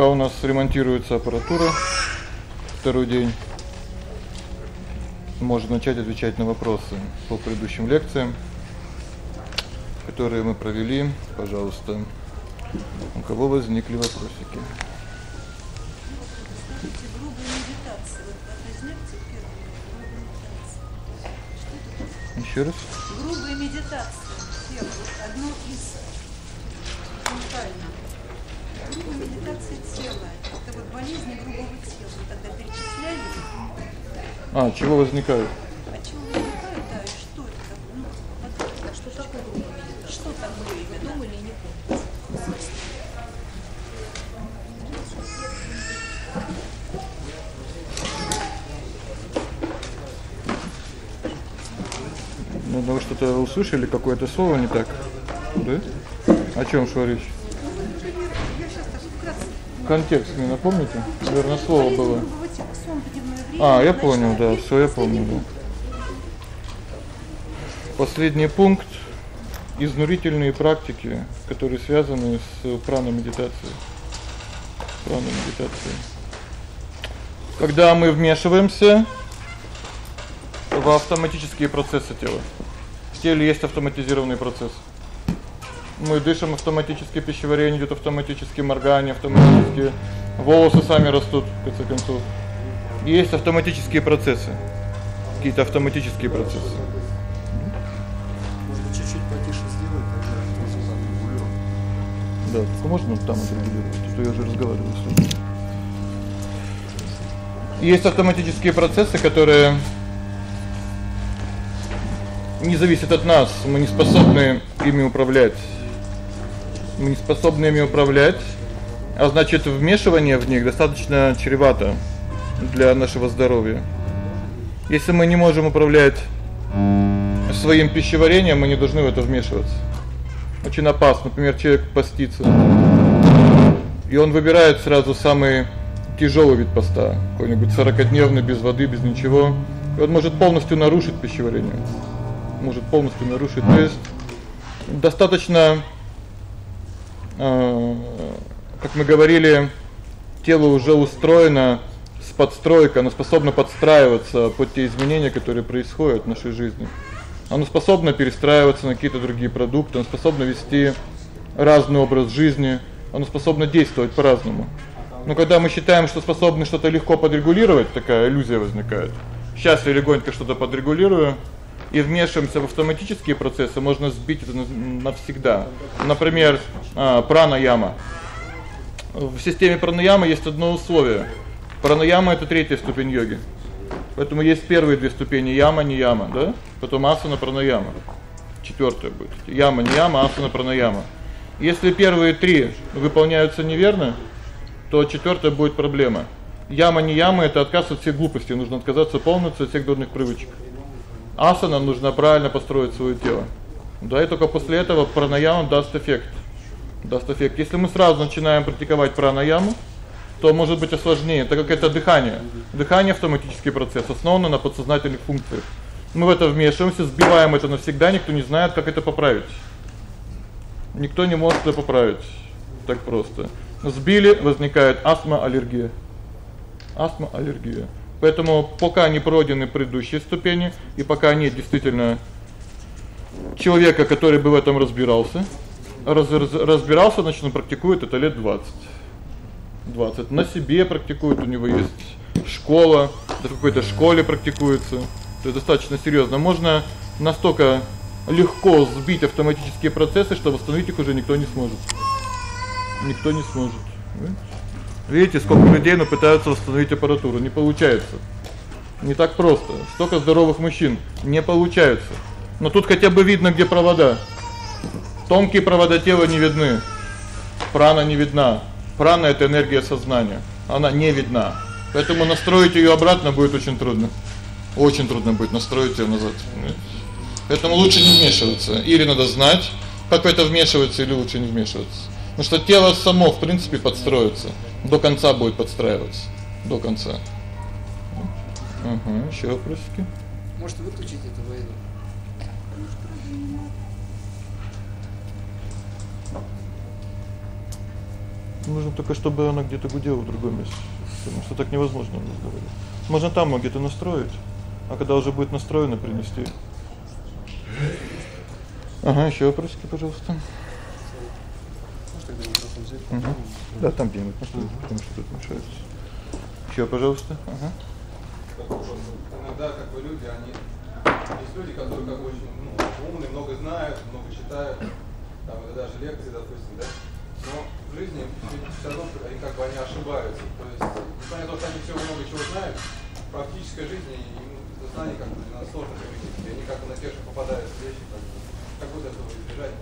пока у нас ремонтируется аппаратура второй день можно начать отвечать на вопросы по предыдущим лекциям, которые мы провели. Пожалуйста, у кого возникли вопросики? Ещё раз. Грубая медитация. Одно из уникально. Грубая медитация тела. Это вот болезни грубого тела. Тогда перечисляли. А, чего возникают? А чего возникают? Да, и что это такое? Ну, а что такое медитация? Что такое имя? Думали и не помните. Ну, вы что-то услышали, какое-то слово не так? Да? О чём шла речь? Я сейчас так вкратце. Контекст мне напомните? Наверное, слово было. А, я понял, да, всё, я помню, да. Последний пункт изнурительные практики, которые связаны с прана-медитацией. Прана-медитацией. Когда мы вмешиваемся в автоматические процессы тела. В теле есть автоматизированный процесс. Мы дышим автоматически, пищеварение идёт автоматически, моргание автоматически, волосы сами растут в конце концов. Есть автоматические процессы. Какие-то автоматические процессы. Может чуть-чуть потише сделать. Да, только можно там отрегулировать, а то я уже разговариваю с вами. Есть автоматические процессы, которые не зависят от нас, мы не способны ими управлять. Мы не способны ими управлять, а значит, вмешивание в них достаточно чревато для нашего здоровья. Если мы не можем управлять своим пищеварением, мы не должны в это вмешиваться. Очень опасно, например, человек постится. И он выбирает сразу самый тяжёлый вид поста, какой-нибудь 40-дневный без воды, без ничего. И он может полностью нарушить пищеварение. Может полностью нарушить. То есть достаточно как мы говорили, тело уже устроено с подстройкой, оно способно подстраиваться под те изменения, которые происходят в нашей жизни. Оно способно перестраиваться на какие-то другие продукты, оно способно вести разный образ жизни, оно способно действовать по-разному. Но когда мы считаем, что способны что-то легко подрегулировать, такая иллюзия возникает. Сейчас я легонько что-то подрегулирую и вмешиваемся в автоматические процессы, можно сбить это навсегда. Например, а пранаяма. В системе пранаямы есть одно условие. Пранаяма это третья ступень йоги. Поэтому есть первые две ступени яма, не яма, да? Потом асана, пранаяма. Четвёртая будет. Яма, не яма, асана, пранаяма. Если первые три выполняются неверно, то четвёртая будет проблема. Яма, не яма это отказ от всех глупостей, нужно отказаться полностью от всех дурных привычек. Асана нужно правильно построить своё тело. Да и только после этого пранаяма даст эффект даст эффект. Если мы сразу начинаем практиковать пранаяму, то может быть осложнение, так как это дыхание. Дыхание автоматический процесс, основан на подсознательных функциях. Мы в это вмешиваемся, сбиваем это навсегда, никто не знает, как это поправить. Никто не может это поправить так просто. Сбили, возникает астма, аллергия. Астма, аллергия. Поэтому пока не пройдены предыдущие ступени и пока нет действительно человека, который бы в этом разбирался, раз, раз, разбирался, значит, он практикует это лет 20. 20. На себе практикует, у него есть школа, в какой-то школе практикуется. Это достаточно серьёзно. Можно настолько легко сбить автоматические процессы, что восстановить их уже никто не сможет. Никто не сможет. Видите, сколько людей но пытаются восстановить аппаратуру, не получается. Не так просто. Столько здоровых мужчин не получается. Но тут хотя бы видно, где провода. Тонкие провода тела не видны. Прана не видна. Прана это энергия сознания. Она не видна. Поэтому настроить её обратно будет очень трудно. Очень трудно будет настроить её назад. Поэтому лучше не вмешиваться. Или надо знать, как в это вмешиваться, или лучше не вмешиваться. Потому что тело само, в принципе, подстроится. До конца будет подстраиваться. До конца. Угу, ещё вопросики? Может выключить эту войну? Нужно только чтобы она где-то гудела в другом месте. Потому что так невозможно разговаривать. Можно там где-то настроить, а когда уже будет настроено, принести. Ага, ещё вопросики, пожалуйста. Может, тогда микрофон взять? Угу. Да, там где-нибудь, потому что, потому что тут мешает. Ещё, пожалуйста. Ага. Иногда как бы люди, они есть люди, которые как бы очень ну, умные, много знают, много читают, там это даже лекции, допустим, да. Но в жизни все равно они как бы они ошибаются. То есть, несмотря на то, что они все много чего знают, в практической жизни им это знание как бы надо сложно применить. И они как бы на пешку попадают в вещи, как бы. Как вот этого избежать?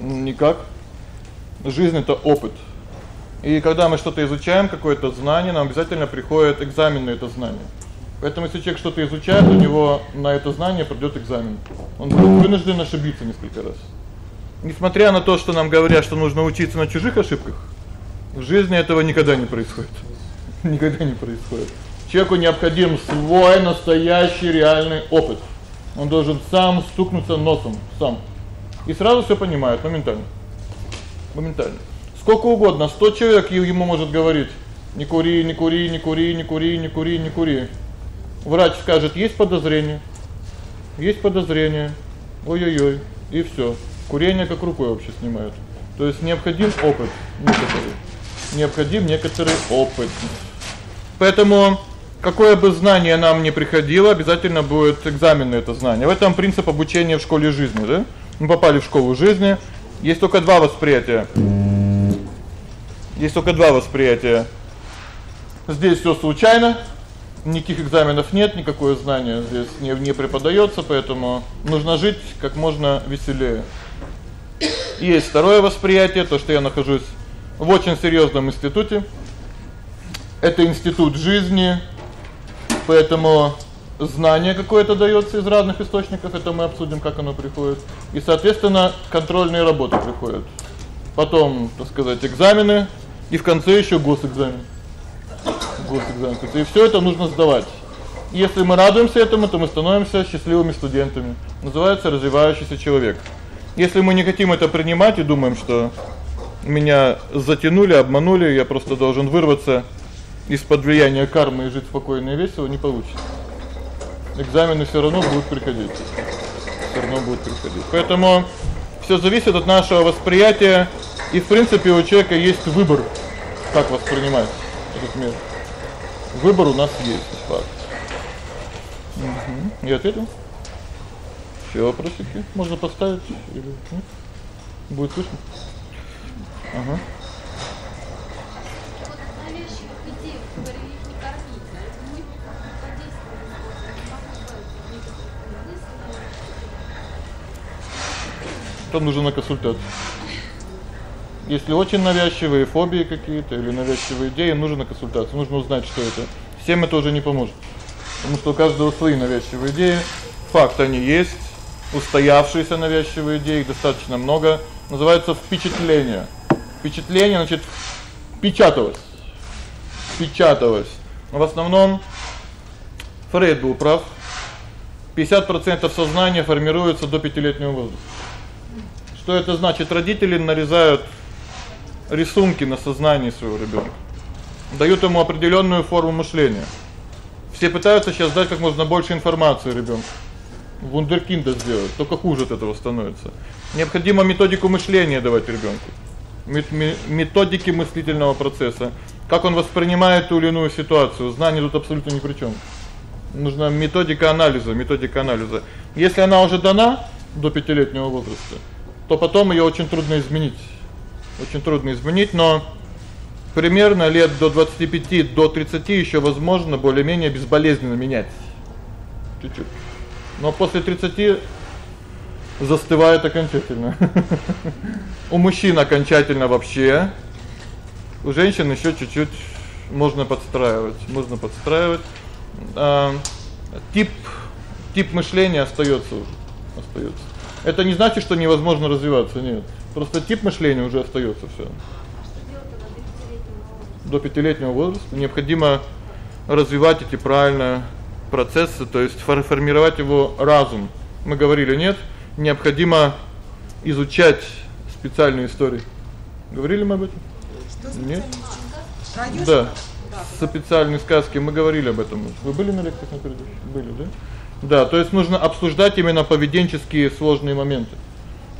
Никак. Жизнь это опыт. И когда мы что-то изучаем, какое-то знание, нам обязательно приходит экзамен на это знание. Поэтому если человек что-то изучает, у него на это знание придёт экзамен. Он будет вынужден ошибиться несколько раз. Несмотря на то, что нам говорят, что нужно учиться на чужих ошибках, в жизни этого никогда не происходит. Никогда не происходит. Человеку необходим свой настоящий реальный опыт. Он должен сам стукнуться носом, сам. И сразу всё понимает моментально. Моментально. Сколько угодно, 100 человек ему может говорить: "Не кури, не кури, не кури, не кури, не кури, не кури". Врач скажет: "Есть подозрение". Есть подозрение. Ой-ой-ой, и всё. Курение как рукой вообще снимают. То есть необходим опыт некоторый. Необходим некоторый опыт. Поэтому какое бы знание нам ни приходило, обязательно будет экзамен на это знание. В этом принцип обучения в школе жизни, да? Мы попали в школу жизни. Есть только два восприятия. Есть только два восприятия. Здесь всё случайно, никаких экзаменов нет, никакое знание здесь не не преподаётся, поэтому нужно жить как можно веселее. Есть второе восприятие, то, что я нахожусь в очень серьёзном институте. Это институт жизни. Поэтому знание какое-то даётся из разных источников, это мы обсудим, как оно приходит. И, соответственно, контрольные работы приходят. Потом, так сказать, экзамены и в конце ещё госэкзамен. Госэкзамен. И всё это нужно сдавать. Если мы радуемся этому, то мы становимся счастливыми студентами. Называется развивающийся человек. Если мы не хотим это принимать и думаем, что меня затянули, обманули, я просто должен вырваться из-под влияния кармы и жить спокойно и весело, не получится. Экзамены всё равно будут приходить. Всё равно будут приходить. Поэтому всё зависит от нашего восприятия, и в принципе у человека есть выбор, как воспринимать этот мир. Выбор у нас есть, факт. Угу. Я ответил? Ещё вопросики? Можно поставить или нет? Будет слышно? Ага. Вот навязчивых идей, вы говорили, их не кормить, а это не подействует. То нужно на консультацию. Если очень навязчивые фобии какие-то или навязчивые идеи, нужно на консультацию. Нужно узнать, что это. Всем это уже не поможет. Потому что у каждого свои навязчивые идеи. Факт они есть. Устоявшиеся навязчивые идеи достаточно много. Называется впечатление. Впечатление, значит. Впечаталось. Но в основном Фрейд был прав. 50% сознания формируется до пятилетнего возраста. Что это значит? Родители нарезают рисунки на сознании своего ребёнка. Дают ему определённую форму мышления. Все пытаются сейчас дать как можно больше информации ребёнку. Вундеркинда сделать, только хуже от этого становится. Необходимо методику мышления давать ребёнку. Методики мыслительного процесса. Как он воспринимает ту или иную ситуацию. Знание тут абсолютно ни при чём. Нужна методика анализа, методика анализа. Если она уже дана до пятилетнего возраста, то потом её очень трудно изменить. Очень трудно изменить, но примерно лет до 25, до 30 ещё возможно более-менее безболезненно менять. Чуть-чуть. Но после 30 застывает окончательно. У мужчин окончательно вообще. У женщин ещё чуть-чуть можно подстраивать, можно подстраивать. А тип тип мышления остаётся уже, остаётся. Это не значит, что невозможно развиваться, нет. Просто тип мышления уже остаётся всё. Что До пятилетнего возраста? необходимо развивать эти правильные процессы, то есть формировать его разум. Мы говорили, нет, необходимо изучать специальные истории. Говорили мы об этом? Нет? Про ёжика? Да. Специальные сказки, мы говорили об этом. Вы были на лекциях на предыдущих? Были, да? Да, то есть нужно обсуждать именно поведенческие сложные моменты.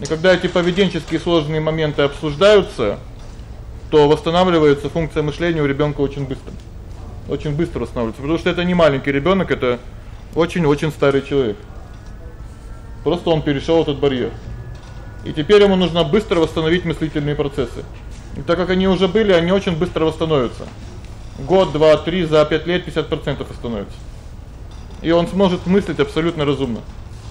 И когда эти поведенческие сложные моменты обсуждаются, то восстанавливается функция мышления у ребёнка очень быстро. Очень быстро восстанавливается, потому что это не маленький ребёнок, это очень-очень старый человек. Просто он перешёл этот барьер. И теперь ему нужно быстро восстановить мыслительные процессы. И так как они уже были, они очень быстро восстановятся. Год, два, три, за 5 лет 50% восстановится. И он сможет мыслить абсолютно разумно.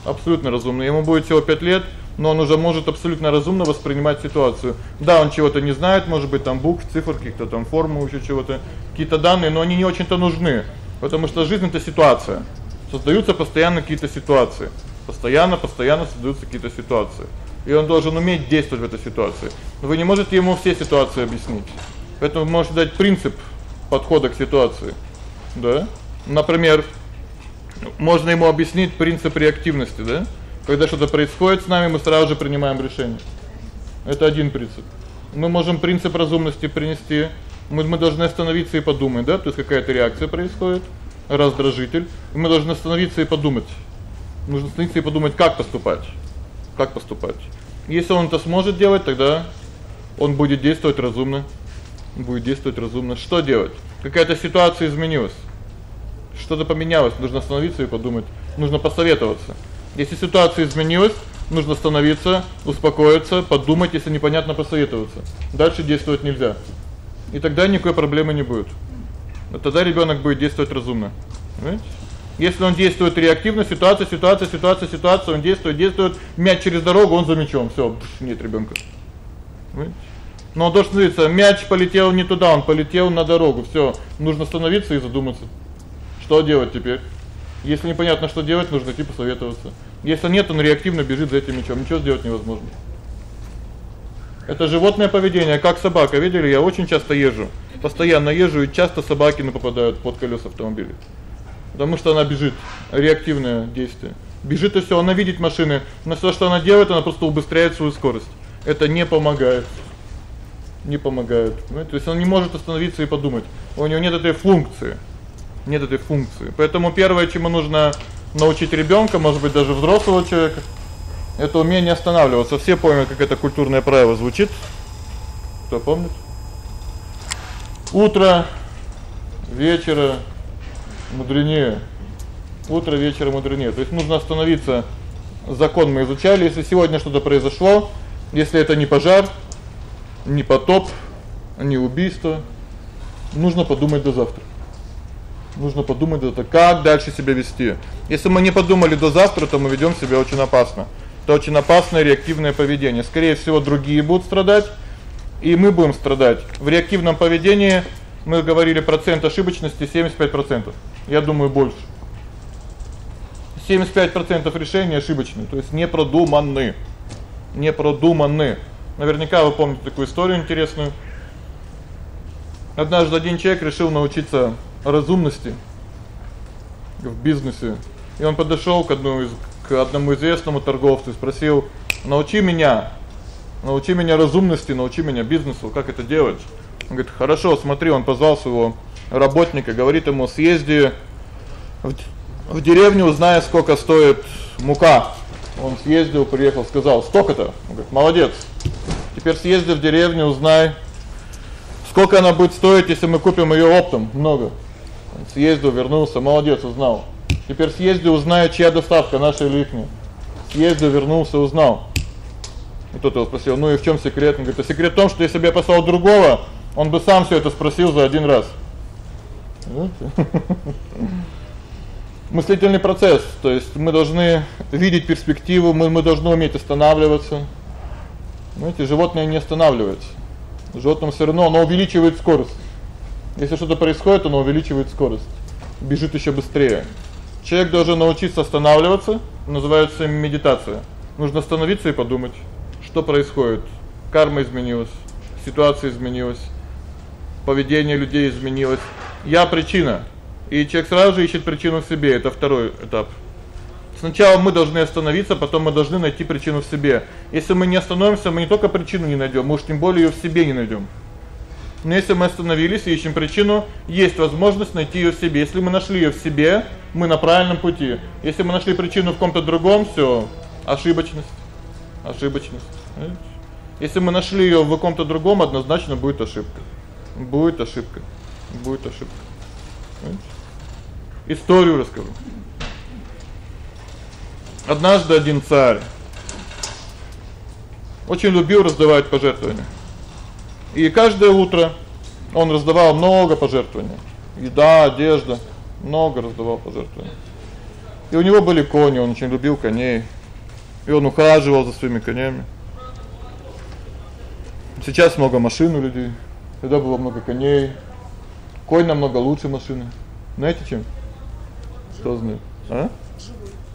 Абсолютно разумно. Ему будет всего 5 лет, но он уже может абсолютно разумно воспринимать ситуацию. Да, он чего-то не знает, может быть, там букв, цифр, каких-то там формул, ещё чего-то, какие-то данные, но они не очень-то нужны, потому что жизнь это ситуация. Создаются постоянно какие-то ситуации. Постоянно, постоянно создаются какие-то ситуации. И он должен уметь действовать в этой ситуации. Вы не можете ему все ситуации объяснить. Поэтому вы можете дать принцип подхода к ситуации. Да? Например, можно ему объяснить принцип реактивности, да? Когда что-то происходит с нами, мы сразу же принимаем решение. Это один принцип. Мы можем принцип разумности принести. Мы мы должны остановиться и подумать, да? То есть какая-то реакция происходит, раздражитель. Мы должны остановиться и подумать. Нужно остановиться и подумать, как поступать. Как поступать? Если он это сможет делать, тогда он будет действовать разумно. Будет действовать разумно. Что делать? Какая-то ситуация изменилась. Что-то поменялось, нужно остановиться и подумать. Нужно посоветоваться. Если ситуация изменилась, нужно остановиться, успокоиться, подумать, если непонятно посоветоваться. Дальше действовать нельзя. И тогда никакой проблемы не будет. Но тогда ребёнок будет действовать разумно. Понимаете? Если он действует реактивно, ситуация, ситуация, ситуация, ситуация, он действует, действует, мяч через дорогу, он за мячом. Всё, нет ребёнка. Понимаете? Но должен смотрится, мяч полетел не туда, он полетел на дорогу. Всё, нужно остановиться и задуматься. Что делать теперь? Если непонятно, что делать, нужно идти посоветоваться. Если нет, он реактивно бежит за этим мячом, ничего сделать невозможно. Это животное поведение, как собака. Видели, я очень часто езжу. Постоянно езжу, и часто собаки попадают под колёса автомобиля. Потому что она бежит, реактивное действие. Бежит и всё, она видит машины, но всё, что она делает, она просто убыстряет свою скорость. Это не помогает. Не помогает. Понимаете? То есть он не может остановиться и подумать. У него нет этой функции. Нет этой функции. Поэтому первое, чему нужно научить ребёнка, может быть, даже взрослого человека, это умение останавливаться. Все помнят, как это культурное правило звучит. Кто помнит? Утро, вечера мудренее. Утро, вечер мудренее. То есть нужно остановиться. Закон мы изучали, если сегодня что-то произошло, если это не пожар, не потоп, не убийство, нужно подумать до завтра. Нужно подумать того, как дальше себя вести. Если мы не подумали до завтра, то мы ведём себя очень опасно. Это очень опасное реактивное поведение. Скорее всего, другие будут страдать, и мы будем страдать. В реактивном поведении мы говорили процент ошибочности 75%. Я думаю, больше. 75% решений ошибочные, то есть не продуманы. Не продуманы. Наверняка вы помните такую историю интересную. Однажды один человек решил научиться разумности в бизнесе. И он подошёл к одному из к одному известному торговцу и спросил: "Научи меня, научи меня разумности, научи меня бизнесу, как это делать?" Он говорит: "Хорошо, смотри". Он позвал своего работника, говорит ему: "Съезди в, в деревню, узнай, сколько стоит мука". Он съездил, приехал, сказал: "Столько-то". Он говорит: "Молодец. Теперь съезди в деревню, узнай, сколько она будет стоить, если мы купим её оптом". Много. Съездил, вернулся, молодец, узнал. Теперь съезди, узнай, чья доставка, наша или ихняя. Съездил, вернулся, узнал. И тот его спросил: "Ну и в чём секрет?" Он говорит: "А секрет в том, что если бы я послал другого, он бы сам всё это спросил за один раз". Мыслительный процесс, то есть мы должны видеть перспективу, мы мы должны уметь останавливаться. Знаете, животное не останавливается. Животное всё равно оно увеличивает скорость. Если что-то происходит, оно увеличивает скорость. Бежит ещё быстрее. Человек должен научиться останавливаться, называется медитация. Нужно остановиться и подумать, что происходит. Карма изменилась, ситуация изменилась, поведение людей изменилось. Я причина. И человек сразу же ищет причину в себе. Это второй этап. Сначала мы должны остановиться, потом мы должны найти причину в себе. Если мы не остановимся, мы не только причину не найдём, мы уж тем более её в себе не найдём. Но если мы остановились и ищем причину, есть возможность найти её в себе. Если мы нашли её в себе, мы на правильном пути. Если мы нашли причину в ком-то другом, всё, ошибочность. Ошибочность. Если мы нашли её в ком-то другом, однозначно будет ошибка. Будет ошибка. Будет ошибка. Понимаете? Историю расскажу. Однажды один царь очень любил раздавать пожертвования. И каждое утро он раздавал много пожертвований. Еда, одежда, много раздавал пожертвований. И у него были кони, он очень любил коней. И он ухаживал за своими конями. Сейчас много машин у людей. Тогда было много коней. Конь намного лучше машины. Знаете чем? Кто знает? А?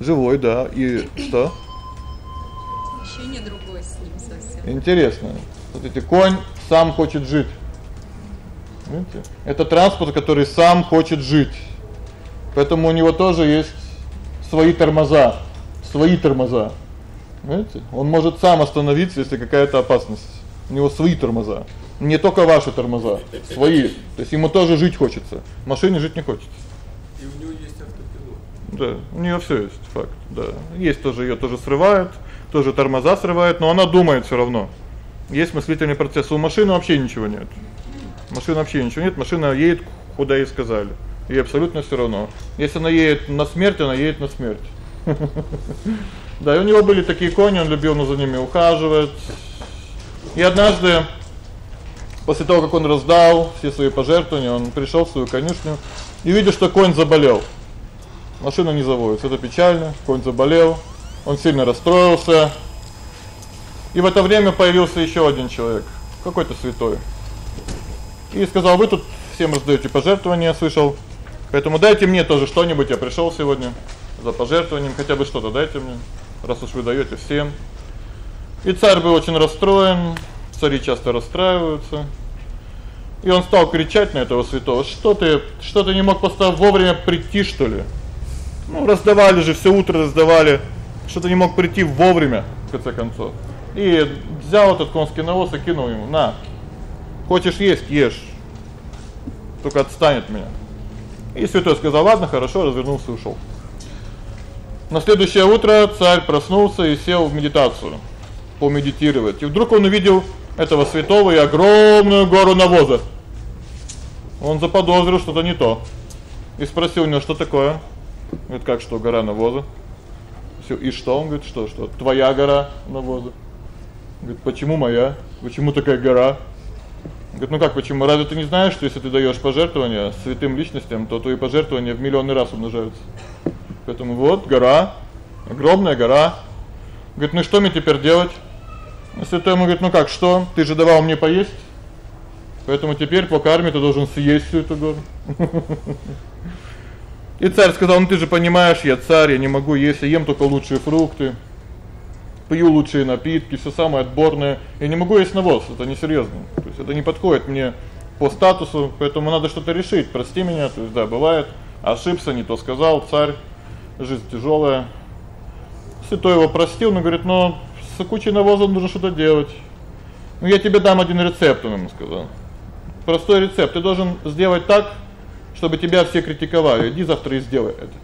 Живой, да. И что? Ощущение другое с ним совсем. Интересно. Вот эти конь сам хочет жить. Видите? Это транспорт, который сам хочет жить. Поэтому у него тоже есть свои тормоза, свои тормоза. Знаете? Он может сам остановиться, если какая-то опасность. У него свои тормоза. Не только ваши тормоза, свои. То есть ему тоже жить хочется. Машине жить не хочется. И у него есть автопилот. Да, у неё всё есть, факт. Да. Есть тоже её тоже срывают, тоже тормоза срывают, но она думает всё равно. Есть мыслительный процесс. У машины вообще ничего нет. Машина вообще ничего нет, машина едет куда ей сказали. Ей абсолютно всё равно. Если она едет на смерть, она едет на смерть. Да, и у него были такие кони, он любил ну, за ними ухаживать. И однажды после того, как он раздал все свои пожертвования, он пришёл в свою конюшню и видит, что конь заболел. Машина не заводится. Это печально. Конь заболел. Он сильно расстроился. И в это время появился ещё один человек, какой-то святой. И сказал: "Вы тут всем раздаёте пожертвования, я слышал. Поэтому дайте мне тоже что-нибудь, я пришёл сегодня за пожертвованием, хотя бы что-то дайте мне, раз уж вы даёте всем". И царь был очень расстроен. Цари часто расстраиваются. И он стал кричать на этого святого: "Что ты, что ты не мог просто вовремя прийти, что ли? Ну, раздавали же всё утро раздавали. Что ты не мог прийти вовремя, в конце концов?" И взял этот конский навоз и кинул ему: "На. Хочешь есть ешь. Только отстань от меня". И святой сказал: "Ладно, хорошо", развернулся и ушёл. На следующее утро царь проснулся и сел в медитацию, помедитировать. И вдруг он увидел этого святого и огромную гору навоза. Он заподозрил что-то не то. И спросил у него: "Что такое?" Говорит: "Как что, гора навоза?" Всё, и что? Он говорит: "Что, что? Твоя гора навоза?" Говорит: "Почему моя? Почему такая гора?" Говорит: "Ну как почему? Разве ты не знаешь, что если ты даёшь пожертвования святым личностям, то твои пожертвования в миллионы раз умножаются?" Поэтому вот гора, огромная гора. Говорит: "Ну что мне теперь делать?" Святой ему говорит: "Ну как, что? Ты же давал мне поесть. Поэтому теперь по карме ты должен съесть всю эту гору". И царь сказал: "Ну ты же понимаешь, я царь, я не могу есть, я ем только лучшие фрукты, пью лучшие напитки, всё самое отборное. Я не могу есть навоз, это несерьёзно. То есть это не подходит мне по статусу, поэтому надо что-то решить. Прости меня". То есть да, бывает, ошибся, не то сказал, царь, жизнь тяжёлая. Святой его простил, но говорит: "Но с кучей навоза нужно что-то делать. Ну я тебе дам один рецепт", он ему сказал. Простой рецепт. Ты должен сделать так, чтобы тебя все критиковали. Иди завтра и сделай это.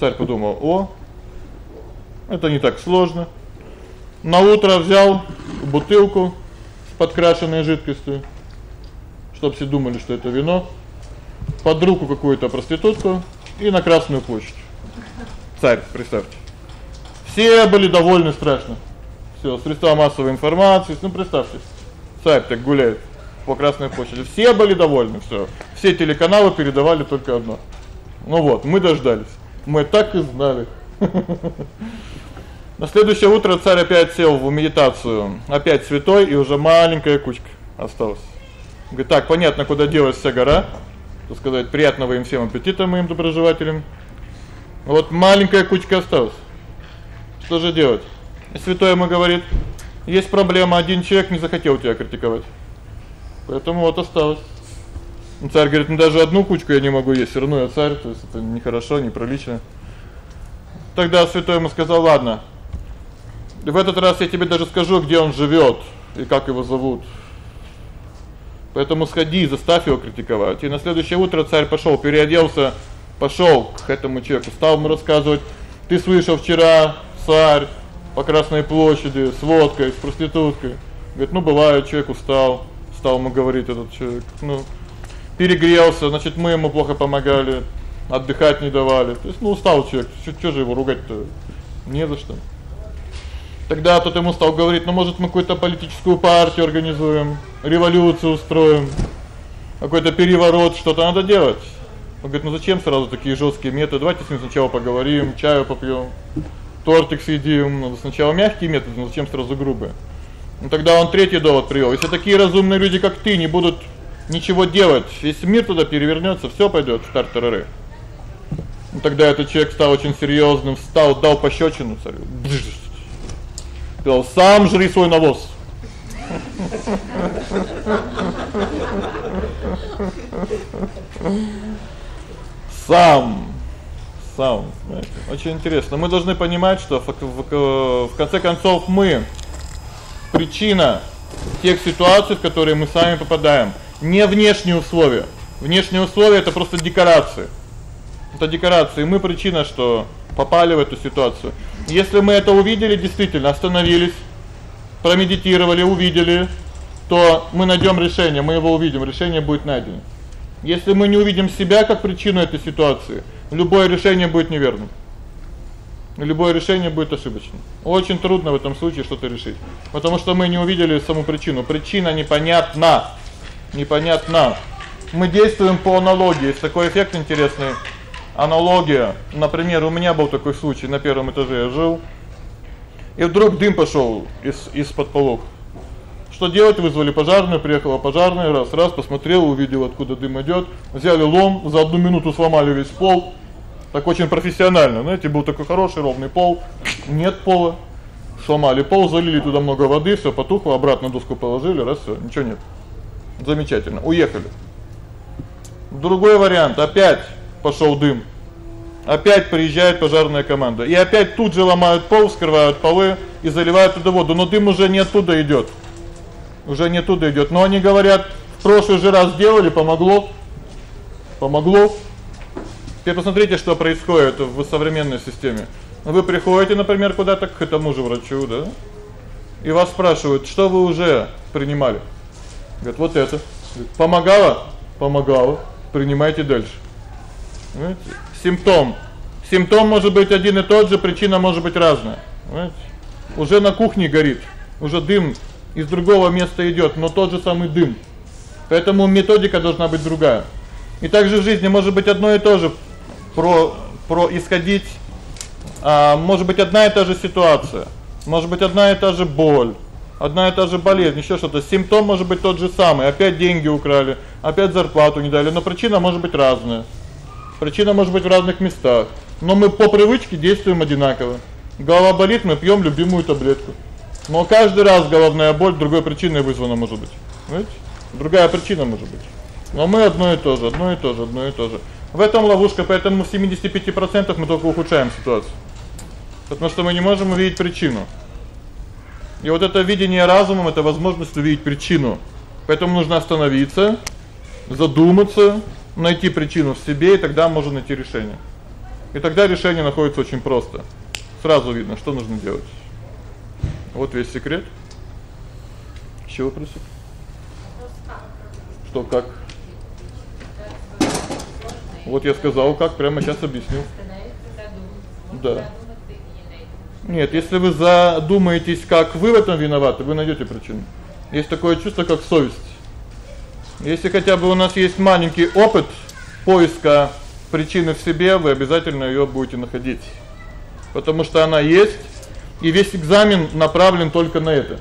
Царь подумал: "О, это не так сложно". На утро взял бутылку с подкрашенной жидкостью, чтоб все думали, что это вино, под руку какую-то проститутку и на Красную площадь. Царь, представьте. Все были довольны страшно. Всё, средства массовой информации, ну представьте. Царь так гуляет по Красной площади. Все были довольны, всё. Все телеканалы передавали только одно. Ну вот, мы дождались. Мы так и знали. На следующее утро царь опять сел в медитацию. Опять святой и уже маленькая кучка осталась. Говорит: "Так, понятно, куда делась вся гора. Так сказать, приятного им всем аппетита моим доброжелателям. Вот маленькая кучка осталась. Что же делать?" И святой ему говорит: "Есть проблема, один человек не захотел тебя критиковать. Поэтому вот осталось". Ну царь говорит: "Ну даже одну кучку я не могу есть, всё равно я царь, то есть это нехорошо, неприлично". Тогда святой ему сказал: "Ладно. В этот раз я тебе даже скажу, где он живёт и как его зовут. Поэтому сходи и заставь его критиковать. И на следующее утро царь пошёл, переоделся, пошёл к этому человеку, стал ему рассказывать: "Ты слышал вчера, царь, по Красной площади с водкой, с проституткой". Говорит: "Ну, бывает, человек устал". Стал ему говорить этот человек. Ну, перегрелся, значит, мы ему плохо помогали, отдыхать не давали. То есть, ну, устал человек. Что что же его ругать-то? Не за что. Тогда тот ему стал говорить: "Ну, может, мы какую-то политическую партию организуем, революцию устроим, какой-то переворот, что-то надо делать". Он говорит: "Ну зачем сразу такие жёсткие методы? Давайте с ним сначала поговорим, чаю попьём, тортик съедим. Надо сначала мягкие методы, но зачем сразу грубые?" Ну тогда он третий довод привёл. Если такие разумные люди, как ты, не будут ничего делать, весь мир туда перевернётся, всё пойдёт в тартарары. Ну тогда этот человек стал очень серьёзным, встал, дал пощёчину царю. Сказал: "Сам жри свой навоз". Сам сам, знаете. Очень интересно. Мы должны понимать, что в, конце концов мы причина тех ситуаций, в которые мы сами попадаем, не внешние условия. Внешние условия это просто декорации. Это декорации, мы причина, что попали в эту ситуацию. Если мы это увидели, действительно остановились, промедитировали, увидели, то мы найдём решение, мы его увидим, решение будет найдено. Если мы не увидим себя как причину этой ситуации, любое решение будет неверным. Любое решение будет ошибочным. Очень трудно в этом случае что-то решить, потому что мы не увидели саму причину. Причина непонятна. Непонятна. Мы действуем по аналогии. Такой эффект интересный. Аналогия. Например, у меня был такой случай, на первом этаже я жил. И вдруг дым пошёл из из-под полов. Что делать? Вызвали пожарную, приехала пожарная, раз раз посмотрела, увидела, откуда дым идёт, взяли лом, за одну минуту сломали весь пол. Так очень профессионально, знаете, был такой хороший ровный пол. Нет пола. Сломали пол, залили туда много воды, всё потухло, обратно доску положили, раз всё, ничего нет. Замечательно. Уехали. Другой вариант. Опять пошёл дым. Опять приезжает пожарная команда. И опять тут же ломают пол, вскрывают полы и заливают туда воду, но дым уже не оттуда идёт уже не туда идёт. Но они говорят, в прошлый же раз сделали, помогло. Помогло. Теперь посмотрите, что происходит в современной системе. Вы приходите, например, куда-то к этому же врачу, да? И вас спрашивают: "Что вы уже принимали?" Говорят: "Вот это". Помогало? Помогало. Принимайте дальше. Понимаете? Симптом. Симптом может быть один и тот же, причина может быть разная. Понимаете? Уже на кухне горит, уже дым из другого места идёт, но тот же самый дым. Поэтому методика должна быть другая. И также в жизни может быть одно и то же про про исходить а может быть одна и та же ситуация, может быть одна и та же боль, одна и та же болезнь, ещё что-то. Симптом может быть тот же самый, опять деньги украли, опять зарплату не дали, но причина может быть разная. Причина может быть в разных местах, но мы по привычке действуем одинаково. Голова болит, мы пьём любимую таблетку. Но каждый раз головная боль другой причиной вызвана может быть. Понимаете? Другая причина может быть. Но мы одно и то же, одно и то же, одно и то же. В этом ловушка, поэтому в 75% мы только ухудшаем ситуацию. Потому что мы не можем увидеть причину. И вот это видение разумом это возможность увидеть причину. Поэтому нужно остановиться, задуматься, найти причину в себе, и тогда можно найти решение. И тогда решение находится очень просто. Сразу видно, что нужно делать. Вот весь секрет. Ещё вопросы? Что как? Вот я сказал, как прямо сейчас объяснил. Да. Нет, если вы задумаетесь, как вы в этом виноваты, вы найдёте причину. Есть такое чувство, как совесть. Если хотя бы у нас есть маленький опыт поиска причины в себе, вы обязательно её будете находить. Потому что она есть, и весь экзамен направлен только на это.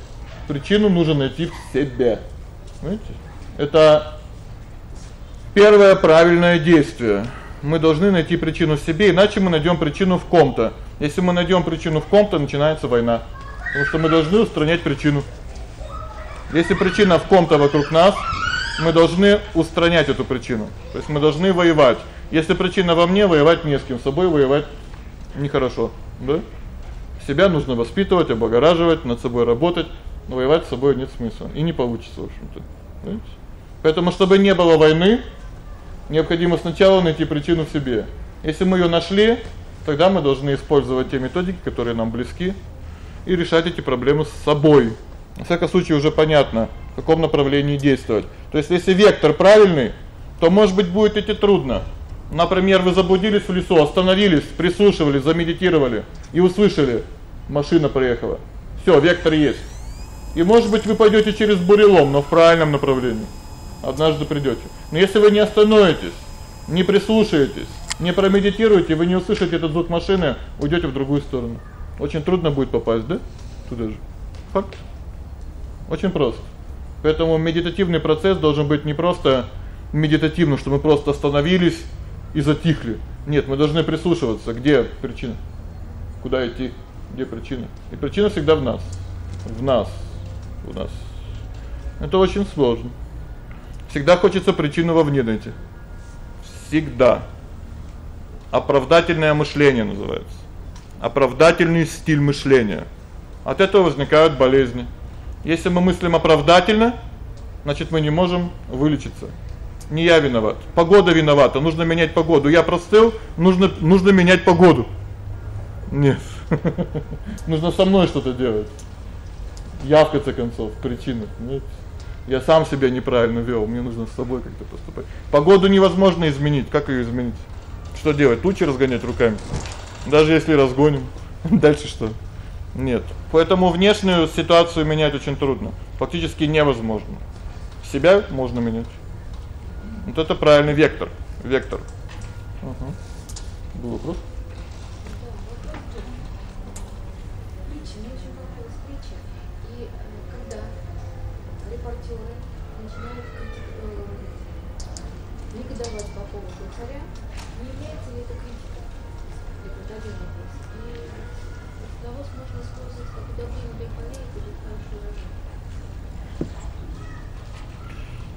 Причину нужно найти в себе. Понимаете? Это первое правильное действие. Мы должны найти причину в себе, иначе мы найдём причину в ком-то. Если мы найдём причину в ком-то, начинается война. Потому что мы должны устранять причину. Если причина в ком-то вокруг нас, мы должны устранять эту причину. То есть мы должны воевать. Если причина во мне, воевать не с кем, с собой воевать нехорошо, да? Себя нужно воспитывать, облагораживать, над собой работать, но воевать с собой нет смысла и не получится, в общем-то. Понимаете? Поэтому чтобы не было войны, необходимо сначала найти причину в себе. Если мы её нашли, тогда мы должны использовать те методики, которые нам близки, и решать эти проблемы с собой. В всяком случае уже понятно, каком направлении действовать. То есть если вектор правильный, то, может быть, будет идти трудно. Например, вы заблудились в лесу, остановились, прислушивались, замедитировали и услышали: машина проехала. Всё, вектор есть. И, может быть, вы пойдёте через бурелом, но в правильном направлении. Однажды придёте. Но если вы не остановитесь, не прислушаетесь, не промедитируете, вы не услышите этот звук машины, уйдёте в другую сторону. Очень трудно будет попасть, да? Туда же. Факт. Очень просто. Поэтому медитативный процесс должен быть не просто медитативным, что мы просто остановились и затихли. Нет, мы должны прислушиваться, где причина. Куда идти? Где причина? И причина всегда в нас. В нас. У нас. Это очень сложно. Всегда хочется причину вовне найти. Всегда. Оправдательное мышление называется. Оправдательный стиль мышления. От этого возникают болезни. Если мы мыслим оправдательно, значит, мы не можем вылечиться. Не я виноват. Погода виновата, нужно менять погоду. Я простыл, нужно нужно менять погоду. Нет. нужно со мной что-то делать. Я в конце концов причина, нет. Я сам себя неправильно вёл, мне нужно с собой как-то поступать. Погоду невозможно изменить, как её изменить? Что делать? Тучи разгонять руками. Даже если разгоним, дальше что? Нет. Поэтому внешнюю ситуацию менять очень трудно, фактически невозможно. Себя можно менять. Вот это правильный вектор. Вектор. Угу. Был вопрос?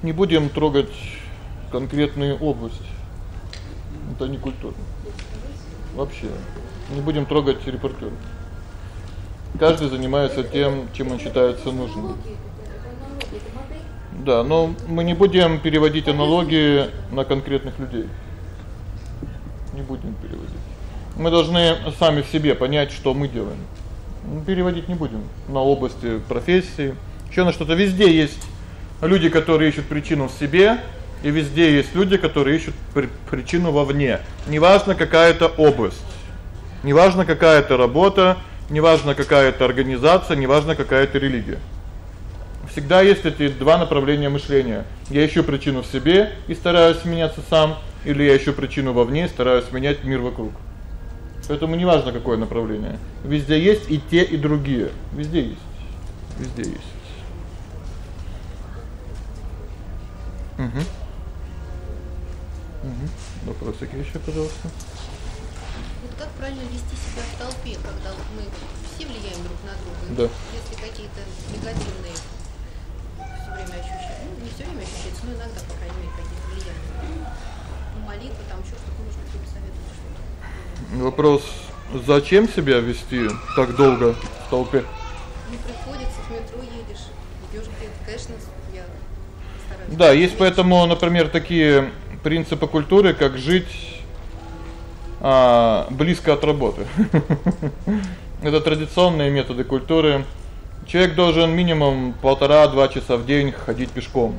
Не будем трогать конкретные области. Это не культурно. Вообще. Не будем трогать репортёров. Каждый занимается тем, чем он считается нужным. Да, но мы не будем переводить аналогии на конкретных людей. Не будем переводить. Мы должны сами в себе понять, что мы делаем. Мы переводить не будем на области профессии, ещё на что-то везде есть люди, которые ищут причину в себе, и везде есть люди, которые ищут при причину вовне. Неважно, какая это область. Неважно, какая это работа, неважно, какая это организация, неважно, какая это религия. Всегда есть эти два направления мышления. Я ищу причину в себе и стараюсь меняться сам, или я ищу причину вовне и стараюсь менять мир вокруг. Поэтому неважно, какое направление. Везде есть и те, и другие. Везде есть. Везде есть. Угу. Угу. Вопросы какие ещё, пожалуйста? Вот как правильно вести себя в толпе, когда вот мы все влияем друг на друга? Да. Если какие-то негативные все время ощущения, ну не все время ощущаются, но иногда, по крайней мере, какие-то влияния. Ну, молитва, там еще что-то, посоветовать что-то. Вопрос: зачем себя вести так долго в толпе? Не приходится, в метро едешь, идешь где-то, конечно, Да, есть поэтому, например, такие принципы культуры, как жить а близко от работы. Это традиционные методы культуры. Человек должен минимум полтора-два часа в день ходить пешком.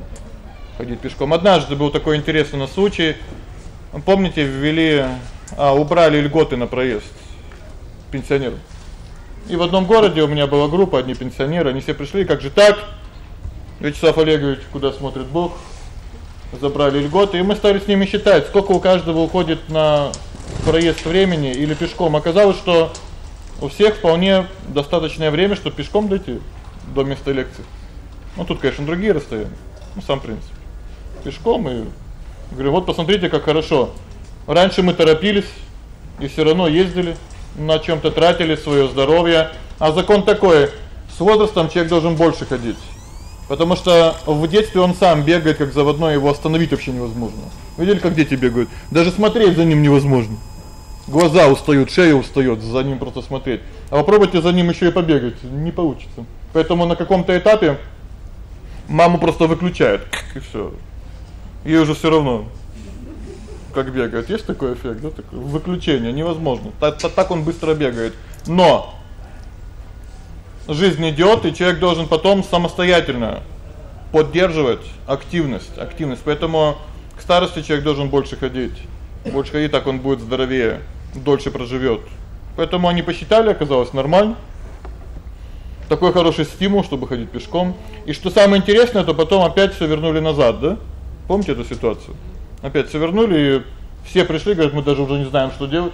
Ходить пешком. Однажды был такой интересный случай. Помните, ввели а убрали льготы на проезд пенсионерам. И в одном городе у меня была группа одни пенсионеры, они все пришли, как же так? Вячеслав Олегович, куда смотрит Бог? Забрали льготы, и мы стали с ними считать, сколько у каждого уходит на проезд времени или пешком. Оказалось, что у всех вполне достаточное время, чтобы пешком дойти до места лекции. Ну тут, конечно, другие расстояния. Ну сам принцип. Пешком и говорю: "Вот посмотрите, как хорошо. Раньше мы торопились и всё равно ездили, на чём-то тратили своё здоровье, а закон такой: с возрастом человек должен больше ходить. Потому что в детстве он сам бегает как заводной, его остановить вообще невозможно. Видели, как дети бегают? Даже смотреть за ним невозможно. Глаза устают, шея устаёт за ним просто смотреть. А попробуйте за ним ещё и побегать, не получится. Поэтому на каком-то этапе маму просто выключают, и всё. Ей уже всё равно. Как бегает. Есть такой эффект, да, такое выключение невозможно. Так так он быстро бегает. Но жизнь идёт, и человек должен потом самостоятельно поддерживать активность, активность. Поэтому к старости человек должен больше ходить. Больше ходить, так он будет здоровее, дольше проживёт. Поэтому они посчитали, оказалось нормально. Такой хороший стимул, чтобы ходить пешком. И что самое интересное, то потом опять всё вернули назад, да? Помните эту ситуацию? Опять всё вернули, и все пришли, говорят: "Мы даже уже не знаем, что делать.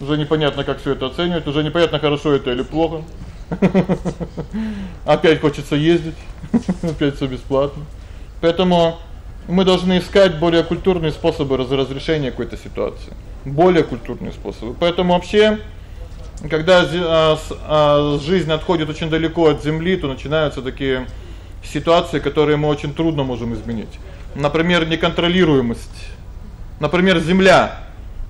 Уже непонятно, как всё это оценивать, уже непонятно, хорошо это или плохо". Опять хочется ездить. Опять всё бесплатно. Поэтому мы должны искать более культурные способы разрешения какой-то ситуации. Более культурные способы. Поэтому вообще когда а, а, жизнь отходит очень далеко от земли, то начинаются такие ситуации, которые мы очень трудно можем изменить. Например, неконтролируемость. Например, земля.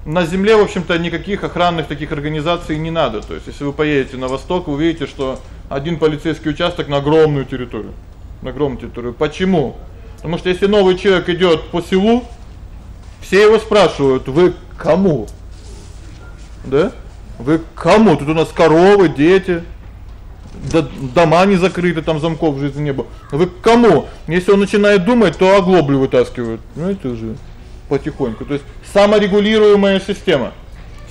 На земле, в общем-то, никаких охранных таких организаций не надо. То есть, если вы поедете на восток, вы увидите, что один полицейский участок на огромную территорию. На огромную территорию. Почему? Потому что если новый человек идёт по селу, все его спрашивают: "Вы кому?" Да? Вы кому? Тут у нас коровы, дети. Да дома не закрыты, там замков в жизни не было. Вы кому? Если он начинает думать, то оглоблю вытаскивают. Ну это уже потихоньку. То есть саморегулируемая система.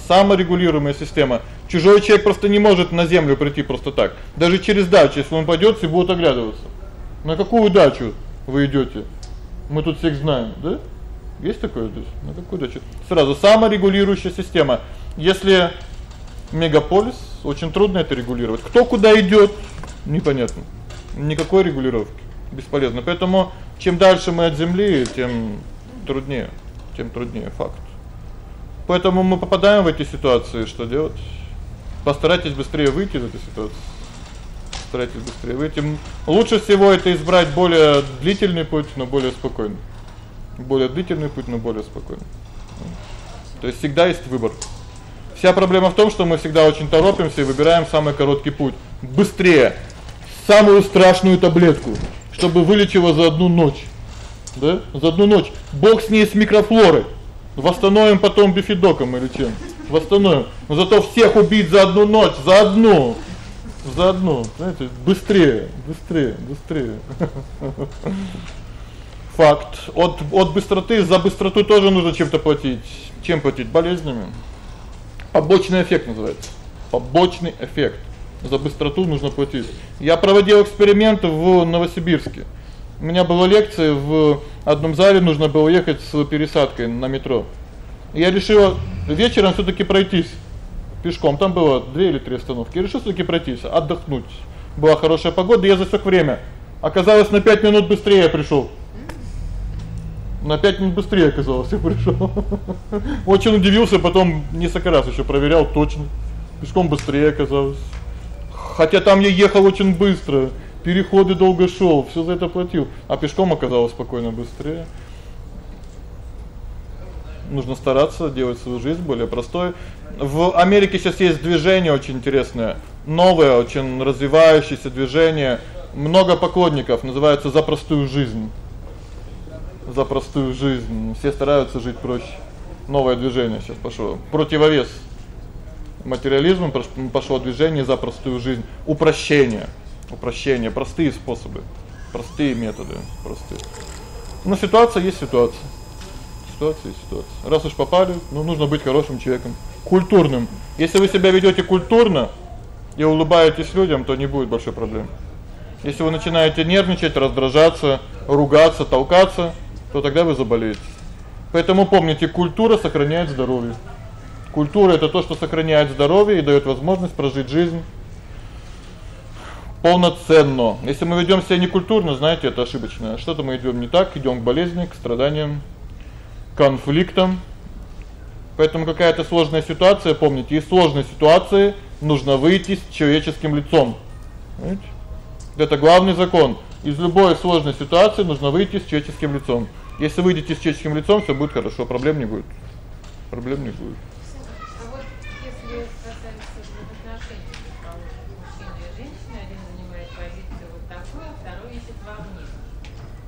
Саморегулируемая система. Чужой человек просто не может на землю прийти просто так. Даже через дачу, если он пойдёт, и будет оглядываться. На какую дачу? вы идёте. Мы тут всех знаем, да? Есть такое здесь? На какую дачу? Сразу саморегулирующая система. Если мегаполис, очень трудно это регулировать. Кто куда идёт, непонятно. Никакой регулировки бесполезно. Поэтому чем дальше мы от земли, тем труднее, тем труднее факт. Поэтому мы попадаем в эти ситуации, что делать? Постарайтесь быстрее выйти из этой ситуации старайтесь быстрее выйти. Лучше всего это избрать более длительный путь, но более спокойный. Более длительный путь, но более спокойный. То есть всегда есть выбор. Вся проблема в том, что мы всегда очень торопимся и выбираем самый короткий путь. Быстрее. Самую страшную таблетку, чтобы вылечила за одну ночь. Да? За одну ночь. Бог с ней с микрофлорой. Восстановим потом бифидоком или чем. Восстановим. Но зато всех убить за одну ночь, за одну заодно, знаете, быстрее, быстрее, быстрее. Факт. От от быстроты за быстроту тоже нужно чем-то платить. Чем платить? Болезнями. Побочный эффект называется. Побочный эффект. За быстроту нужно платить. Я проводил эксперимент в Новосибирске. У меня была лекция в одном зале, нужно было ехать с пересадкой на метро. Я решил вечером всё-таки пройтись пешком. Там было 2 или 3 остановки. решил всё-таки пройтись, отдохнуть. Была хорошая погода, я засек время. Оказалось, на 5 минут быстрее я пришёл. На 5 минут быстрее оказалось, я пришёл. Очень удивился, потом несколько раз ещё проверял точно. Пешком быстрее оказалось. Хотя там я ехал очень быстро, переходы долго шёл, всё за это платил, а пешком оказалось спокойно быстрее нужно стараться делать свою жизнь более простой. В Америке сейчас есть движение очень интересное, новое, очень развивающееся движение, много поклонников, называется за простую жизнь. За простую жизнь. Все стараются жить проще. Новое движение сейчас пошло. Противовес материализму пошло движение за простую жизнь, упрощение. Упрощение, простые способы, простые методы, простые. Но ситуация есть ситуация ситуация и ситуация. Раз уж попали, ну нужно быть хорошим человеком, культурным. Если вы себя ведёте культурно и улыбаетесь людям, то не будет большой проблем. Если вы начинаете нервничать, раздражаться, ругаться, толкаться, то тогда вы заболеете. Поэтому помните, культура сохраняет здоровье. Культура это то, что сохраняет здоровье и даёт возможность прожить жизнь полноценно. Если мы ведём себя некультурно, знаете, это ошибочно. Что-то мы идём не так, идём к болезни, к страданиям конфликтом. Поэтому какая-то сложная ситуация, помните, из сложной ситуации нужно выйти с человеческим лицом. Понимаете? Это главный закон. Из любой сложной ситуации нужно выйти с человеческим лицом. Если выйдете с человеческим лицом, всё будет хорошо, проблем не будет. Проблем не будет. А вот если касается взаимоотношений, мужчины и женщины, один занимает позицию вот такую, а второй ищет вовне.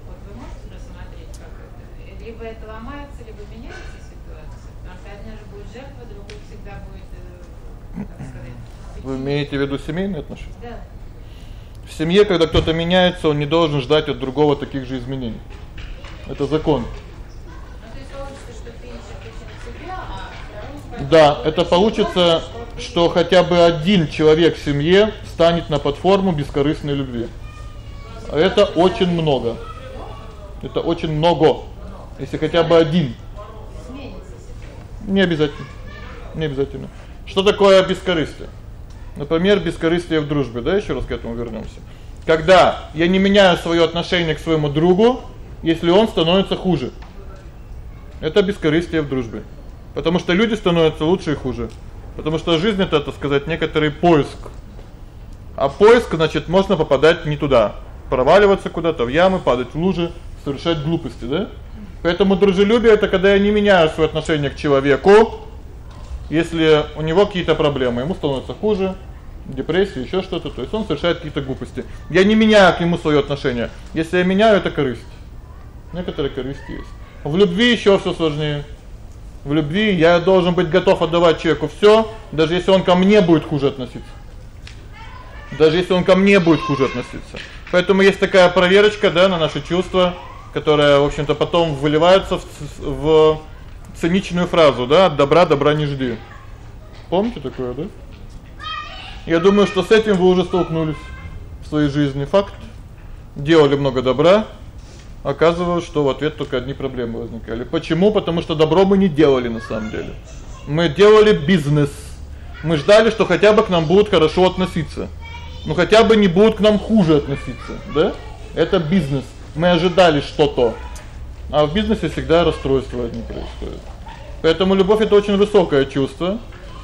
Вот вы можете рассмотреть, как это либо это ломается, либо меняется ситуация. Потому что одна же будет жертва, другой всегда будет, э, как сказать, Вы имеете в виду семейные отношения? Да. В семье, когда кто-то меняется, он не должен ждать от другого таких же изменений. Это закон. Да, это получится, что хотя бы один человек в семье станет на платформу бескорыстной любви. А Это очень много. Это очень много. Если хотя бы один. Не обязательно. Не обязательно. Что такое бескорыстие? Например, бескорыстие в дружбе, да, ещё раз к этому вернёмся. Когда я не меняю своё отношение к своему другу, если он становится хуже. Это бескорыстие в дружбе. Потому что люди становятся лучше и хуже. Потому что жизнь это, так сказать, некоторый поиск. А поиск, значит, можно попадать не туда, проваливаться куда-то в ямы, падать в лужи, совершать глупости, да? Поэтому дружелюбие это когда я не меняю своё отношение к человеку, если у него какие-то проблемы, ему становится хуже, депрессия, ещё что-то, то есть он совершает какие-то глупости. Я не меняю к нему своё отношение. Если я меняю это корысть. Некоторые корысть есть. В любви ещё всё сложнее. В любви я должен быть готов отдавать человеку всё, даже если он ко мне будет хуже относиться. Даже если он ко мне будет хуже относиться. Поэтому есть такая проверочка, да, на наши чувства, которая, в общем-то, потом выливается в в циничную фразу, да: "От добра добра не жди". Помните такое, да? Я думаю, что с этим вы уже столкнулись в своей жизни. Факт. Делали много добра, оказывалось, что в ответ только одни проблемы возникали. Почему? Потому что добро мы не делали на самом деле. Мы делали бизнес. Мы ждали, что хотя бы к нам будут хорошо относиться. Ну хотя бы не будут к нам хуже относиться, да? Это бизнес. Мы ожидали что-то. А в бизнесе всегда расстройства одни происходят. Поэтому любовь это очень высокое чувство.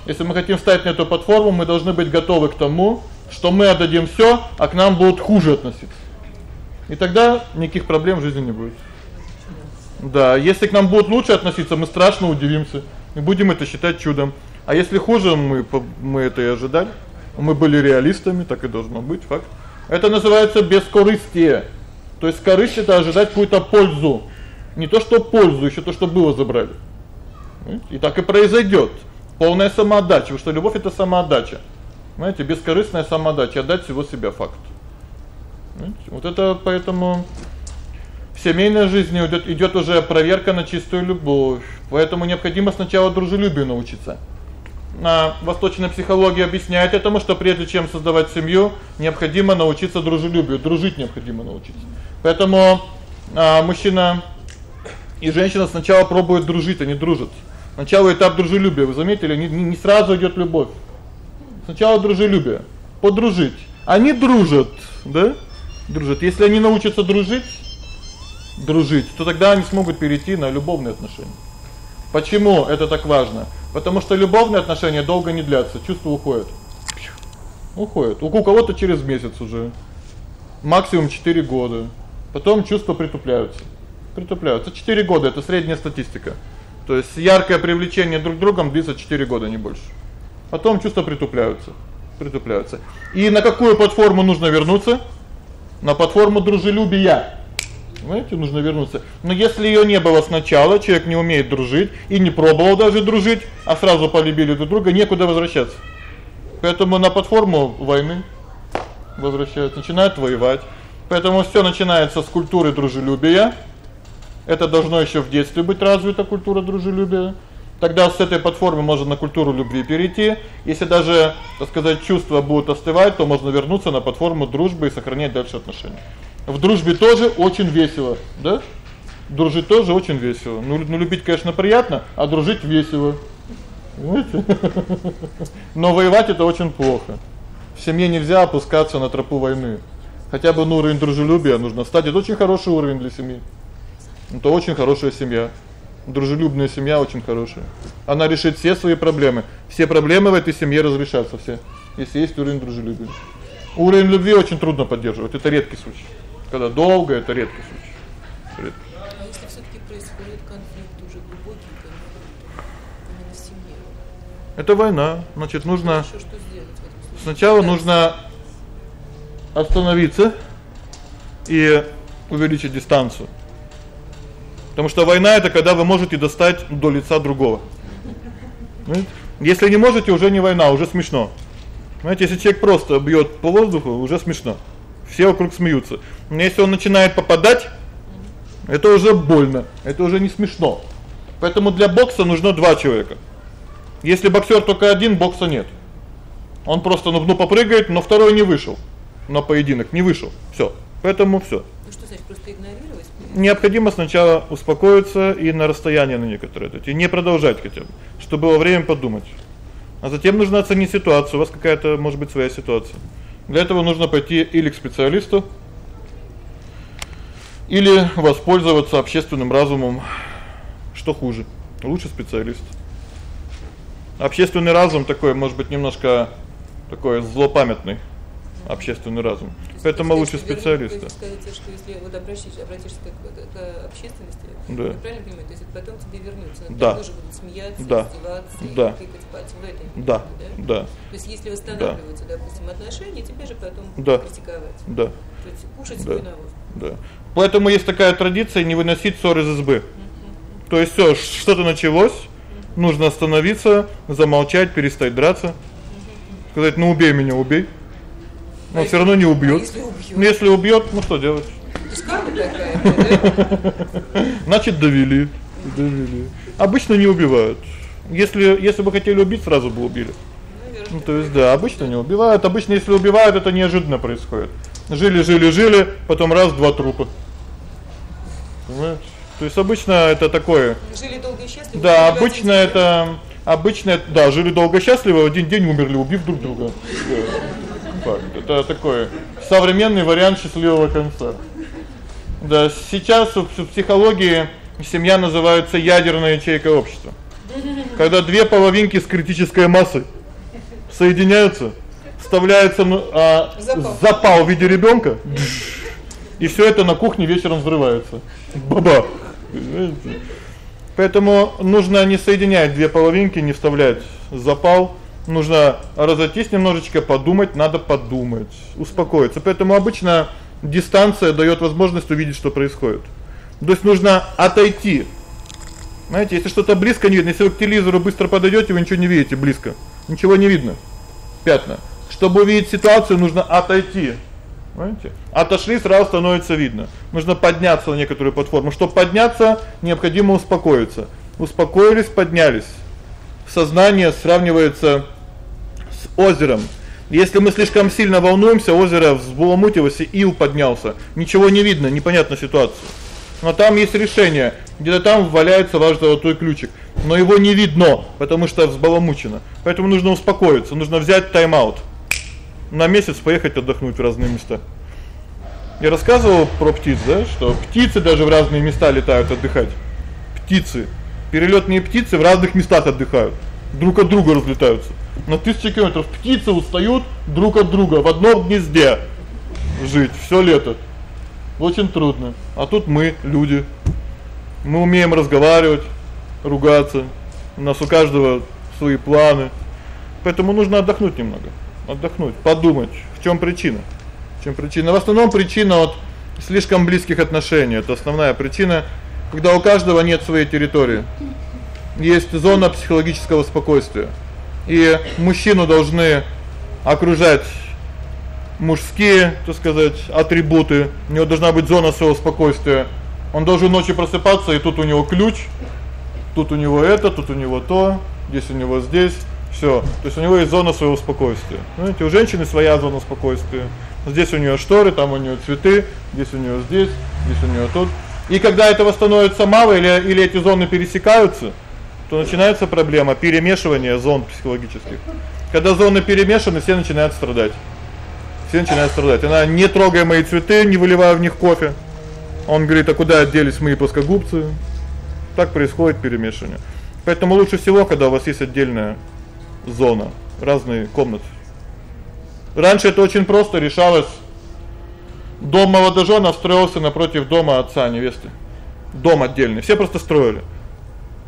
Если мы хотим встать на эту платформу, мы должны быть готовы к тому, что мы отдадим всё, а к нам будут хуже относиться. И тогда никаких проблем в жизни не будет. Да, если к нам будут лучше относиться, мы страшно удивимся и будем это считать чудом. А если хуже, мы мы это и ожидали. Мы были реалистами, так и должно быть, факт. Это называется бескорыстие. То есть корысть это ожидать какую-то пользу. Не то, что пользу, ещё то, что было забрали. И так и произойдёт. Полная самоотдача, потому что любовь это самоотдача. Знаете, бескорыстная самоотдача, отдать всего себя факт. Вот это поэтому в семейной жизни идёт идёт уже проверка на чистую любовь. Поэтому необходимо сначала дружелюбию научиться. На восточной психологии объясняют этому, что прежде чем создавать семью, необходимо научиться дружелюбию, дружить необходимо научиться. Поэтому а мужчина и женщина сначала пробуют дружить, они дружат. Сначала этап дружелюбия, вы заметили, не не сразу идёт любовь. Сначала дружелюбие, подружить. Они дружат, да? Дружат. Если они научатся дружить, дружить, то тогда они смогут перейти на любовные отношения. Почему это так важно? Потому что любовные отношения долго не длятся, чувства уходят. Уходят. У кого-то через месяц уже. Максимум 4 года. Потом чувства притупляются. Притупляются 4 года это средняя статистика. То есть яркое привлечение друг другом длится 4 года, не больше. Потом чувства притупляются, притупляются. И на какую платформу нужно вернуться? На платформу дружелюбия. Знаете, нужно вернуться. Но если её не было сначала, человек не умеет дружить и не пробовал даже дружить, а сразу полюбили друг друга, некуда возвращаться. Поэтому на платформу войны возвращаются, начинают воевать. Поэтому всё начинается с культуры дружелюбия. Это должно ещё в детстве быть развита культура дружелюбия. Тогда с этой платформы можно на культуру любви перейти. Если даже, так сказать, чувства будут остывать, то можно вернуться на платформу дружбы и сохранять дальше отношения. В дружбе тоже очень весело, да? Дружить тоже очень весело. Ну, ну любить, конечно, приятно, а дружить весело. Понимаете? Но воевать это очень плохо. В семье нельзя опускаться на тропу войны. Хотя бы на уровень дружелюбия нужно встать. Это очень хороший уровень для семьи. Это очень хорошая семья. Дружелюбная семья очень хорошая. Она решит все свои проблемы. Все проблемы в этой семье разрешатся все, если есть уровень дружелюбия. Уровень любви очень трудно поддерживать. Это редкий случай. Когда долго это редкий случай. Редкий. А если всё-таки происходит конфликт уже глубокий конфликт в семье? Это война. Значит, нужно что сделать сначала нужно остановиться и увеличить дистанцию. Потому что война это когда вы можете достать до лица другого. Понимаете? Если не можете, уже не война, уже смешно. Знаете, если человек просто бьёт по воздуху, уже смешно. Все вокруг смеются. Но если он начинает попадать, это уже больно, это уже не смешно. Поэтому для бокса нужно два человека. Если боксёр только один, бокса нет. Он просто ну, ну попрыгает, но второй не вышел на поединок, не вышел. Всё. Поэтому всё. Ну что значит просто игнорировать? Необходимо сначала успокоиться и на расстояние на некоторое отойти, не продолжать хотя бы, чтобы было время подумать. А затем нужно оценить ситуацию. У вас какая-то, может быть, своя ситуация. Для этого нужно пойти или к специалисту, или воспользоваться общественным разумом. Что хуже? Лучше специалист. Общественный разум такой, может быть, немножко такой злопамятный общественный разум. Поэтому лучше специалиста. Скажите, что если вот обратишься, обратишься к, к, общественности, да. я правильно понимаю, то есть потом тебе вернется, но да. тоже будут смеяться, да. издеваться, да. и тыкать пальцем в этом. Да. да. Да. То есть если восстанавливаются, да. допустим, отношения, тебе же потом да. критиковать. Да. То есть кушать да. свой навоз. Да. Поэтому есть такая традиция не выносить ссор из избы. То есть всё, что-то началось, нужно остановиться, замолчать, перестать драться. Сказать: "Ну убей меня, убей". Но всё равно не убьёт? Ну если убьёт, ну что делать? Значит, довели. Довели. Обычно не убивают. Если если бы хотели убить, сразу бы убили. Ну то есть да, обычно не убивают. Обычно если убивают, это неожиданно происходит. Жили, жили, жили, потом раз два трупа. Понимаете? То есть обычно это такое. Жили долго и счастливо. Да, обычно это обычно да, жили долго и счастливо, в один день умерли, убив друг друга. Факт. Это такой современный вариант счастливого конца. Да, сейчас в психологии семья называется ядерная ячейка общества. Когда две половинки с критической массой соединяются, вставляется а, Запал. запал в виде ребёнка. И всё это на кухне вечером взрывается. Баба. Поэтому нужно не соединять две половинки, не вставлять запал. Нужно разойтись немножечко, подумать, надо подумать, успокоиться. Поэтому обычно дистанция даёт возможность увидеть, что происходит. То есть нужно отойти. Знаете, если что-то близко не видно, если вы к телевизору быстро подойдёте, вы ничего не видите близко. Ничего не видно. Пятна. Чтобы увидеть ситуацию, нужно отойти. Понимаете? Отошли, сразу становится видно. Нужно подняться на некоторую платформу. Чтобы подняться, необходимо успокоиться. Успокоились, поднялись. Сознание сравнивается с озером. Если мы слишком сильно волнуемся, озеро взбаламутилось и ил поднялся. Ничего не видно, непонятна ситуация. Но там есть решение. Где-то там валяется ваш золотой ключик, но его не видно, потому что взбаламучено. Поэтому нужно успокоиться, нужно взять тайм-аут. На месяц поехать отдохнуть в разные места. Я рассказывал про птиц, да, что птицы даже в разные места летают отдыхать. Птицы, перелётные птицы в разных местах отдыхают, друг от друга разлетаются. На тысячи километров птицы устают друг от друга в одном гнезде жить всё лето. Очень трудно. А тут мы, люди. Мы умеем разговаривать, ругаться. У нас у каждого свои планы. Поэтому нужно отдохнуть немного. Отдохнуть, подумать, в чём причина. В чём причина? В основном причина от слишком близких отношений. Это основная причина, когда у каждого нет своей территории. Есть зона психологического спокойствия. И мужчину должны окружать мужские, так сказать, атрибуты. У него должна быть зона своего спокойствия. Он должен ночью просыпаться, и тут у него ключ, тут у него это, тут у него то, здесь у него здесь. Всё. То есть у него есть зона своего спокойствия. Знаете, у женщины своя зона спокойствия. Здесь у неё шторы, там у неё цветы, здесь у неё здесь, здесь у неё тут. И когда этого становится мало или или эти зоны пересекаются, то начинается проблема перемешивания зон психологических. Когда зоны перемешаны, все начинают страдать. Все начинают страдать. Она не трогай мои цветы, не выливай в них кофе. Он говорит: "А куда делись мои плоскогубцы?" Так происходит перемешивание. Поэтому лучше всего, когда у вас есть отдельная зона, разные комнаты. Раньше это очень просто решалось. Дом молодоженов строился напротив дома отца невесты. Дом отдельный. Все просто строили.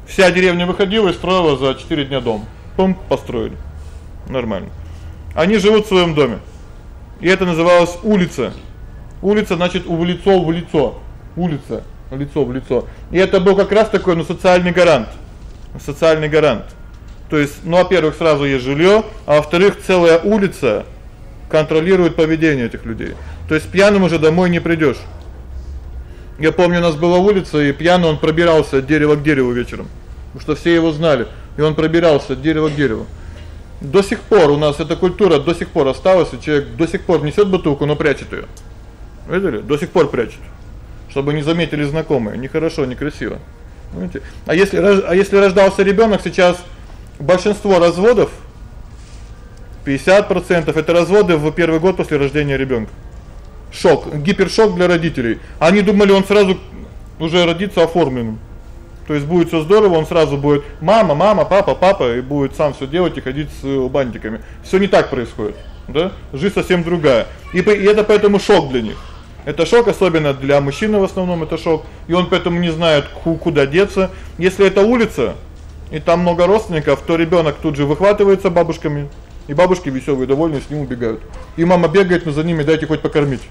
Вся деревня выходила и строила за 4 дня дом. Пум, построили. Нормально. Они живут в своём доме. И это называлось улица. Улица значит в лицо в лицо. Улица. лицо в лицо. И это был как раз такой, ну, социальный гарант. Социальный гарант. То есть, ну, во-первых, сразу есть жилье, а во-вторых, целая улица контролирует поведение этих людей. То есть пьяным уже домой не придёшь. Я помню, у нас была улица, и пьяный он пробирался от дерева к дереву вечером, потому что все его знали, и он пробирался от дерева к дереву. До сих пор у нас эта культура до сих пор осталась, и человек до сих пор несёт бутылку, но прячет её. Видели? До сих пор прячет. Чтобы не заметили знакомые. Нехорошо, некрасиво. Понимаете? А если а если рождался ребёнок сейчас большинство разводов 50% это разводы в первый год после рождения ребёнка. Шок, гипершок для родителей. Они думали, он сразу уже родится оформленным. То есть будет всё здорово, он сразу будет мама, мама, папа, папа и будет сам всё делать и ходить с э, бантиками. Всё не так происходит, да? Жизнь совсем другая. И, это поэтому шок для них. Это шок особенно для мужчин в основном это шок, и он поэтому не знает куда деться. Если это улица, и там много родственников, то ребёнок тут же выхватывается бабушками, и бабушки весёлые, довольные с ним убегают. И мама бегает, но за ними дайте хоть покормить.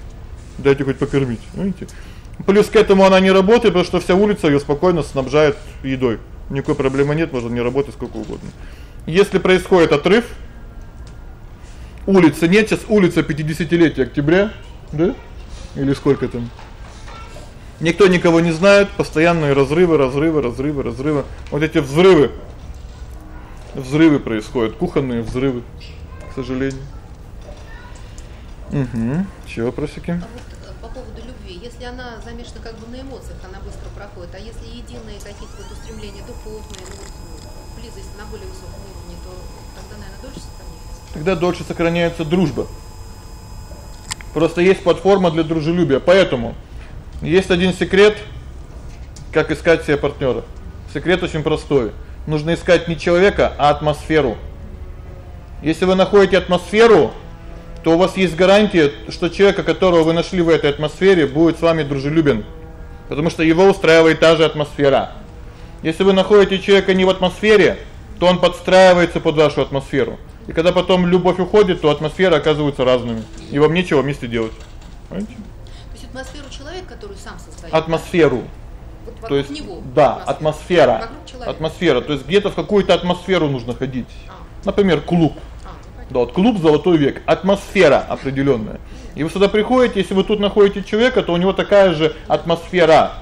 Дайте хоть покормить, видите? Плюс к этому она не работает, потому что вся улица её спокойно снабжает едой. Никакой проблемы нет, можно не работать сколько угодно. Если происходит отрыв, улицы нет, сейчас улица 50-летия октября, да? Или сколько там? Никто никого не знает, постоянные разрывы, разрывы, разрывы, разрывы. Вот эти взрывы. Взрывы происходят, кухонные взрывы, к сожалению. Угу. Ещё вопросики? А вот э, по поводу любви, если она замешана как бы на эмоциях, она быстро проходит, а если единые какие-то вот устремления духовные, ну вот близость на более высоком уровне, то тогда, наверное, дольше сохраняется. Тогда дольше сохраняется дружба. Просто есть платформа для дружелюбия. Поэтому есть один секрет, как искать себе партнёра. Секрет очень простой. Нужно искать не человека, а атмосферу. Если вы находите атмосферу, то у вас есть гарантия, что человека, которого вы нашли в этой атмосфере, будет с вами дружелюбен. Потому что его устраивает та же атмосфера. Если вы находите человека не в атмосфере, то он подстраивается под вашу атмосферу. И когда потом любовь уходит, то атмосфера оказывается разными. И вам нечего вместе делать. Понимаете? То есть атмосферу человека, который сам состоит. Атмосферу. Вот То есть него. да, атмосфера. Человека. Атмосфера, то есть где-то в какую-то атмосферу нужно ходить. А. Например, клуб. А, ну. Да, вот клуб Золотой век, атмосфера определённая. И вы сюда приходите, если вы тут находите человека, то у него такая же атмосфера.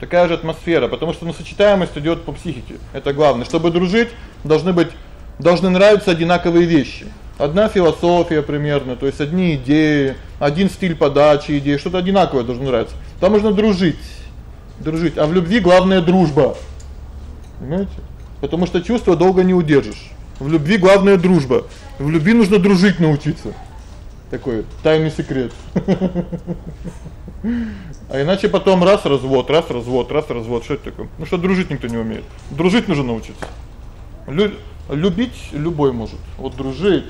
Такая же атмосфера, потому что ну сочетаемость идёт по психике. Это главное. Чтобы дружить, должны быть должны нравиться одинаковые вещи. Одна философия примерно, то есть одни идеи, один стиль подачи идей, что-то одинаковое должно нравиться. Там можно дружить. Дружить, а в любви главное дружба. Понимаете? Потому что чувства долго не удержишь. В любви главное дружба. В любви нужно дружить научиться. Такой тайный секрет. А иначе потом раз развод, раз развод, раз развод, что это такое? Ну что дружить никто не умеет. Дружить нужно научиться. Лю любить любой может. Вот дружить.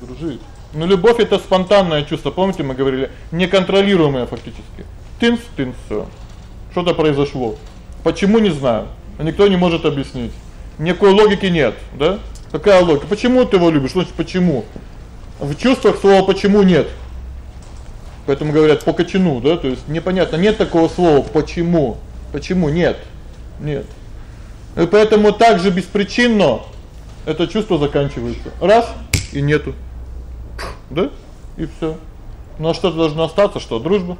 Дружить. Но любовь это спонтанное чувство, помните, мы говорили, неконтролируемое фактически. Тынс всё. Что-то произошло. Почему не знаю. Никто не может объяснить. Никакой логики нет, да? Какая логика? Почему ты его любишь? Значит, почему? В чувствах слова почему нет. Поэтому говорят по кочану, да? То есть непонятно, нет такого слова почему. Почему нет? Нет. И поэтому также беспричинно это чувство заканчивается. Раз и нету. Да? И всё. Ну а что должно остаться? Что? Дружба.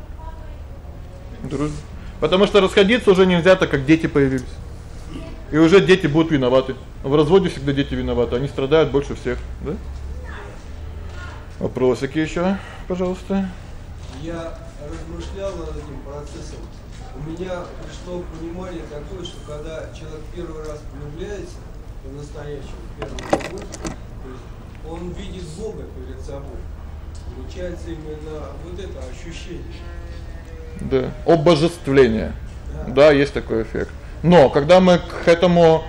Дружба. Потому что расходиться уже нельзя, так как дети появились. И уже дети будут виноваты. В разводе всегда дети виноваты, они страдают больше всех, да? Вопросики ещё, пожалуйста. Я размышлял над этим процессом. У меня пришло понимание такое, что когда человек первый раз влюбляется, по-настоящему, первый любовь, он видит Бога перед собой. Получается именно вот это ощущение. Да, обожествление. Да. есть такой эффект. Но когда мы к этому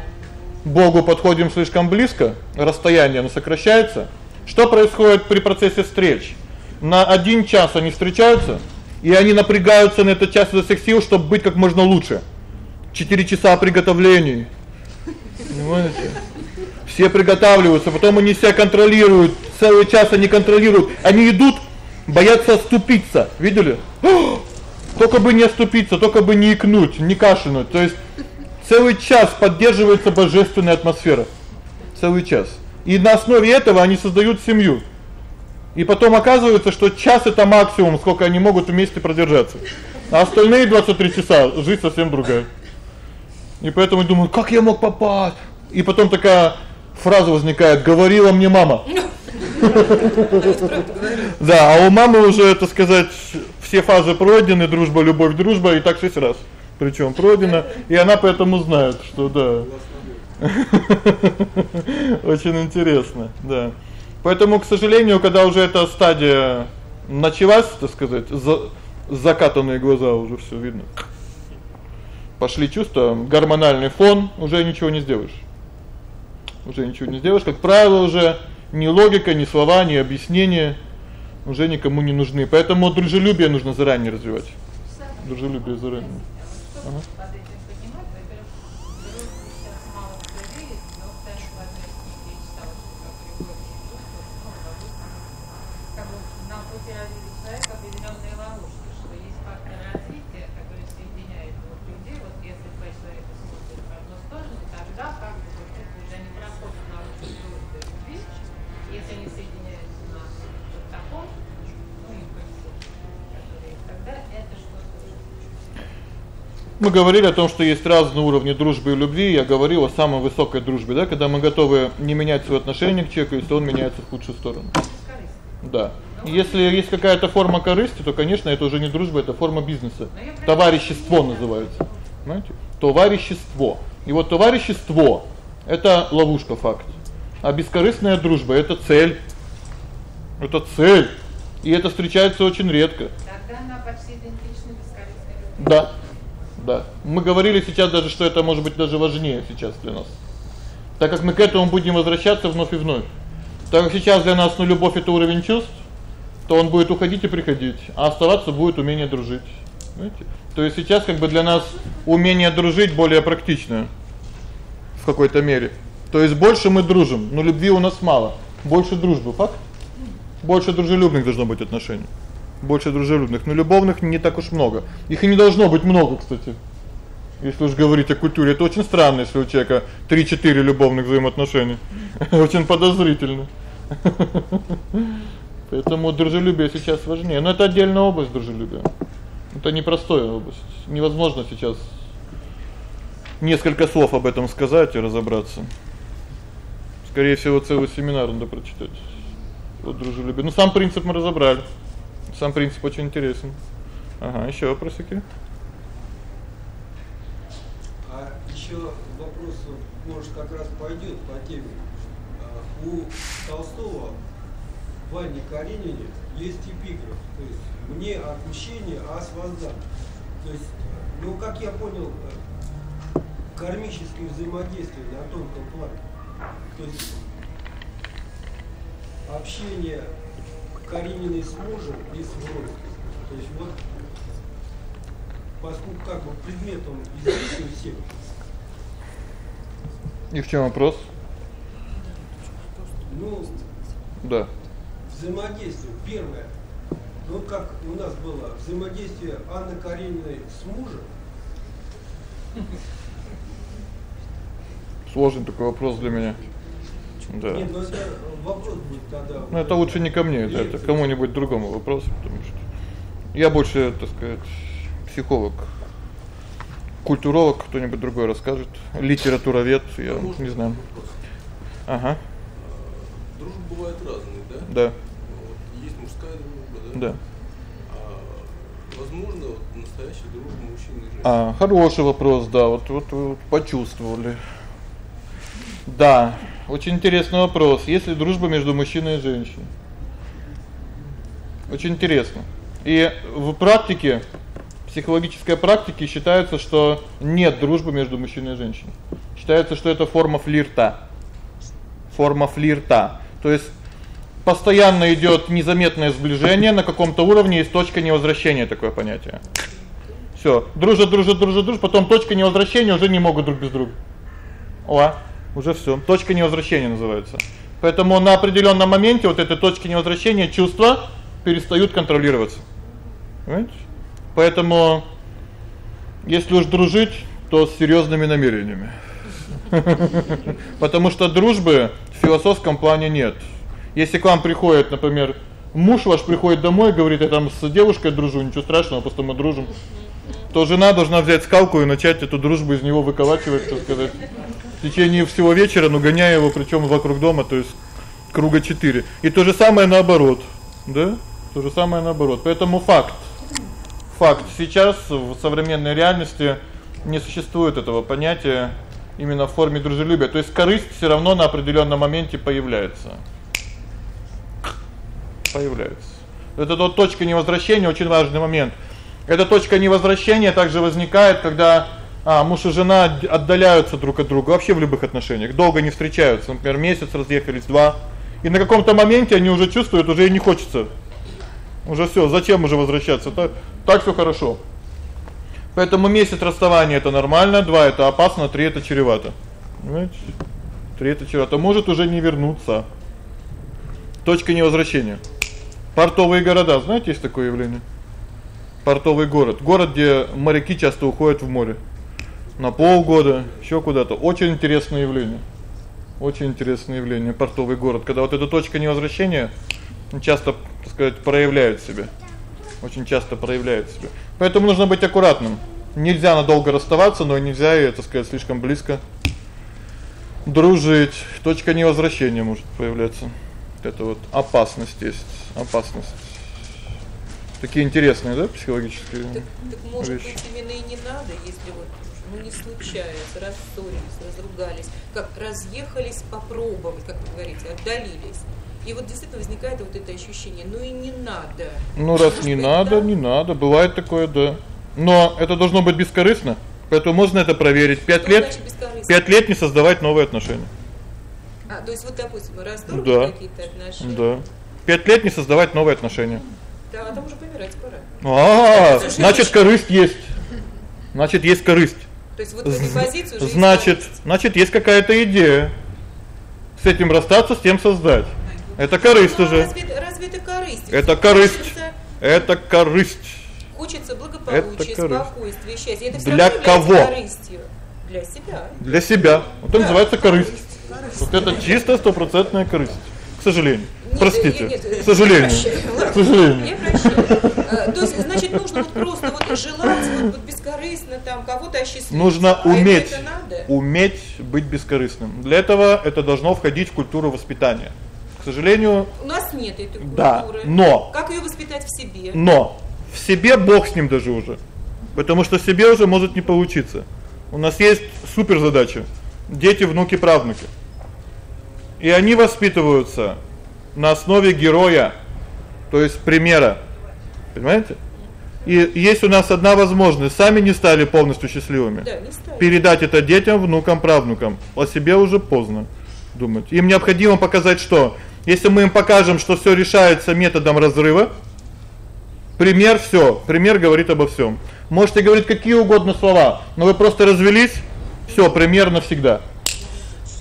Богу подходим слишком близко, расстояние оно сокращается. Что происходит при процессе встреч? На 1 час они встречаются, и они напрягаются на этот час изо всех сил, чтобы быть как можно лучше. 4 часа приготовлений. Понимаете? Все приготавливаются, потом они себя контролируют, целый час они контролируют. Они идут, боятся оступиться. Видели? Только бы не оступиться, только бы не икнуть, не кашлянуть. То есть целый час поддерживается божественная атмосфера. Целый час. И на основе этого они создают семью. И потом оказывается, что час это максимум, сколько они могут вместе продержаться. А остальные 23 часа жизнь совсем другая. И поэтому думаю, как я мог попасть? И потом такая фраза возникает: "Говорила мне мама". Да, а у мамы уже, это сказать, все фазы пройдены, дружба, любовь, дружба, и так 6 раз. Причём пройдено, и она поэтому знает, что да. Очень интересно, да. Поэтому, к сожалению, когда уже эта стадия началась, так сказать, за закатанные глаза уже всё видно. Пошли чувства, гормональный фон, уже ничего не сделаешь. Уже ничего не сделаешь, как правило, уже ни логика, ни слова, ни объяснения уже никому не нужны. Поэтому дружелюбие нужно заранее развивать. Дружелюбие заранее. Ага. Мы говорили о том, что есть разные уровни дружбы и любви. Я говорил о самой высокой дружбе, да, когда мы готовы не менять своё отношение к человеку, если он меняется в худшую сторону. Да. Если есть какая-то форма корысти, то, конечно, это уже не дружба, это форма бизнеса. Товарищество называется. Понимаете? Товарищество. И вот товарищество это ловушка факт. А бескорыстная дружба это цель. Это цель. И это встречается очень редко. Тогда она почти идентична бескорыстной. Да. Да. Мы говорили сейчас даже, что это может быть даже важнее сейчас для нас. Так как мы к этому будем возвращаться вновь и вновь. Так как сейчас для нас ну любовь это уровень чувств, то он будет уходить и приходить, а оставаться будет умение дружить. Понимаете? То есть сейчас как бы для нас умение дружить более практичное в какой-то мере. То есть больше мы дружим, но любви у нас мало. Больше дружбы, факт? Больше дружелюбных должно быть отношений. Больше дружелюбных, но любовных не так уж много. Их и не должно быть много, кстати. Если уж говорить о культуре, это очень странно, если у человека 3-4 любовных взаимоотношений. Очень подозрительно. Поэтому дружелюбие сейчас важнее. Но это отдельная область дружелюбия. Это непростая область. Невозможно сейчас несколько слов об этом сказать и разобраться. Скорее всего, целый семинар надо прочитать. Вот дружелюбие. Ну сам принцип мы разобрали. Сам принцип очень интересен. Ага, ещё вопросики? А еще вопрос, может, как раз пойдет по теме. А, У Толстого в Ване Каренине есть эпиграф, то есть «мне отпущение, а воздам». То есть, ну, как я понял, кармические взаимодействия на тонком плане. То есть общение Карениной с мужем и с Вронским. То есть вот поскольку как бы предмет он известен всем, И в чём вопрос? ну, Да. взаимодействие первое, ну как у нас было взаимодействие Анны Карениной с мужем, Сложный такой вопрос для меня. Да. нет, ну это вопрос будет тогда. Ну это лучше не ко мне, это, это кому-нибудь другому вопрос, потому что я больше, так сказать, психолог. Культуролог кто-нибудь другой расскажет, литературовед, я не знаю. Ага. Дружба бывает разная, да? Да. Вот. Есть мужская дружба, да? Да. А, возможно, вот настоящая дружба мужчины и женщины. А, хороший вопрос, да. Вот вот, вот почувствовали. Да, очень интересный вопрос. Есть ли дружба между мужчиной и женщиной? Очень интересно. И в практике, психологической практике считается, что нет дружбы между мужчиной и женщиной. Считается, что это форма флирта. Форма флирта. То есть постоянно идёт незаметное сближение на каком-то уровне, есть точка невозвращения такое понятие. Всё, дружат, дружат, дружат, дружат, потом точка невозвращения уже не могут друг без друга. О, уже всё. Точка невозвращения называется. Поэтому на определённом моменте вот этой точки невозвращения чувства перестают контролироваться. Понимаете? Поэтому если уж дружить, то с серьёзными намерениями. Потому что дружбы в философском плане нет. Если к вам приходит, например, муж ваш приходит домой и говорит: "Я там с девушкой дружу, ничего страшного, просто мы дружим". То жена должна взять скалку и начать эту дружбу из него выколачивать, так сказать. В течение всего вечера, ну гоняя его причём вокруг дома, то есть круга 4. И то же самое наоборот, да? То же самое наоборот. Поэтому факт. Факт. Сейчас в современной реальности не существует этого понятия именно в форме дружелюбия. То есть корысть всё равно на определённом моменте появляется. Появляется. Это вот точка невозвращения очень важный момент. Эта точка невозвращения также возникает, когда а муж и жена отдаляются друг от друга вообще в любых отношениях. Долго не встречаются, например, месяц разъехались, два. И на каком-то моменте они уже чувствуют, уже и не хочется. Уже всё, зачем уже возвращаться? Так так всё хорошо. Поэтому месяц расставания это нормально, два это опасно, три это чревато. Понимаете? Три это чревато, может уже не вернуться. Точка невозвращения. Портовые города, знаете, есть такое явление? Портовый город. Город, где моряки часто уходят в море. На полгода, ещё куда-то. Очень интересное явление. Очень интересное явление портовый город, когда вот эта точка невозвращения часто, так сказать, проявляет себя. Очень часто проявляет себя. Поэтому нужно быть аккуратным. Нельзя надолго расставаться, но нельзя и, так сказать, слишком близко дружить. Точка невозвращения может появляться. Это вот опасность есть, опасность. Такие интересные, да, психологические. Так, так может вещи. быть именно и не надо, если вот ну не случается, рассорились, разругались, как разъехались попробовать, как вы говорите, отдалились. И вот действительно возникает вот это ощущение: ну и не надо. Ну раз Может не надо, да? не надо, бывает такое, да. Но это должно быть бескорыстно. Поэтому можно это проверить. 5 Что лет? 5 лет не создавать новые отношения. А, то есть вот допустим, раздор Да. какие-то отношения. Да. 5 лет не создавать новые отношения. Да, а там уже помирать пора. А, значит, корысть есть. Значит, есть корысть. То есть вот в этой позиции уже есть Значит, корысть. значит, есть какая-то идея. С этим расстаться, с тем создать. Это корысть Ну, а уже. разве, разве это корысть? Это корысть. Хочется, Это корысть. хочется благополучия, Это корысть. спокойствия, счастья. Это всё Для кого? корыстью. Для себя. Для себя. Вот это Да. называется корысть. Вот это чистая стопроцентная корысть. К сожалению. Нет, Простите. нет, нет, К сожалению. прощаю. К сожалению. Я прощаю. А, То есть, значит, нужно вот просто вот желать вот, вот бескорыстно там кого-то осчастливить. Нужно А уметь это надо? уметь быть бескорыстным. Для этого это должно входить в культуру воспитания. К сожалению, У нас нет этой культуры. Да, но- Как ее воспитать в себе? но в себе Бог с ним даже уже. Потому что в себе уже может не получиться. У нас есть суперзадача дети, внуки, правнуки. И они воспитываются на основе героя, то есть примера. Понимаете? И есть у нас одна возможность, сами не стали полностью счастливыми. Да, не ставь. Передать это детям, внукам, правнукам. О себе уже поздно думать. Им необходимо показать что? Если мы им покажем, что всё решается методом разрыва, пример всё, пример говорит обо всём. Можете говорить какие угодно слова, но вы просто развелись, всё, пример навсегда.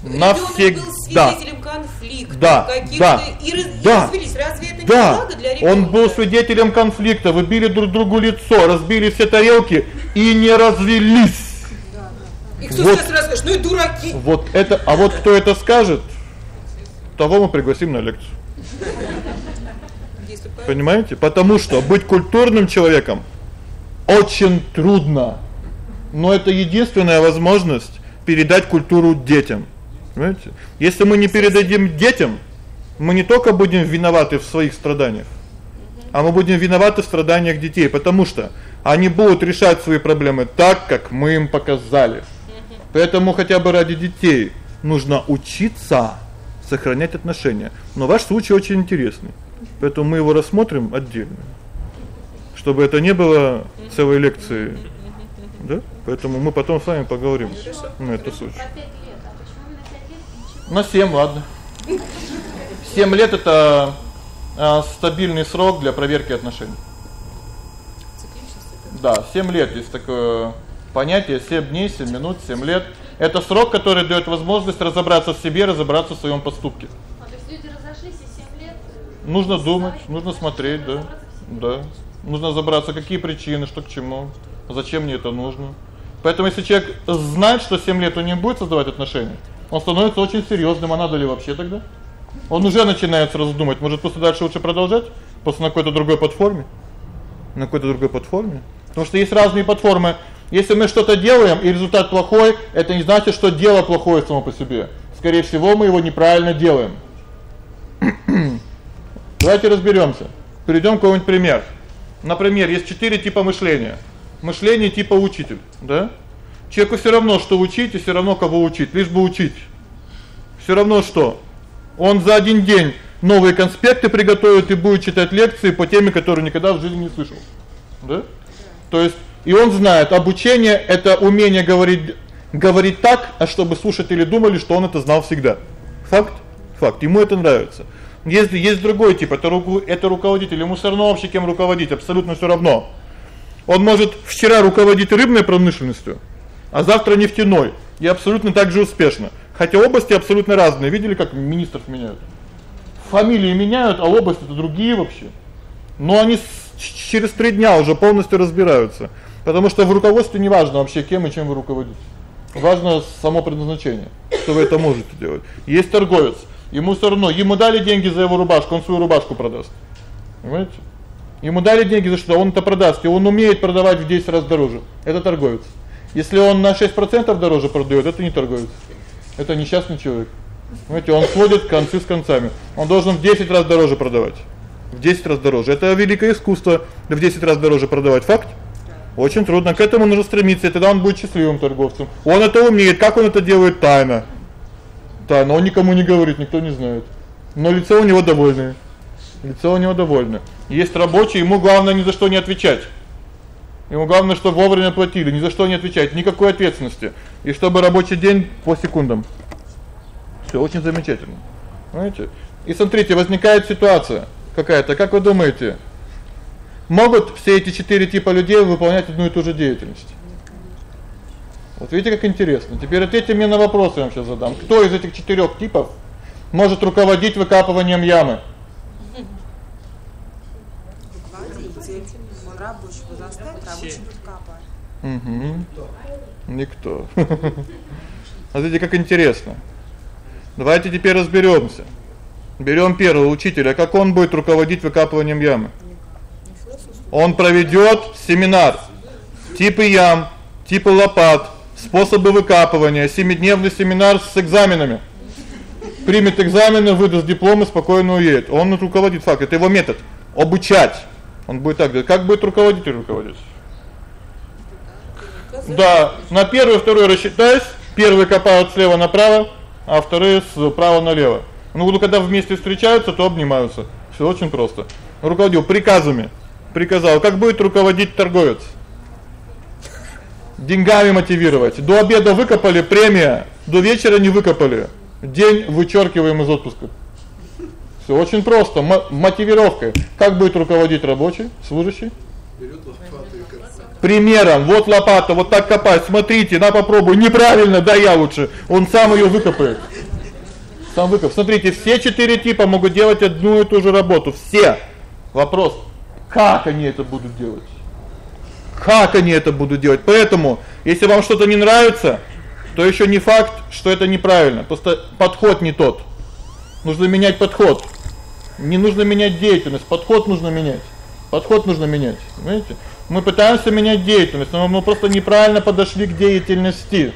Навсегда. был свидетелем конфликта, Да, да, и, раз- и да. развелись. Разве это не Да. благо для ребёнка? Он был свидетелем конфликта, вы били друг другу лицо, разбили все тарелки и не развелись. И кто вот. сейчас расскажет, ну и дураки. Вот это, а вот кто это скажет, того мы пригласим на лекцию. Понимаете? Потому что быть культурным человеком очень трудно. Но это единственная возможность передать культуру детям. Понимаете? Если мы не передадим детям, мы не только будем виноваты в своих страданиях, а мы будем виноваты в страданиях детей, потому что они будут решать свои проблемы так, как мы им показали. Поэтому хотя бы ради детей нужно учиться сохранять отношения. Но ваш случай очень интересный. Поэтому мы его рассмотрим отдельно. Чтобы это не было целой лекции. Да? Поэтому мы потом с вами поговорим на этот случай. Про 5 лет. А почему именно 5 лет? Ничего. На 7, ладно. 7 лет это а, стабильный срок для проверки отношений. Да, 7 лет есть такое понятие 7 дней, 7 минут, 7 лет. Это срок, который даёт возможность разобраться в себе, разобраться в своём поступке. А, то есть люди разошлись и 7 лет. Нужно искать, думать, нужно искать, смотреть, да. Да. Нужно разобраться, какие причины, что к чему, зачем мне это нужно. Поэтому если человек знает, что 7 лет он не будет создавать отношения, он становится очень серьёзным, а надо ли вообще тогда? Он уже начинает сразу думать, может, просто дальше лучше продолжать, просто на какой-то другой платформе. На какой-то другой платформе. Потому что есть разные платформы. Если мы что-то делаем и результат плохой, это не значит, что дело плохое само по себе. Скорее всего, мы его неправильно делаем. Давайте разберёмся. Приведём какой-нибудь пример. Например, есть четыре типа мышления. Мышление типа учитель, да? Человеку всё равно, что учить, и всё равно кого учить, лишь бы учить. Всё равно что он за один день новые конспекты приготовит и будет читать лекции по теме, которую никогда в жизни не слышал. Да? То есть и он знает, обучение это умение говорить говорить так, а чтобы слушатели думали, что он это знал всегда. Факт? Факт. Ему это нравится. Есть есть другой тип, это руку это руководитель, ему всё равно вообще кем руководить, абсолютно всё равно. Он может вчера руководить рыбной промышленностью, а завтра нефтяной, и абсолютно так же успешно. Хотя области абсолютно разные. Видели, как министров меняют? Фамилии меняют, а области это другие вообще. Но они через 3 дня уже полностью разбираются. Потому что в руководстве не важно вообще кем и чем вы руководите. Важно само предназначение, что вы это можете делать. Есть торговец, ему всё равно, ему дали деньги за его рубашку, он свою рубашку продаст. Понимаете? Ему дали деньги за что, он это продаст, и он умеет продавать в 10 раз дороже. Это торговец. Если он на 6% дороже продаёт, это не торговец. Это несчастный человек. Знаете, он сводит концы с концами. Он должен в 10 раз дороже продавать. В 10 раз дороже. Это великое искусство в 10 раз дороже продавать. Факт? Очень трудно. К этому нужно стремиться, и тогда он будет счастливым торговцем. Он это умеет. Как он это делает тайно? Тайно, он никому не говорит, никто не знает. Но лицо у него довольное. Лицо у него довольное. Есть рабочий, ему главное ни за что не отвечать. Ему главное, чтобы вовремя платили, ни за что не отвечать, никакой ответственности. И чтобы рабочий день по секундам. Всё очень замечательно. Знаете? И смотрите, возникает ситуация какая-то, как вы думаете, могут все эти четыре типа людей выполнять одну и ту же деятельность? Вот видите, как интересно. Теперь ответьте мне на вопрос, я вам сейчас задам. Кто из этих четырёх типов может руководить выкапыванием ямы? рабочего заставить, рабочий будет копать. Угу. Никто. Смотрите, как интересно. Давайте теперь разберёмся. Берём первого учителя, как он будет руководить выкапыванием ямы? Он проведёт семинар. Типы ям, типы лопат, способы выкапывания, семидневный семинар с экзаменами. Примет экзамены, выдаст диплом и спокойно уедет. Он руководит факт, это его метод обучать. Он будет так делать. Как будет руководитель руководить? Да, на первый, второй рассчитаюсь. Первый копают слева направо, а вторые справа налево. Ну, когда вместе встречаются, то обнимаются. Всё очень просто. Руководил приказами. Приказал, как будет руководить торговец? Деньгами мотивировать. До обеда выкопали премия, до вечера не выкопали. День вычеркиваем из отпуска. Всё очень просто, мотивировкой. Как будет руководить рабочий, служащий? Примером. Вот лопата, вот так копать. Смотрите, на попробуй. Неправильно, да я лучше. Он сам её выкопает. Сам выкоп. Смотрите, все четыре типа могут делать одну и ту же работу. Все. Вопрос: как они это будут делать? Как они это будут делать? Поэтому, если вам что-то не нравится, то ещё не факт, что это неправильно. Просто подход не тот. Нужно менять подход. Не нужно менять деятельность, подход нужно менять. Подход нужно менять, понимаете? Мы пытаемся менять деятельность, но мы просто неправильно подошли к деятельности.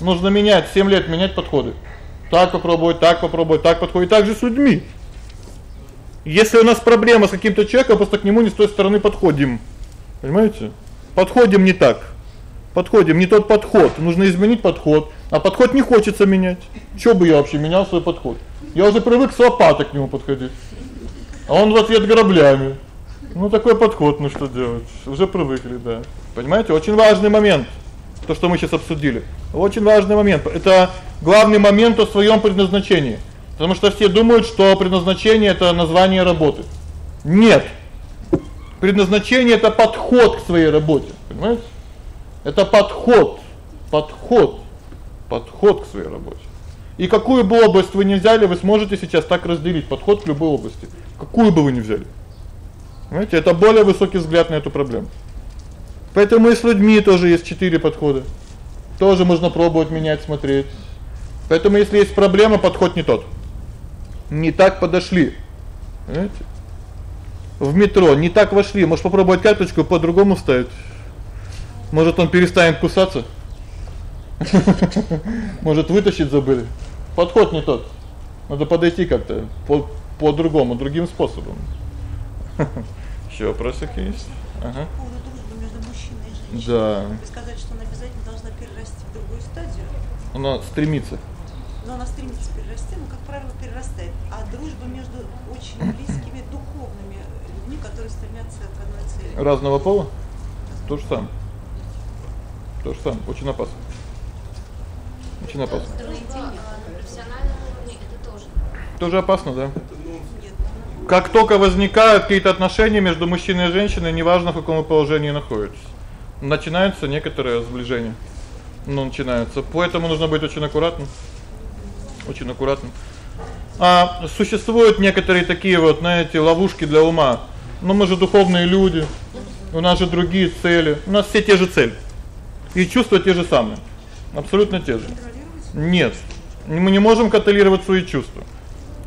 Нужно менять 7 лет менять подходы. Так попробовать, так попробовать, так подходить, так же с людьми. Если у нас проблема с каким-то человеком, просто к нему не с той стороны подходим. Понимаете? Подходим не так. Подходим не тот подход. Нужно изменить подход, а подход не хочется менять. Что бы я вообще менял свой подход? Я уже привык с лопатой к нему подходить. А он в ответ граблями. Ну такой подход, ну что делать? Уже привыкли, да. Понимаете, очень важный момент. То, что мы сейчас обсудили. Очень важный момент. Это главный момент о своём предназначении. Потому что все думают, что предназначение это название работы. Нет. Предназначение это подход к своей работе, понимаете? Это подход, подход, подход к своей работе. И какую бы область вы ни взяли, вы сможете сейчас так разделить подход к любой области. Какую бы вы ни взяли. Понимаете, это более высокий взгляд на эту проблему. Поэтому и с людьми тоже есть четыре подхода. Тоже можно пробовать менять, смотреть. Поэтому если есть проблема, подход не тот. Не так подошли. Понимаете? В метро не так вошли, может попробовать карточку по-другому вставить. Может он перестанет кусаться? Может вытащить забыли. Подход не тот. Надо подойти как-то по по-другому, другим способом. Ещё вопросы есть? Ага. По поводу дружбы между мужчиной и женщиной. Да. Вы сказали, что она обязательно должна перерасти в другую стадию. Она стремится. Но она стремится перерасти, но, как правило, перерастает. А дружба между очень близкими духовными людьми, которые стремятся к одной цели. Разного пола? То же самое. То же самое, очень опасно. Очень опасно. Дружба а, на профессиональном уровне это тоже. Тоже опасно, да? Как только возникают какие-то отношения между мужчиной и женщиной, неважно в каком положении находитесь, начинается некоторое сближение. Ну, начинается. Поэтому нужно быть очень аккуратным. Очень аккуратным. А существуют некоторые такие вот, знаете, ловушки для ума. Но мы же духовные люди. У нас же другие цели. У нас все те же цели. И чувства те же самые. Абсолютно те же. Нет. Мы не можем контролировать свои чувства.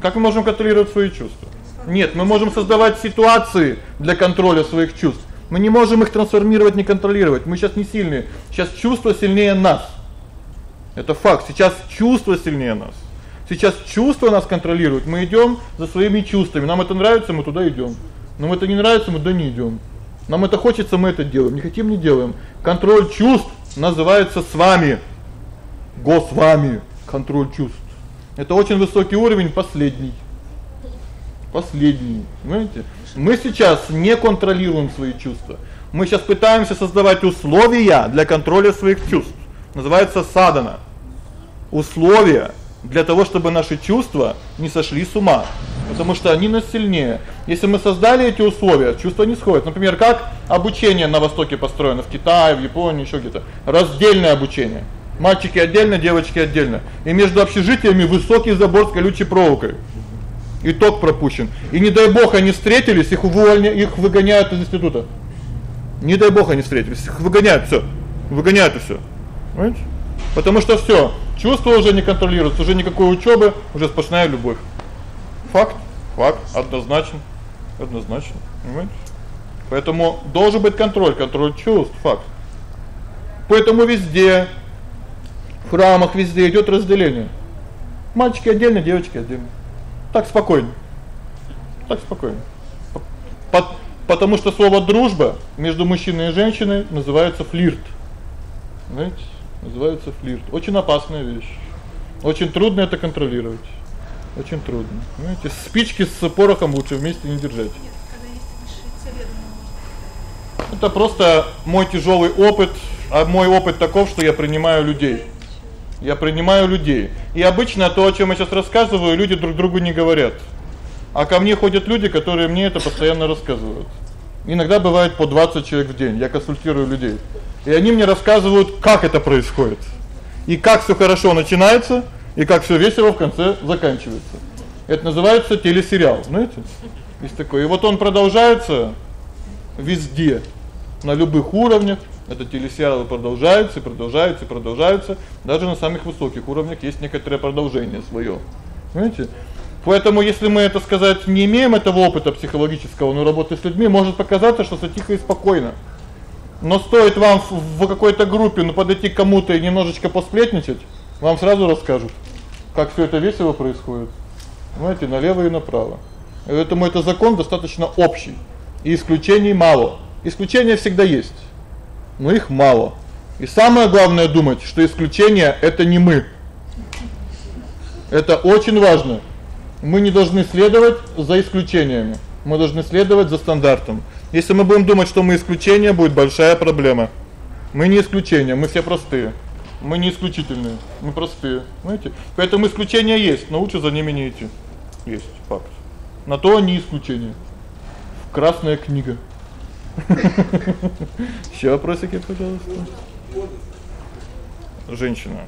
Как мы можем контролировать свои чувства? Нет, мы можем создавать ситуации для контроля своих чувств. Мы не можем их трансформировать, не контролировать. Мы сейчас не сильные. Сейчас чувства сильнее нас. Это факт. Сейчас чувства сильнее нас. Сейчас чувства нас контролируют. Мы идём за своими чувствами. Нам это нравится, мы туда идём. Нам это не нравится, мы туда не идём. Нам это хочется, мы это делаем. Не хотим, не делаем. Контроль чувств называется с вами. Го с вами. Контроль чувств. Это очень высокий уровень, последний. Последний, понимаете? Мы сейчас не контролируем свои чувства. Мы сейчас пытаемся создавать условия для контроля своих чувств. Называется садана. Условия для того, чтобы наши чувства не сошли с ума, потому что они нас сильнее. Если мы создали эти условия, чувства не сходят. Например, как обучение на востоке построено в Китае, в Японии, ещё где-то. Раздельное обучение. Мальчики отдельно, девочки отдельно. И между общежитиями высокий забор с колючей проволокой. И ток пропущен. И не дай бог они встретились, их увольняют, их выгоняют из института. Не дай бог они встретились, их выгоняют всё. Выгоняют и всё. Понимаете? Потому что всё, чувства уже не контролируются, уже никакой учёбы, уже сплошная любовь. Факт, факт, однозначно. Однозначно, понимаете? Поэтому должен быть контроль, контроль чувств, факт. Поэтому везде в храмах везде идёт разделение. Мальчики отдельно, девочки отдельно. Так спокойно. Так спокойно. По потому что слово дружба между мужчиной и женщиной называется флирт. Знаете? Называется флирт. Очень опасная вещь. Очень трудно это контролировать. Очень трудно. Знаете, спички с порохом лучше вместе не держать. Это просто мой тяжёлый опыт, а мой опыт таков, что я принимаю людей. Я принимаю людей. И обычно то, о чём я сейчас рассказываю, люди друг другу не говорят. А ко мне ходят люди, которые мне это постоянно рассказывают. Иногда бывает по 20 человек в день. Я консультирую людей. И они мне рассказывают, как это происходит. И как всё хорошо начинается, и как всё весело в конце заканчивается. Это называется телесериал, знаете? Есть такой. И вот он продолжается везде, на любых уровнях. Это телесериалы продолжаются, продолжаются, продолжаются. Даже на самых высоких уровнях есть некоторое продолжение своё. Понимаете? Поэтому если мы это сказать не имеем этого опыта психологического, но работы с людьми, может показаться, что всё тихо и спокойно. Но стоит вам в, в какой-то группе, ну, подойти к кому-то и немножечко посплетничать, вам сразу расскажут, как всё это весело происходит. Понимаете, налево и направо. Поэтому это закон достаточно общий, и исключений мало. Исключения всегда есть. Но их мало. И самое главное думать, что исключения это не мы. Это очень важно. Мы не должны следовать за исключениями. Мы должны следовать за стандартом. Если мы будем думать, что мы исключение, будет большая проблема. Мы не исключение, мы все простые. Мы не исключительные, мы простые, знаете? Поэтому исключения есть, но лучше за ними не идти. Есть факт. На то они исключения. Красная книга. Ещё вопросики, пожалуйста. Женщина.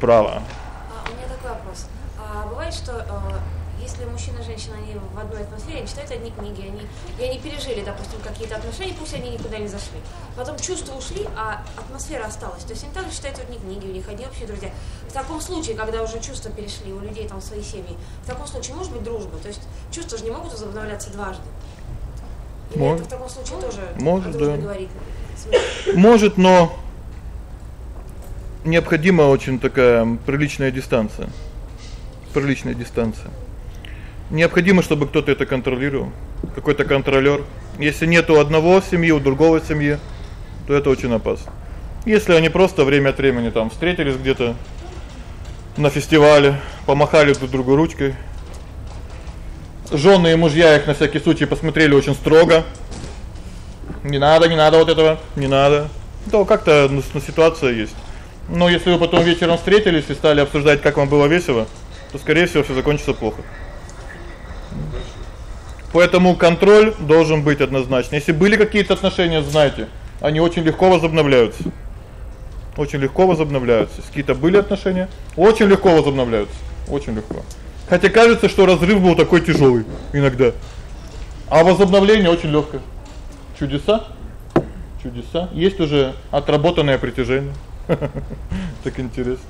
Право. А, у меня такой вопрос. А, бывает, что э, если мужчина и женщина, они в одной атмосфере, они читают одни книги, они, и они пережили, допустим, какие-то отношения, пусть они никуда не зашли. Потом чувства ушли, а атмосфера осталась. То есть они также читают одни книги, у них одни общие друзья. В таком случае, когда уже чувства перешли у людей там в свои семьи, в таком случае может быть дружба. То есть чувства же не могут возобновляться дважды. Может. это в таком случае тоже Может, да. говорит? Может, но необходима очень такая приличная дистанция. Приличная дистанция. Необходимо, чтобы кто-то это контролировал, какой-то контролёр. Если нет у одного семьи, у другого семьи, то это очень опасно. Если они просто время от времени там встретились где-то на фестивале, помахали друг другу ручкой. Жёны и мужья их на всякий случай посмотрели очень строго. Не надо, не надо вот этого, не надо. То как-то ну, ситуация есть. Но если вы потом вечером встретились и стали обсуждать, как вам было весело, то скорее всего всё закончится плохо. Поэтому контроль должен быть однозначно. Если были какие-то отношения, знайте, они очень легко возобновляются. Очень легко возобновляются. Какие-то были отношения, очень легко возобновляются. Очень легко. Хотя кажется, что разрыв был такой тяжёлый иногда. А возобновление очень лёгкое. Чудеса? Чудеса. Есть уже отработанное притяжение. Так интересно.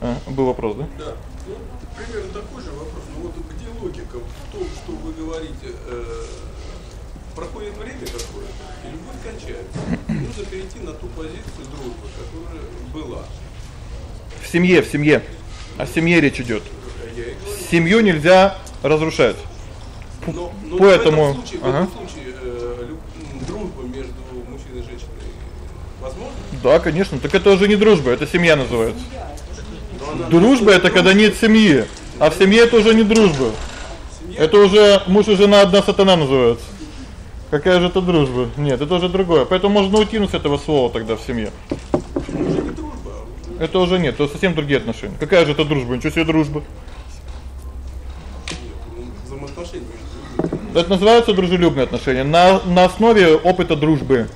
А, был вопрос, да? Да. Ну, примерно такой же вопрос. Ну вот где логика в том, что вы говорите, э, проходит время какое-то, и любовь кончается. Нужно перейти на ту позицию дружбы, которая была. В семье, в семье. О семье речь идёт. Семью нельзя разрушать. Но, но Поэтому- в этом случае, в ага. этом случае э, дружба между мужчиной и женщиной возможна? Да, конечно. Так это уже не дружба, это семья называется. Она Дружба это когда нет семьи, а в семье это уже не дружба. Это уже муж и жена одна сатана называется. Какая же это дружба? Нет, это уже другое. Поэтому можно уйти с этого слова тогда в семье. уже не дружба, а Это уже нет, это совсем другие отношения. Какая же это дружба? Ничего себе дружба. Это называется дружелюбные отношения. На на основе опыта дружбы.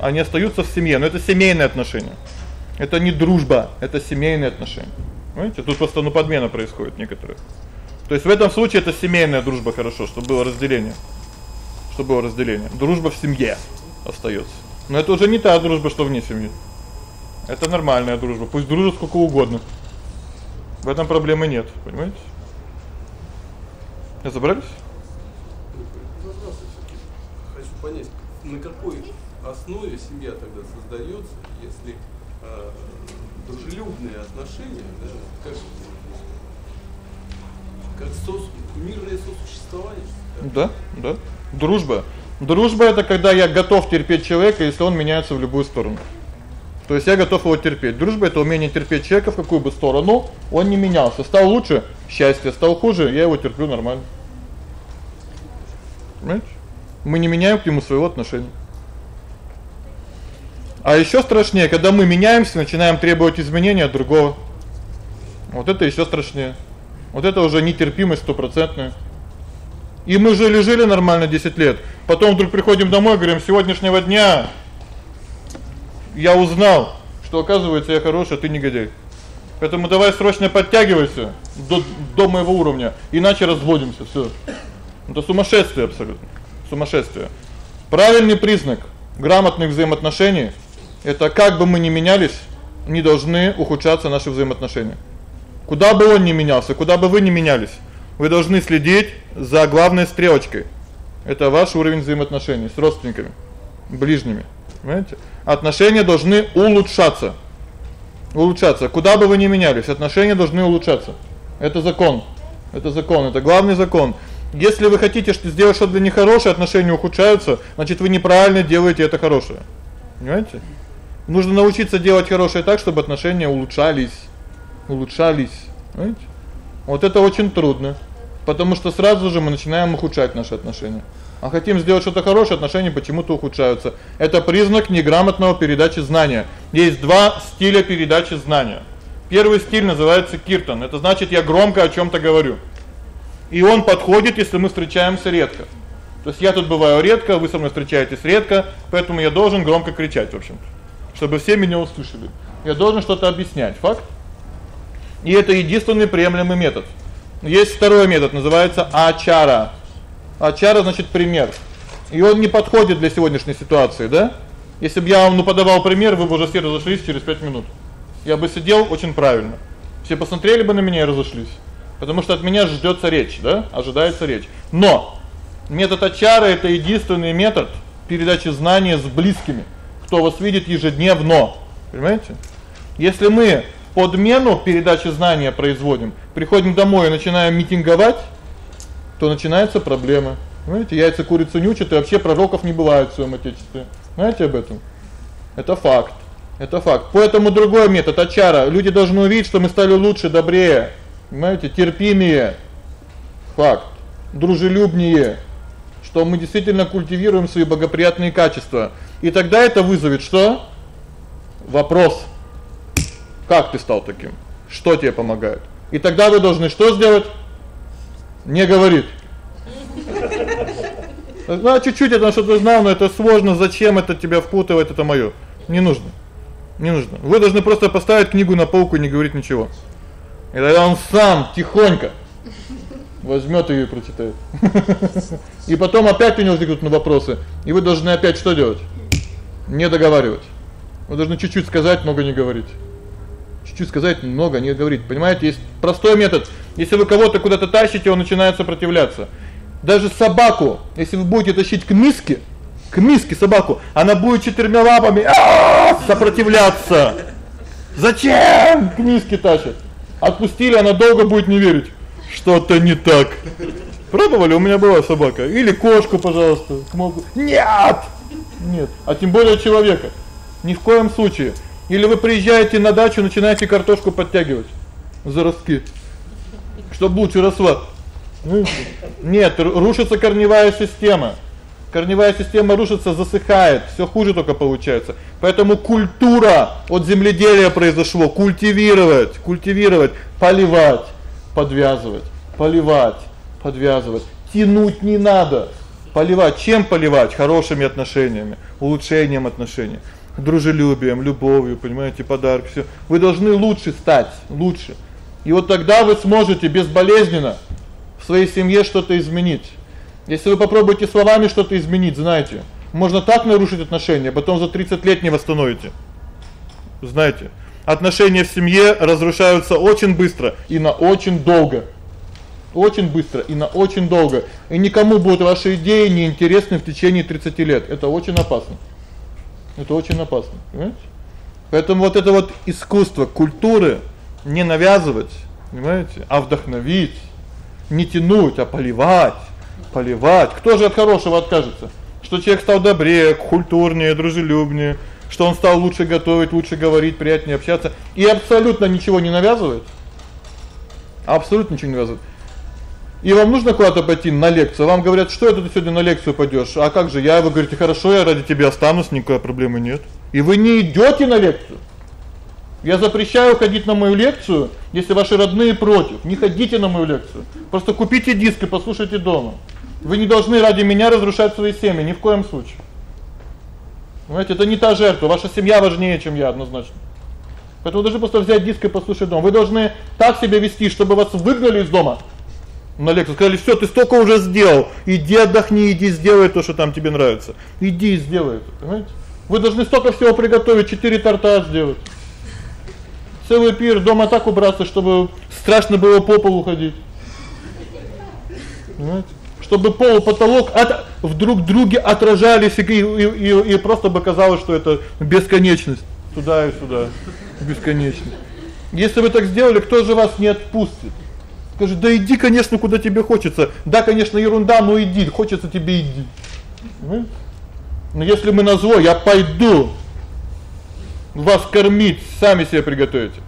Они остаются в семье, но это семейные отношения. Это не дружба, это семейные отношения. Понимаете? Тут просто ну подмена происходит некоторых. То есть в этом случае это семейная дружба хорошо, чтобы было разделение. Чтобы было разделение. Дружба в семье остаётся. Но это уже не та дружба, что вне семьи. Это нормальная дружба. Пусть дружат сколько угодно. В этом проблемы нет, понимаете? Разобрались? Всё-таки. Хочу понять, на какой основе семья тогда создаётся, если э, дружелюбные отношения, да, как как сос, мирное сосуществование. Да, да. Дружба. Дружба это когда я готов терпеть человека, если он меняется в любую сторону. То есть я готов его терпеть. Дружба это умение терпеть человека в какую бы сторону он не менялся. Стал лучше счастье, стал хуже я его терплю нормально. Понимаете? Мы не меняем к нему своего отношения. А ещё страшнее, когда мы меняемся, начинаем требовать изменения от другого. Вот это ещё страшнее. Вот это уже нетерпимость стопроцентная. И мы жили-жили нормально 10 лет. Потом вдруг приходим домой, говорим: "С сегодняшнего дня я узнал, что оказывается я хороший, а ты негодяй. Поэтому давай срочно подтягивайся до до моего уровня, иначе разводимся, всё". Это сумасшествие абсолютно. Сумасшествие. Правильный признак грамотных взаимоотношений это как бы мы ни менялись, не должны ухудшаться наши взаимоотношения. Куда бы он ни менялся, куда бы вы ни менялись, вы должны следить за главной стрелочкой. Это ваш уровень взаимоотношений с родственниками, ближними. Понимаете? Отношения должны улучшаться. Улучшаться. Куда бы вы ни менялись, отношения должны улучшаться. Это закон. Это закон, это главный закон. Если вы хотите что сделать что-то нехорошее, отношения ухудшаются, значит вы неправильно делаете это хорошее. Понимаете? Нужно научиться делать хорошее так, чтобы отношения улучшались улучшались, понимаете? Вот это очень трудно, потому что сразу же мы начинаем ухудшать наши отношения. А хотим сделать что-то хорошее, отношения почему-то ухудшаются. Это признак неграмотного передачи знания. Есть два стиля передачи знания. Первый стиль называется киртан. Это значит я громко о чём-то говорю. И он подходит, если мы встречаемся редко. То есть я тут бываю редко, вы со мной встречаетесь редко, поэтому я должен громко кричать, в общем-то, чтобы все меня услышали. Я должен что-то объяснять. Факт? И это единственный приемлемый метод. Есть второй метод, называется ачара. Ачара значит пример. И он не подходит для сегодняшней ситуации, да? Если бы я вам ну подавал пример, вы бы уже все разошлись через 5 минут. Я бы сидел очень правильно. Все посмотрели бы на меня и разошлись. Потому что от меня ждётся речь, да? Ожидается речь. Но метод ачара это единственный метод передачи знания с близкими, кто вас видит ежедневно. Понимаете? Если мы подмену передачи знания производим, приходим домой и начинаем митинговать, то начинаются проблемы. Понимаете, яйца курицу не учат, и вообще пророков не бывает в своем отечестве. Знаете об этом? Это факт. Это факт. Поэтому другой метод очара. Люди должны увидеть, что мы стали лучше, добрее, понимаете, терпимее. Факт. Дружелюбнее, что мы действительно культивируем свои благоприятные качества. И тогда это вызовет что? Вопрос. Как ты стал таким? Что тебе помогает? И тогда вы должны что сделать? Не говорить. Ну, чуть-чуть это что-то знал, но это сложно, зачем это тебя впутывает, это моё. Не нужно. Не нужно. Вы должны просто поставить книгу на полку и не говорить ничего. И тогда он сам тихонько возьмёт её и прочитает. И потом опять у него возникнут вопросы, и вы должны опять что делать? Не договаривать. Вы должны чуть-чуть сказать, много не говорить. Чуть-чуть сказать, много не говорить. Понимаете, есть простой метод. Если вы кого-то куда-то тащите, он начинает сопротивляться. Даже собаку, если вы будете тащить к миске, к миске собаку, она будет четырьмя лапами сопротивляться. Зачем к миске тащат? Отпустили, она долго будет не верить. Что-то не так. Пробовали? У меня была собака. Или кошку, пожалуйста. Могу. Нет. Нет, а тем более человека. Ни в коем случае. Или вы приезжаете на дачу, начинаете картошку подтягивать за ростки, чтобы лучше росла. Нет, рушится корневая система. Корневая система рушится, засыхает, всё хуже только получается. Поэтому культура от земледелия произошло культивировать, культивировать, поливать, подвязывать, поливать, подвязывать. Тянуть не надо. Поливать чем поливать? Хорошими отношениями, улучшением отношений, дружелюбием, любовью, понимаете, подарок, всё. Вы должны лучше стать, лучше. И вот тогда вы сможете безболезненно в своей семье что-то изменить. Если вы попробуете словами что-то изменить, знаете, можно так нарушить отношения, потом за 30 лет не восстановите. Знаете, отношения в семье разрушаются очень быстро и на очень долго. Очень быстро и на очень долго. И никому будут ваши идеи не интересны в течение 30 лет. Это очень опасно. Это очень опасно, понимаете? Поэтому вот это вот искусство культуры не навязывать, понимаете, а вдохновить не тянуть, а поливать. Поливать. Кто же от хорошего откажется? Что человек стал добрее, культурнее, дружелюбнее, что он стал лучше готовить, лучше говорить, приятнее общаться и абсолютно ничего не навязывает. Абсолютно ничего не навязывает. И вам нужно куда-то пойти на лекцию. Вам говорят: "Что это ты сегодня на лекцию пойдёшь?" А как же я? Вы говорите: "Хорошо, я ради тебя останусь, никакой проблемы нет". И вы не идёте на лекцию. Я запрещаю ходить на мою лекцию, если ваши родные против. Не ходите на мою лекцию. Просто купите диск и послушайте дома. Вы не должны ради меня разрушать свои семьи ни в коем случае. Понимаете, это не та жертва, ваша семья важнее, чем я однозначно. Поэтому должны просто взять диск и послушать дома. Вы должны так себя вести, чтобы вас выгнали из дома. На лекцию сказали: "Всё, ты столько уже сделал. Иди отдохни, иди сделай то, что там тебе нравится. Иди и сделай это", понимаете? Вы должны столько всего приготовить, четыре торта сделать целый пир, дома так убраться, чтобы страшно было по полу ходить. Понимаете? Чтобы пол, потолок от в друг друге отражались и и и, и просто бы казалось, что это бесконечность туда и сюда. Бесконечность. Если вы так сделали, кто же вас не отпустит? Скажет: "Да иди, конечно, куда тебе хочется". Да, конечно, ерунда, но иди, хочется тебе иди. Но если мы на зло, я пойду вас кормить, сами себе приготовите.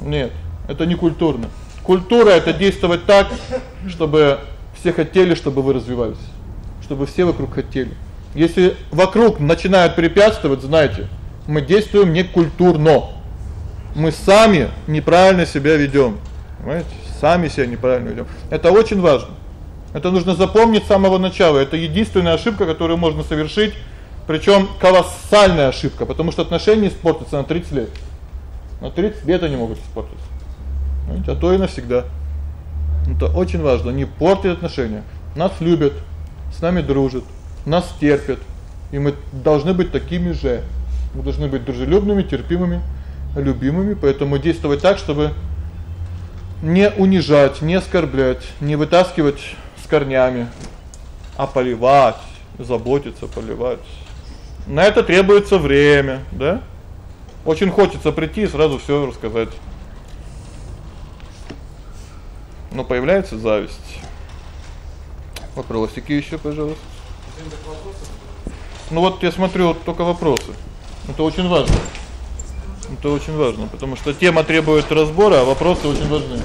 Нет, это не культурно. Культура это действовать так, чтобы все хотели, чтобы вы развивались, чтобы все вокруг хотели. Если вокруг начинают препятствовать, знаете, мы действуем не культурно. Мы сами неправильно себя ведём. Понимаете? Сами себя неправильно ведём. Это очень важно. Это нужно запомнить с самого начала. Это единственная ошибка, которую можно совершить причём колоссальная ошибка, потому что отношения испортятся на 30 лет. На 30 лет они могут испортиться. Понимаете? А то и навсегда. Это очень важно, не портить отношения. Нас любят, с нами дружат, нас терпят, и мы должны быть такими же. Мы должны быть дружелюбными, терпимыми, любимыми, поэтому действовать так, чтобы не унижать, не оскорблять, не вытаскивать с корнями, а поливать, заботиться, поливать. На это требуется время, да? Очень хочется прийти и сразу всё рассказать. Но появляется зависть. Вопросики ещё, пожалуйста. Ну вот я смотрю, вот только вопросы. Это очень важно. Это очень важно, потому что тема требует разбора, а вопросы очень важны.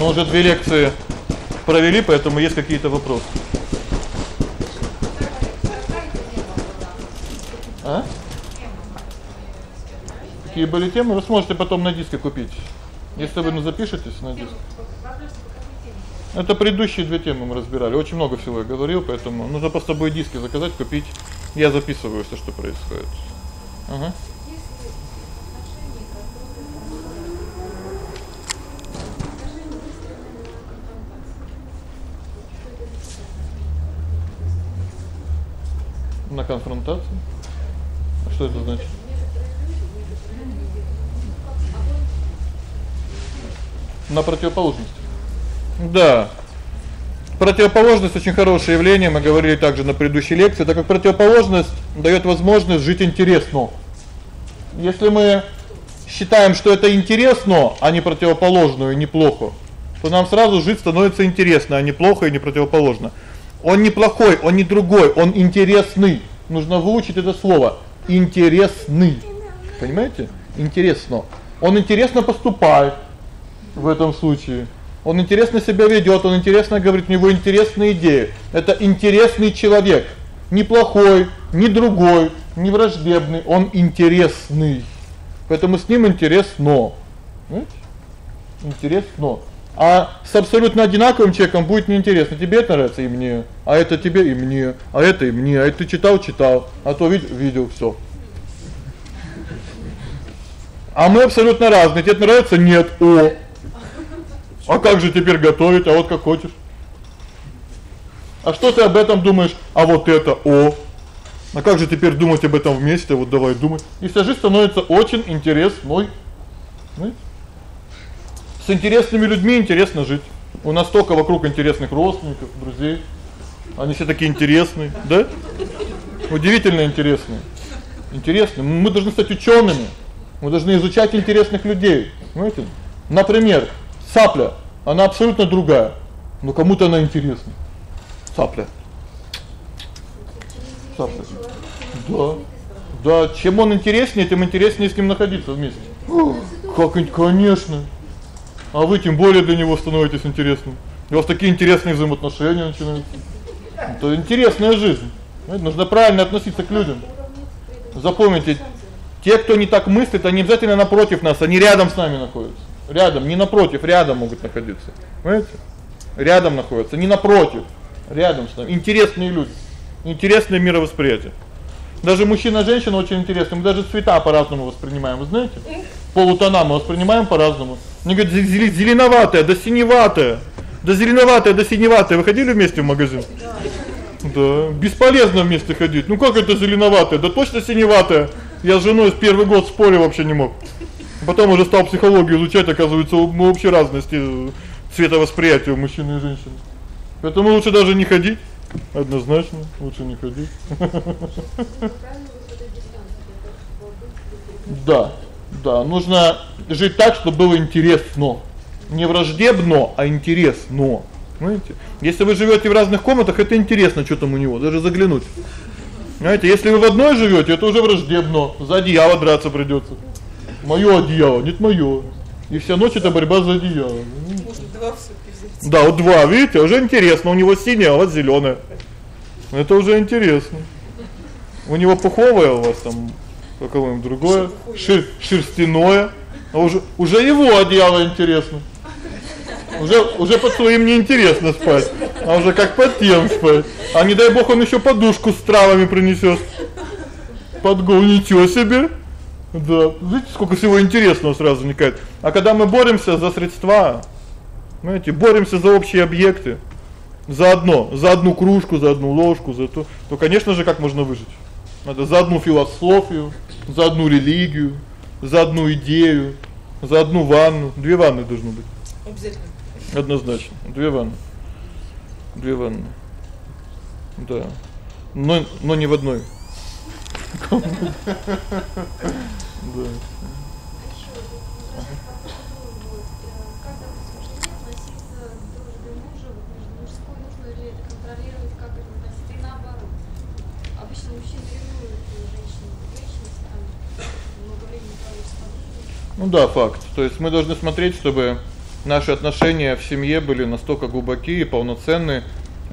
Мы уже две лекции провели, поэтому есть какие-то вопросы. А? Какие были темы, вы сможете потом на диске купить. Если вы ну запишетесь на диск. Это предыдущие две темы мы разбирали. Очень много всего я говорил, поэтому нужно просто будет диски заказать, купить. Я записываю всё, что происходит. Ага. На конфронтацию? Что это значит? На противоположность. Да. Противоположность очень хорошее явление, мы говорили также на предыдущей лекции, так как противоположность даёт возможность жить интересно. Если мы считаем, что это интересно, а не противоположно и неплохо, то нам сразу жить становится интересно, а не плохо и не противоположно. Он не плохой, он не другой, он интересный. Нужно выучить это слово. Интересный. Понимаете? Интересно. Он интересно поступает в этом случае. Он интересно себя ведёт, он интересно говорит, у него интересные идеи. Это интересный человек. Не плохой, не другой, не враждебный, он интересный. Поэтому с ним интересно. Понимаете? Интересно. А с абсолютно одинаковым человеком будет неинтересно. Тебе это нравится и мне, а это тебе и мне, а это и мне, а это читал, читал, а то вид видел всё. А мы абсолютно разные. Тебе это нравится? Нет. О. А как же теперь готовить? А вот как хочешь. А что ты об этом думаешь? А вот это. О. А как же теперь думать об этом вместе? Вот давай думай. И жизнь становится очень интересной. Понимаете? С интересными людьми интересно жить. У нас столько вокруг интересных родственников, друзей. Они все такие интересные, да? Удивительно интересные. Интересно. Мы должны стать учёными. Мы должны изучать интересных людей. Понимаете? Например, цапля. Она абсолютно другая. Но кому-то она интересна. Цапля. Цапля. Да. Да, чем он интереснее, тем интереснее с ним находиться вместе. Как, конечно. А вы тем более для него становитесь интересным. У вас такие интересные взаимоотношения начинаются. Это интересная жизнь. Нужно правильно относиться к людям. Запомните, те, кто не так мыслит, они обязательно напротив нас, они рядом с нами находятся. Рядом, не напротив, рядом могут находиться. Понимаете? Рядом находятся, не напротив, рядом с нами. Интересные люди. Интересное мировосприятие. Даже мужчина и женщина очень интересны. Мы даже цвета по-разному воспринимаем, вы знаете? Полутона мы воспринимаем по-разному. Они говорят зеленоватое, да синеватое. Да зеленоватое, да синеватое. Вы ходили вместе в магазин? Да, бесполезно вместе ходить. Ну как это зеленоватое? Да точно синеватое. Я с женой с первый год спорить вообще не мог. Потом уже стал психологию изучать, оказывается, мы вообще разности цветовосприятия у мужчины и женщины. Поэтому лучше даже не ходить. Однозначно, лучше не ходить. Да. Да, нужно жить так, чтобы было интересно. Не враждебно, а интересно. Понимаете? Если вы живёте в разных комнатах, это интересно, что там у него, даже заглянуть. Знаете, если вы в одной живёте, это уже враждебно. За одеяло драться придётся. Моё одеяло, нет моё. И вся ночь это борьба за одеяло. Может, два взять. Да, вот два, видите, уже интересно. У него синее, а у вас зелёное. Это уже интересно. У него пуховое, у вас там какое-нибудь другое, шер, шерстяное. А уже уже его одеяло интересно. Уже уже под своим не интересно спать, а уже как под тем спать. А не дай бог он ещё подушку с травами принесёт. Под голову ничего себе. Да, видите, сколько всего интересного сразу возникает. А когда мы боремся за средства, Понимаете, боремся за общие объекты. За одно, за одну кружку, за одну ложку, за то, то, конечно же, как можно выжить? Надо за одну философию, за одну религию, за одну идею, за одну ванну. Две ванны должно быть. Обязательно. Однозначно. Две ванны. Две ванны. Да. Но но не в одной. Да. А ещё вот возвращаясь к вопросу вот, э, как, допустим, жене относиться к дружбе мужа, вот, между мужской, нужно ли это контролировать, как это относиться, и наоборот. Обычно мужчины ревнуют э, женщин к женщине, там много времени проводят с подругой. Ну да, факт. То есть мы должны смотреть, чтобы наши отношения в семье были настолько глубокие и полноценные,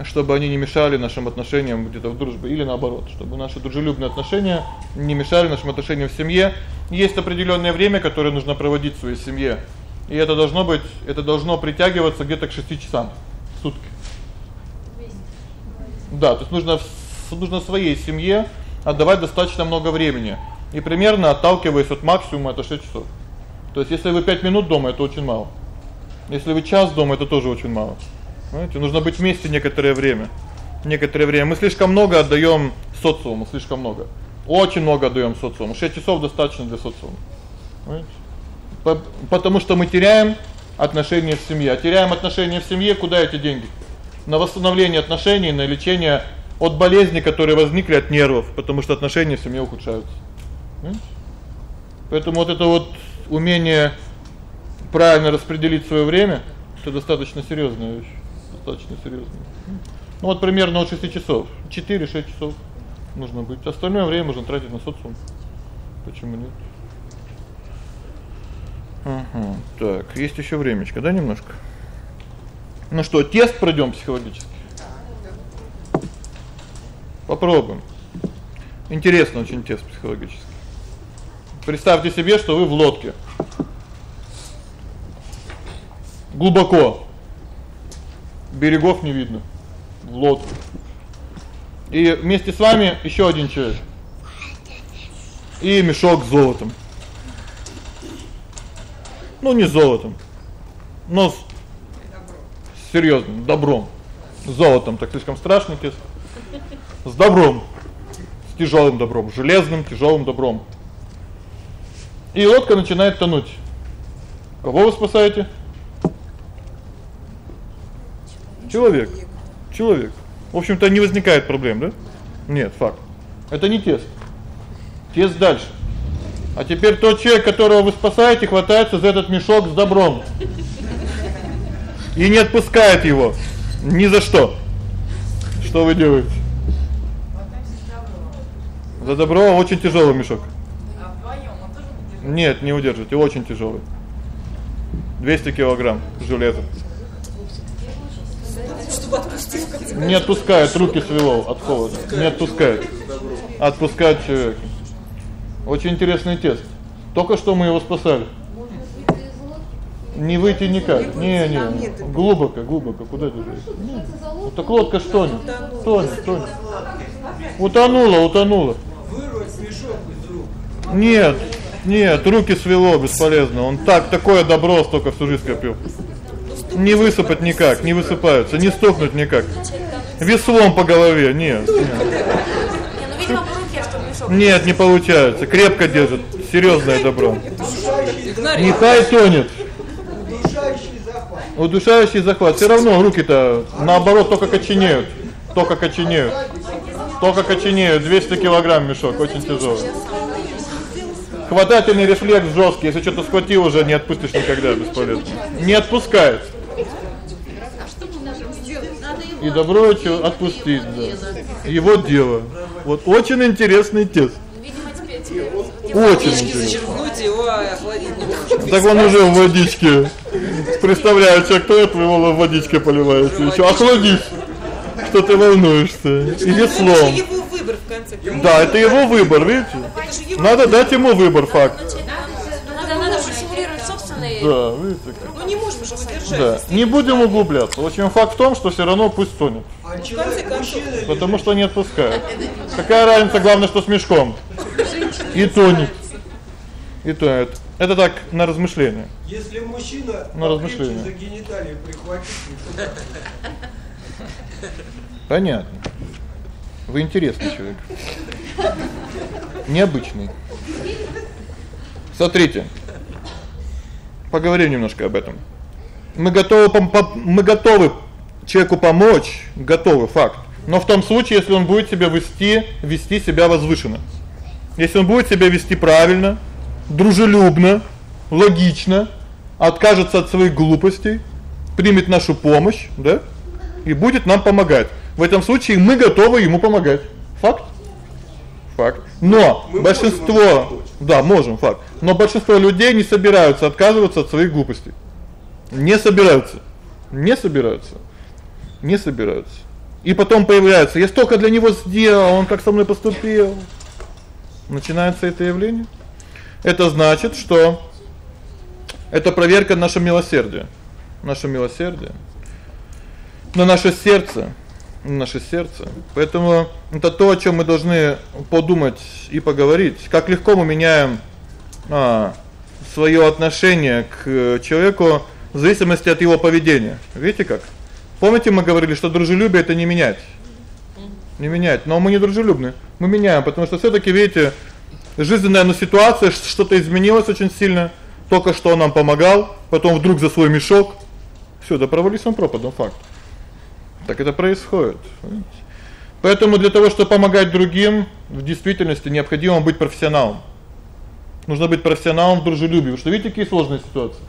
чтобы они не мешали нашим отношениям где-то в дружбе или наоборот, чтобы наши дружелюбные отношения не мешали нашим отношениям в семье. Есть определённое время, которое нужно проводить в своей семье. И это должно быть, это должно притягиваться где-то к 6 часам в сутки. Да, то есть нужно нужно своей семье отдавать достаточно много времени. И примерно отталкиваясь от максимума это 6 часов. То есть если вы 5 минут дома это очень мало. Если вы час дома это тоже очень мало. Понимаете, нужно быть вместе некоторое время. Некоторое время мы слишком много отдаём социуму, слишком много. Очень много отдаём социуму. 6 часов достаточно для социума. Понимаете? По потому что мы теряем отношения в семье. А теряем отношения в семье, куда эти деньги? На восстановление отношений, на лечение от болезней, которые возникли от нервов, потому что отношения в семье ухудшаются. Понимаете? Поэтому вот это вот умение правильно распределить своё время это достаточно серьёзная вещь достаточно серьёзно. Ну вот примерно от 6 часов, 4-6 часов нужно быть. Остальное время можно тратить на социум. Почему нет? Ага. Так, есть ещё времечко, да, немножко. Ну что, тест пройдём психологический. Попробуем. Интересно очень тест психологический. Представьте себе, что вы в лодке. Глубоко берегов не видно. В лодке. И вместе с вами ещё один человек. И мешок с золотом. Ну не золотом. Но с серьёзным добром. С золотом так слишком страшный тест. С добром. С тяжёлым добром, железным тяжёлым добром. И лодка начинает тонуть. Кого вы спасаете? Человек. Человек. В общем-то, не возникает проблем, да? Нет, факт. Это не тест. Тест дальше. А теперь тот человек, которого вы спасаете, хватается за этот мешок с добром. И не отпускает его ни за что. Что вы делаете? За добро очень тяжелый мешок. Не? Нет, не удержите, очень тяжелый. 200 килограмм железа. Не отпускает, руки свело от холода. Не отпускает. Отпускает человека. Очень интересный тест. Только что мы его спасали. Не выйти никак. Не, не. Глубоко, глубоко. Куда ты идёшь? Вот так лодка что не? Тонет, тонет. Утонула, утонула. Вырвать мешок из рук. Нет. Нет, руки свело бесполезно. Он так такое добро столько всю жизнь копил. Не высыпать никак, не высыпаются, не стукнуть никак. Веслом по голове. Нет. Нет. Не, ну не получается. Крепко держит. Серьёзное добро. Удушающий, Нехай тонет. удушающий захват. Удушающий захват. Всё равно руки-то наоборот только коченеют. Только коченеют. Только коченеют. 200 килограмм мешок, очень тяжелый. Хватательный рефлекс жёсткий. Если что-то схватил, уже не отпустишь никогда, бесполезно. Не отпускает. И добро эти отпустить, да. Его дело. Вот очень интересный тест. Видимо, теперь теперь Очень интересно. его, охладить. Так он уже в водичке. Представляю, человек то это его в водичкой поливается. Ещё охладись. Что ты волнуешься? И Это веслом. же его выбор в конце концов. Да, это его выбор, видите? Это же его Надо дать ему выбор, факт. Надо надо симулировать собственные Да, видите как. Ну не можем же удержать. Да, не будем углубляться. В общем, факт в том, что всё равно пусть тонет, А человек, потому что не отпускает. Какая разница, главное, что с мешком. И тонет. И тонет. Это так на размышление. Если мужчина На размышление. за гениталии прихватит, Понятно. Вы интересный человек. Необычный. Смотрите. Поговорим немножко об этом. Мы готовы мы готовы человеку помочь, готовы, факт. Но в том случае, если он будет себя вести, вести себя возвышенно. Если он будет себя вести правильно, дружелюбно, логично, откажется от своих глупостей, примет нашу помощь, да? И будет нам помогать. В этом случае мы готовы ему помогать. Факт? Факт. Но Мы можем большинство, помочь. да, можем, факт. Но большинство людей не собираются отказываться от своих глупостей. Не собираются. Не собираются. Не собираются. И потом появляется: "Я столько для него сделал, он как со мной поступил". Начинается это явление. Это значит, что это проверка нашего милосердия. Наше милосердие на наше сердце, наше сердце. Поэтому это то, о чём мы должны подумать и поговорить. Как легко мы меняем а своё отношение к человеку в зависимости от его поведения. Видите как? Помните, мы говорили, что дружелюбие это не менять. Не менять, но мы не дружелюбны. Мы меняем, потому что всё-таки, видите, жизненная ну, ситуация, что-то изменилось очень сильно. Только что он нам помогал, потом вдруг за свой мешок всё, да он пропадом, факт. Так это происходит. Поэтому для того, чтобы помогать другим, в действительности необходимо быть профессионалом. Нужно быть профессионалом в дружелюбии. Потому что видите, какие сложные ситуации.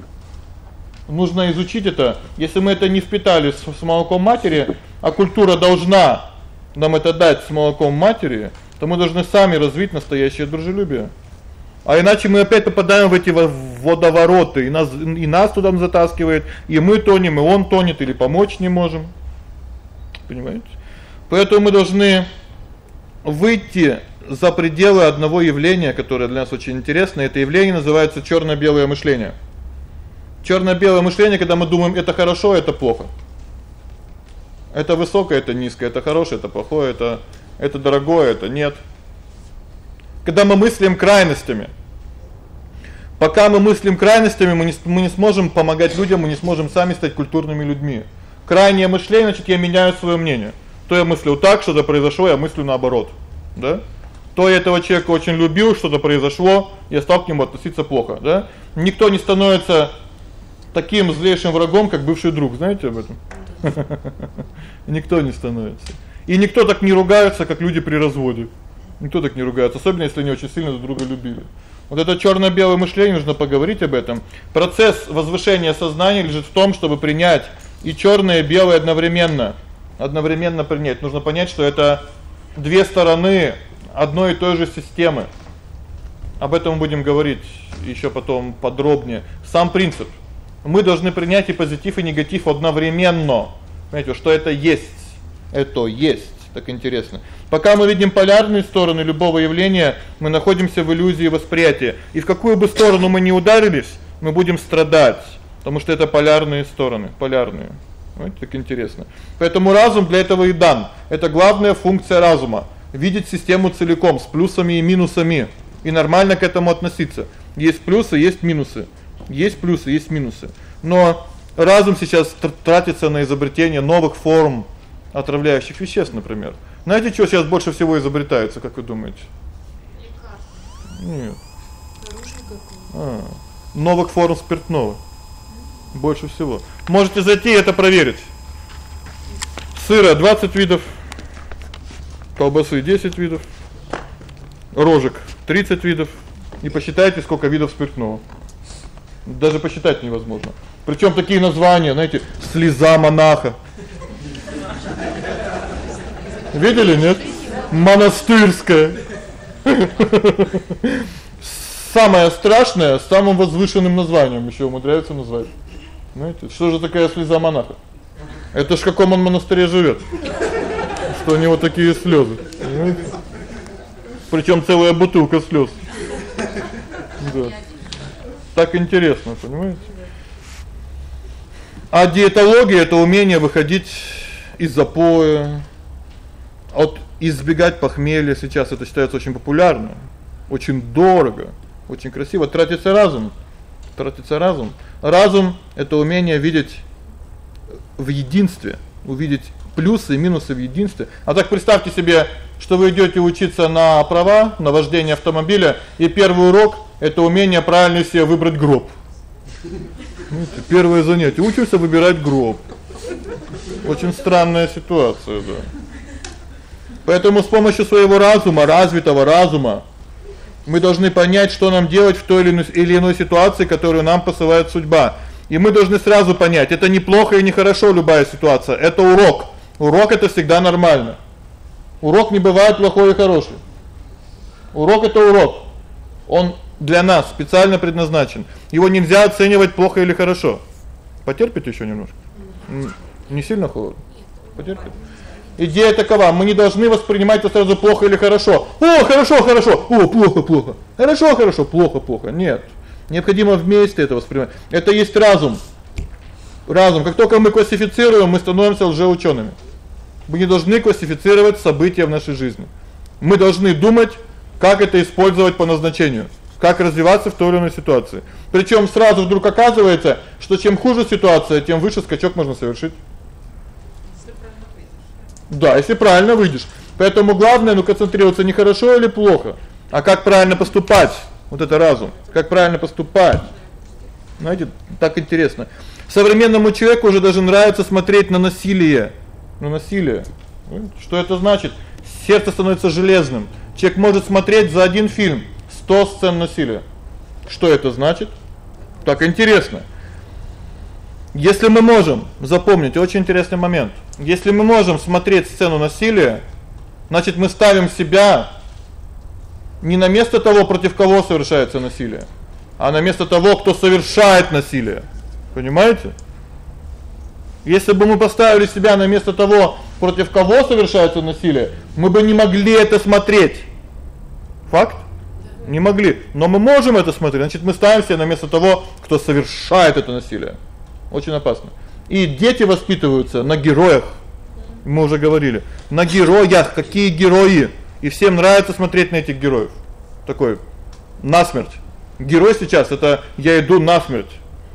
Нужно изучить это. Если мы это не впитали с, с молоком матери, а культура должна нам это дать с молоком матери, то мы должны сами развить настоящее дружелюбие. А иначе мы опять попадаем в эти во- водовороты, и нас и нас туда затаскивает, и мы тонем, и он тонет или помочь не можем. Понимаете? Поэтому мы должны выйти за пределы одного явления, которое для нас очень интересно. Это явление называется чёрно-белое мышление. Чёрно-белое мышление, когда мы думаем, это хорошо, это плохо. Это высокое, это низкое, это хорошее, это плохое, это это дорогое, это нет. Когда мы мыслим крайностями. Пока мы мыслим крайностями, мы не мы не сможем помогать людям, мы не сможем сами стать культурными людьми. Крайнее мышление, значит, я меняю своё мнение. То я мыслю так, что-то произошло, я мыслю наоборот. Да? То я этого человека очень любил, что-то произошло, я стал к нему относиться плохо, да? Никто не становится таким злейшим врагом, как бывший друг, знаете об этом? Никто не становится. И никто так не ругается, как люди при разводе. Никто так не ругается, особенно если они очень сильно друг друга любили. Вот это чёрно-белое мышление, нужно поговорить об этом. Процесс возвышения сознания лежит в том, чтобы принять и чёрное, и белое одновременно. Одновременно принять. Нужно понять, что это две стороны одной и той же системы. Об этом будем говорить ещё потом подробнее. Сам принцип. Мы должны принять и позитив, и негатив одновременно. Понимаете, что это есть. Это есть. Так интересно. Пока мы видим полярные стороны любого явления, мы находимся в иллюзии восприятия. И в какую бы сторону мы ни ударились, мы будем страдать, потому что это полярные стороны, полярные. Вот так интересно. Поэтому разум для этого и дан. Это главная функция разума видеть систему целиком с плюсами и минусами и нормально к этому относиться. Есть плюсы, есть минусы. Есть плюсы, есть минусы. Но разум сейчас тр- тратится на изобретение новых форм отравляющих веществ, например. Знаете, что сейчас больше всего изобретается, как вы думаете? Нет. А, новых форм спиртного. Больше всего. Можете зайти и это проверить. Сыра 20 видов, колбасы 10 видов, рожек 30 видов и посчитайте, сколько видов спиртного. Даже посчитать невозможно. Причём такие названия, знаете, слеза монаха. Видели, нет? Монастырская. Самое страшное, с самым возвышенным названием ещё умудряются назвать. Знаете, что же такая слеза монаха? Это ж в каком он монастыре живёт? Что у него такие слёзы? Причём целая бутылка слёз. Да. Так интересно, понимаете? А диетология это умение выходить из запоя, от избегать похмелья сейчас это считается очень популярно, очень дорого, очень красиво тратится разум. Тратится разум. Разум это умение видеть в единстве, увидеть плюсы и минусы в единстве. А так представьте себе, что вы идёте учиться на права, на вождение автомобиля, и первый урок это умение правильно себе выбрать гроб. Ну, первое занятие учишься выбирать гроб. Очень странная ситуация, да. Поэтому с помощью своего разума, развитого разума, мы должны понять, что нам делать в той или иной, ситуации, которую нам посылает судьба. И мы должны сразу понять, это не плохо и не хорошо любая ситуация, это урок. Урок это всегда нормально. Урок не бывает плохой и хороший. Урок это урок. Он для нас специально предназначен. Его нельзя оценивать плохо или хорошо. Потерпите ещё немножко. Не сильно холодно. Потерпите. Идея такова: мы не должны воспринимать это сразу плохо или хорошо. О, хорошо, хорошо. О, плохо, плохо. Хорошо, хорошо, плохо, плохо. Нет. Необходимо вместе это воспринимать. Это есть разум. Разум. Как только мы классифицируем, мы становимся лжеучёными. Мы не должны классифицировать события в нашей жизни. Мы должны думать, как это использовать по назначению, как развиваться в той или иной ситуации. Причём сразу вдруг оказывается, что чем хуже ситуация, тем выше скачок можно совершить. Да, если правильно выйдешь. Поэтому главное, ну, концентрироваться не хорошо или плохо, а как правильно поступать. Вот это разум. Как правильно поступать. Знаете, так интересно. Современному человеку уже даже нравится смотреть на насилие. На насилие. Что это значит? Сердце становится железным. Человек может смотреть за один фильм 100 сцен насилия. Что это значит? Так интересно. Если мы можем, запомнить очень интересный момент. Если мы можем смотреть сцену насилия, значит, мы ставим себя не на место того, против кого совершается насилие, а на место того, кто совершает насилие. Понимаете? Если бы мы поставили себя на место того, против кого совершается насилие, мы бы не могли это смотреть. Факт? Не могли. Но мы можем это смотреть. Значит, мы ставим себя на место того, кто совершает это насилие. Очень опасно. И дети воспитываются на героях. Мы уже говорили. На героях, какие герои? И всем нравится смотреть на этих героев. Такой насмерть. Герой сейчас это я иду насмерть.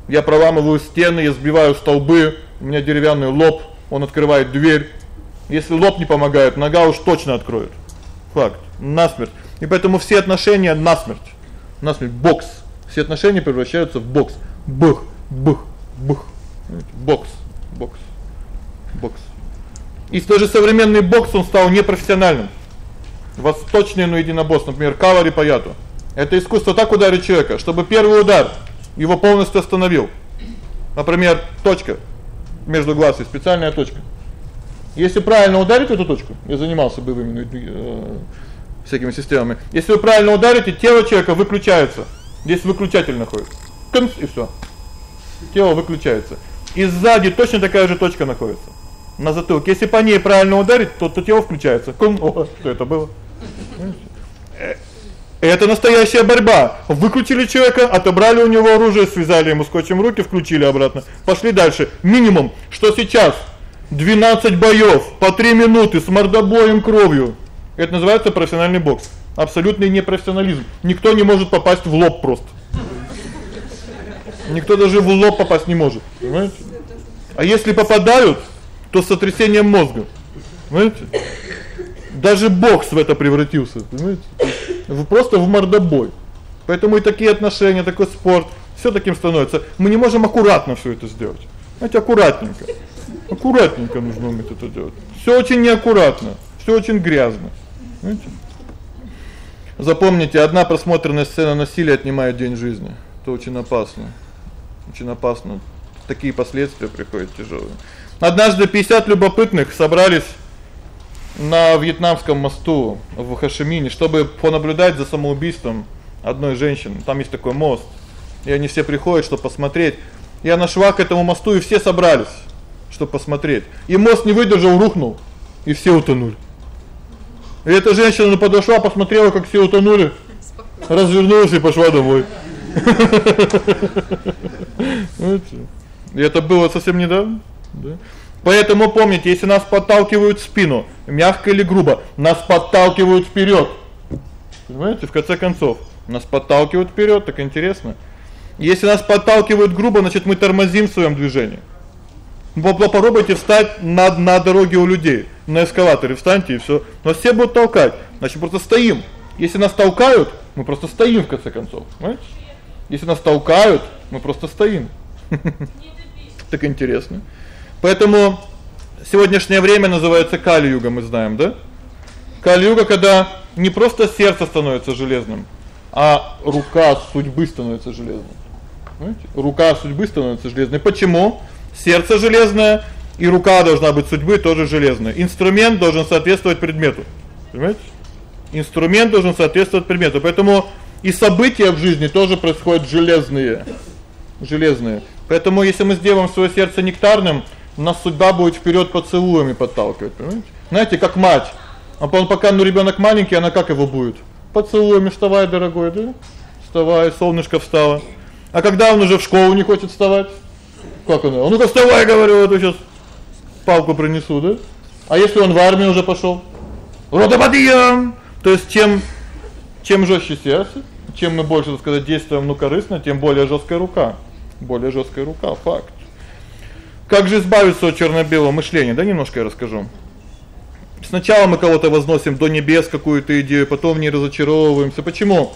Я проламываю стены, я сбиваю столбы, у меня деревянный лоб, он открывает дверь. Если лоб не помогает, нога уж точно откроет. Факт. Насмерть. И поэтому все отношения насмерть. Насмерть бокс. Все отношения превращаются в бокс. Бух, бух, бух. Бокс, бокс. Бокс. И даже современный бокс он стал непрофессиональным. Восточный, ну, единоборство, например, кавари паяту. Это искусство так ударить человека, чтобы первый удар его полностью остановил. Например, точка между глаз и специальная точка. Если правильно ударить эту точку, я занимался боевыми э, всякими системами. Если вы правильно ударите, тело человека выключается. Здесь выключатель находится. Конц и всё. Тело выключается. И сзади точно такая же точка находится. На затылке. Если по ней правильно ударить, то то тело включается. Кун, о, что это было? Это настоящая борьба. Выкрутили человека, отобрали у него оружие, связали ему скотчем руки, включили обратно. Пошли дальше. Минимум, что сейчас 12 боёв по 3 минуты с мордобоем кровью. Это называется профессиональный бокс. Абсолютный непрофессионализм. Никто не может попасть в лоб просто. Никто даже в лоб попасть не может, понимаете? А если попадают, то с сотрясением мозга. Понимаете? Даже бокс в это превратился, понимаете? Вы просто в мордобой. Поэтому и такие отношения, такой спорт всё таким становится. Мы не можем аккуратно всё это сделать. Знаете, аккуратненько. Аккуратненько нужно уметь это делать. Всё очень неаккуратно, всё очень грязно. Понимаете? Запомните, одна просмотренная сцена насилия отнимает день жизни. Это очень опасно. Очень опасно. Такие последствия приходят тяжёлые. Однажды 50 любопытных собрались на Вьетнамском мосту в Хашимине, чтобы понаблюдать за самоубийством одной женщины. Там есть такой мост. И они все приходят, чтобы посмотреть. Я нашла к этому мосту, и все собрались, чтобы посмотреть. И мост не выдержал, рухнул, и все утонули. И эта женщина подошла, посмотрела, как все утонули, развернулась и пошла домой. Это было совсем недавно, да? Поэтому помните, если нас подталкивают в спину, мягко или грубо, нас подталкивают вперёд. Понимаете, в конце концов, нас подталкивают вперёд, так интересно. Если нас подталкивают грубо, значит мы тормозим в своем движении. Попробуйте встать на на дороге у людей, на эскалаторе встаньте и всё. Но все будут толкать. Значит, просто стоим. Если нас толкают, мы просто стоим в конце концов, понимаете? Если нас толкают, мы просто стоим. Так интересно. Поэтому сегодняшнее время называется кали-юга, мы знаем, да? Кали-юга, когда не просто сердце становится железным, а рука судьбы становится железной. Понимаете? Рука судьбы становится железной. Почему? Сердце железное и рука должна быть судьбы тоже железная. Инструмент должен соответствовать предмету. Понимаете? Инструмент должен соответствовать предмету. Поэтому и события в жизни тоже происходят железные. Железные. Поэтому если мы сделаем своё сердце нектарным, нас судьба будет вперёд поцелуями подталкивать, понимаете? Знаете, как мать. А он пока ну ребёнок маленький, она как его будет? Поцелуями вставай, дорогой, да? Вставай, солнышко встало. А когда он уже в школу не хочет вставать? Как он? Ну-ка вставай, говорю, а то сейчас палку принесу, да? А если он в армию уже пошёл? Родоподъем. То есть чем чем жёстче сердце, чем мы больше, так сказать, действуем ну корыстно, тем более жёсткая рука. Более жёсткая рука факт. Как же избавиться от черно-белого мышления? Да немножко я расскажу. Сначала мы кого-то возносим до небес какую-то идею, потом не разочаровываемся. Почему?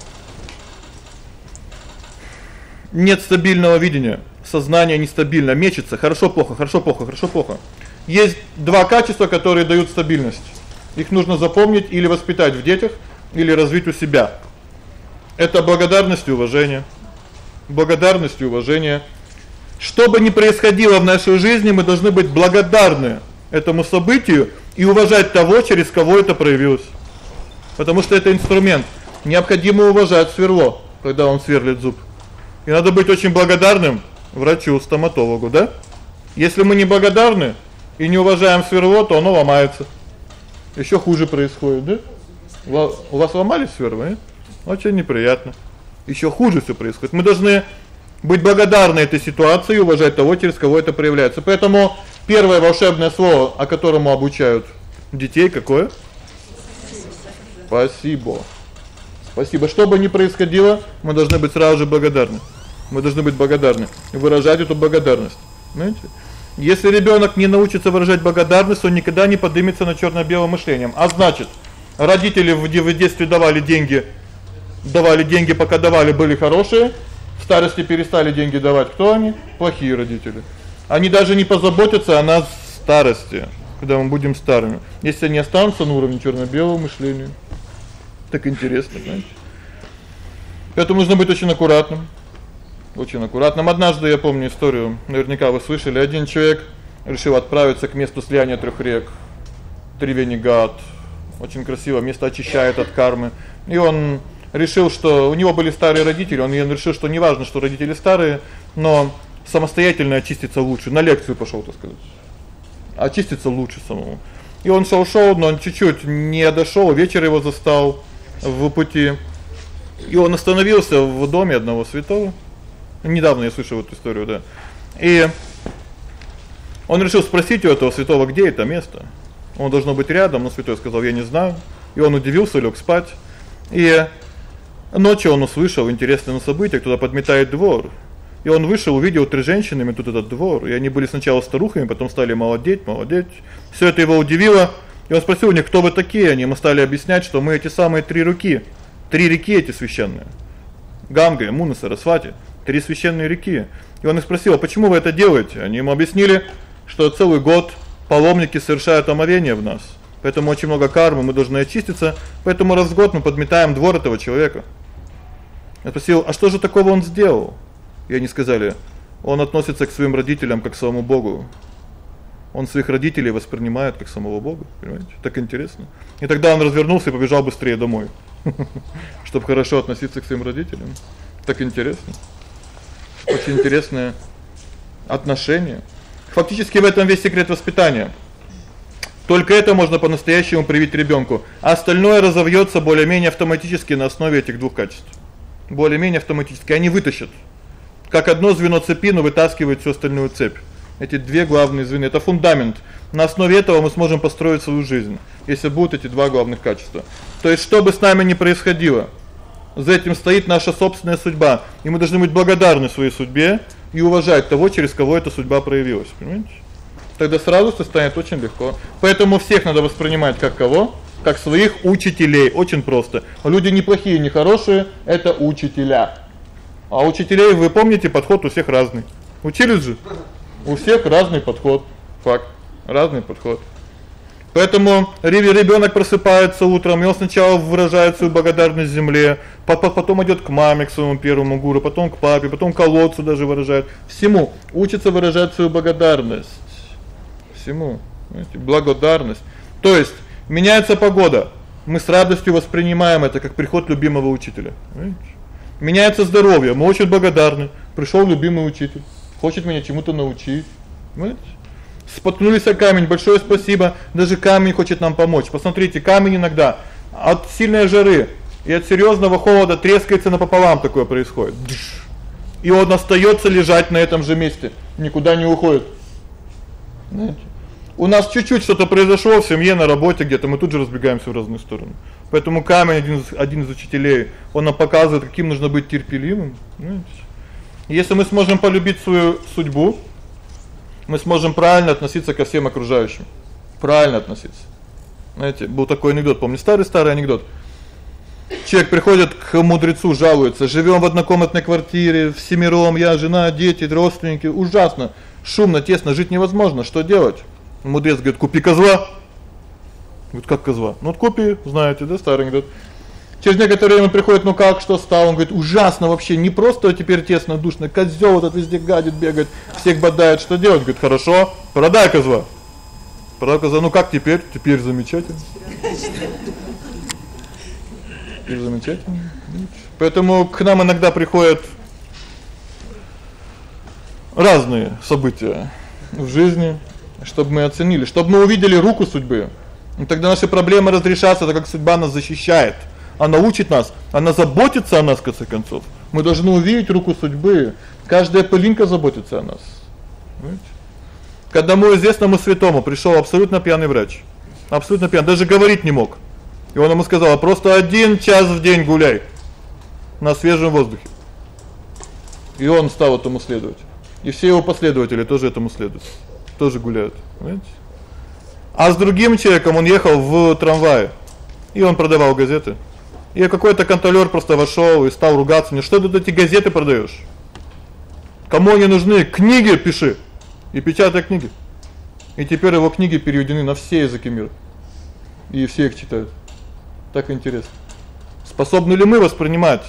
Нет стабильного видения. Сознание нестабильно, мечется, хорошо плохо, хорошо плохо, хорошо плохо. Есть два качества, которые дают стабильность. Их нужно запомнить или воспитать в детях, или развить у себя. Это благодарность и уважение. Благодарность и уважение. Что бы ни происходило в нашей жизни, мы должны быть благодарны этому событию и уважать того, через кого это проявилось. Потому что это инструмент. Необходимо уважать сверло, когда он сверлит зуб. И надо быть очень благодарным врачу, стоматологу, да? Если мы не благодарны и не уважаем сверло, то оно ломается. Ещё хуже происходит, да? У вас ломались сверло, нет? Очень неприятно. Ещё хуже всё происходит. Мы должны быть благодарны этой ситуации и уважать того, через кого это проявляется. Поэтому первое волшебное слово, о котором обучают детей, какое? Спасибо. Спасибо. Что бы ни происходило, мы должны быть сразу же благодарны. Мы должны быть благодарны и выражать эту благодарность. Понимаете? Если ребёнок не научится выражать благодарность, он никогда не поднимется на чёрно-белым мышлением. А значит, родители в детстве давали деньги, давали деньги, пока давали, были хорошие, в старости перестали деньги давать, кто они? Плохие родители. Они даже не позаботятся о нас в старости, когда мы будем старыми. Если они останутся на уровне чёрно-белого мышления. Так интересно, знаете? Поэтому нужно быть очень аккуратным. Очень аккуратным. Однажды я помню историю, наверняка вы слышали, один человек решил отправиться к месту слияния трёх рек. Тревенигат. Очень красиво, место очищает от кармы. И он решил, что у него были старые родители, он решил, что неважно, что родители старые, но самостоятельно очиститься лучше. На лекцию пошёл, так сказать. Очиститься лучше самому. И он шёл шёл, но он чуть-чуть не дошёл, вечер его застал в пути. И он остановился в доме одного святого. Недавно я слышал эту историю, да. И он решил спросить у этого святого, где это место. Он должно быть рядом, но святой сказал: "Я не знаю". И он удивился, лёг спать. И ночью он услышал интересное событие, кто-то подметает двор. И он вышел, увидел три женщины тут этот двор, и они были сначала старухами, потом стали молодеть, молодеть. Всё это его удивило. И он спросил у них: "Кто вы такие?" Они ему стали объяснять, что мы эти самые три руки, три реки эти священные. Ганга, Муна, Сарасвати, три священные реки. И он их спросил: "А почему вы это делаете?" Они ему объяснили, что целый год паломники совершают омовение в нас. Поэтому очень много кармы, мы должны очиститься, поэтому раз в год мы подметаем двор этого человека. Я спросил: "А что же такого он сделал?" И они сказали: "Он относится к своим родителям как к самому Богу. Он своих родителей воспринимает как самого Бога, понимаете? Так интересно". И тогда он развернулся и побежал быстрее домой. Чтобы хорошо относиться к своим родителям. Так интересно. Очень интересное отношение. Фактически в этом весь секрет воспитания. Только это можно по-настоящему привить ребёнку, а остальное разовьётся более-менее автоматически на основе этих двух качеств. Более-менее автоматически они вытащат. Как одно звено цепи, но вытаскивает всю остальную цепь. Эти две главные звена это фундамент. На основе этого мы сможем построить свою жизнь, если будут эти два главных качества. То есть что бы с нами ни происходило, За этим стоит наша собственная судьба, и мы должны быть благодарны своей судьбе и уважать того, через кого эта судьба проявилась, понимаете? Тогда сразу всё станет очень легко. Поэтому всех надо воспринимать как кого? Как своих учителей. Очень просто. Люди не плохие, не хорошие это учителя. А учителей, вы помните, подход у всех разный. Учились же? У всех разный подход. Факт. Разный подход. Поэтому ребёнок просыпается утром, и он сначала выражает свою благодарность земле, потом идёт к маме, к своему первому гуру, потом к папе, потом к колодцу даже выражает. Всему учится выражать свою благодарность. Всему, знаете, благодарность. То есть меняется погода. Мы с радостью воспринимаем это как приход любимого учителя. Меняется здоровье. Мы очень благодарны. Пришёл любимый учитель, хочет меня чему-то научить. Понимаете? споткнулись о камень, большое спасибо. Даже камень хочет нам помочь. Посмотрите, камень иногда от сильной жары и от серьёзного холода трескается напополам, такое происходит. И он остаётся лежать на этом же месте, никуда не уходит. Знаете? У нас чуть-чуть что-то произошло в семье, на работе где-то, мы тут же разбегаемся в разные стороны. Поэтому камень один из один из учителей, он нам показывает, каким нужно быть терпеливым, знаете? Если мы сможем полюбить свою судьбу, мы сможем правильно относиться ко всем окружающим. Правильно относиться. Знаете, был такой анекдот, помню, старый-старый анекдот. Человек приходит к мудрецу, жалуется: "Живём в однокомнатной квартире, всемиром, я, жена, дети, родственники, ужасно, шумно, тесно, жить невозможно. Что делать?" Мудрец говорит: "Купи козла". Вот как козла? Ну вот купи, знаете, да, старый анекдот. Через некоторое время приходит: "Ну как, что стало?" Он говорит: "Ужасно вообще, не просто теперь тесно, душно, козёл этот везде гадит, бегает, всех бодает. Что делать?" Говорит: "Хорошо, продай козла". Продал козла. Ну как теперь? Теперь замечательно. Теперь замечательно. Поэтому к нам иногда приходят разные события в жизни, чтобы мы оценили, чтобы мы увидели руку судьбы. И тогда наши проблемы разрешатся, так как судьба нас защищает она учит нас, она заботится о нас в конце концов. Мы должны увидеть руку судьбы. Каждая пылинка заботится о нас. Понимаете? К одному известному святому пришёл абсолютно пьяный врач. Абсолютно пьяный, даже говорить не мог. И он ему сказал: "Просто один час в день гуляй на свежем воздухе". И он стал этому следовать. И все его последователи тоже этому следуют. Тоже гуляют, понимаете? А с другим человеком он ехал в трамвае. И он продавал газеты. И какой-то контролёр просто вошёл и стал ругаться: "Не что ты эти газеты продаёшь? Кому они нужны? Книги пиши". И печатай книги. И теперь его книги переведены на все языки мира. И все их читают. Так интересно. Способны ли мы воспринимать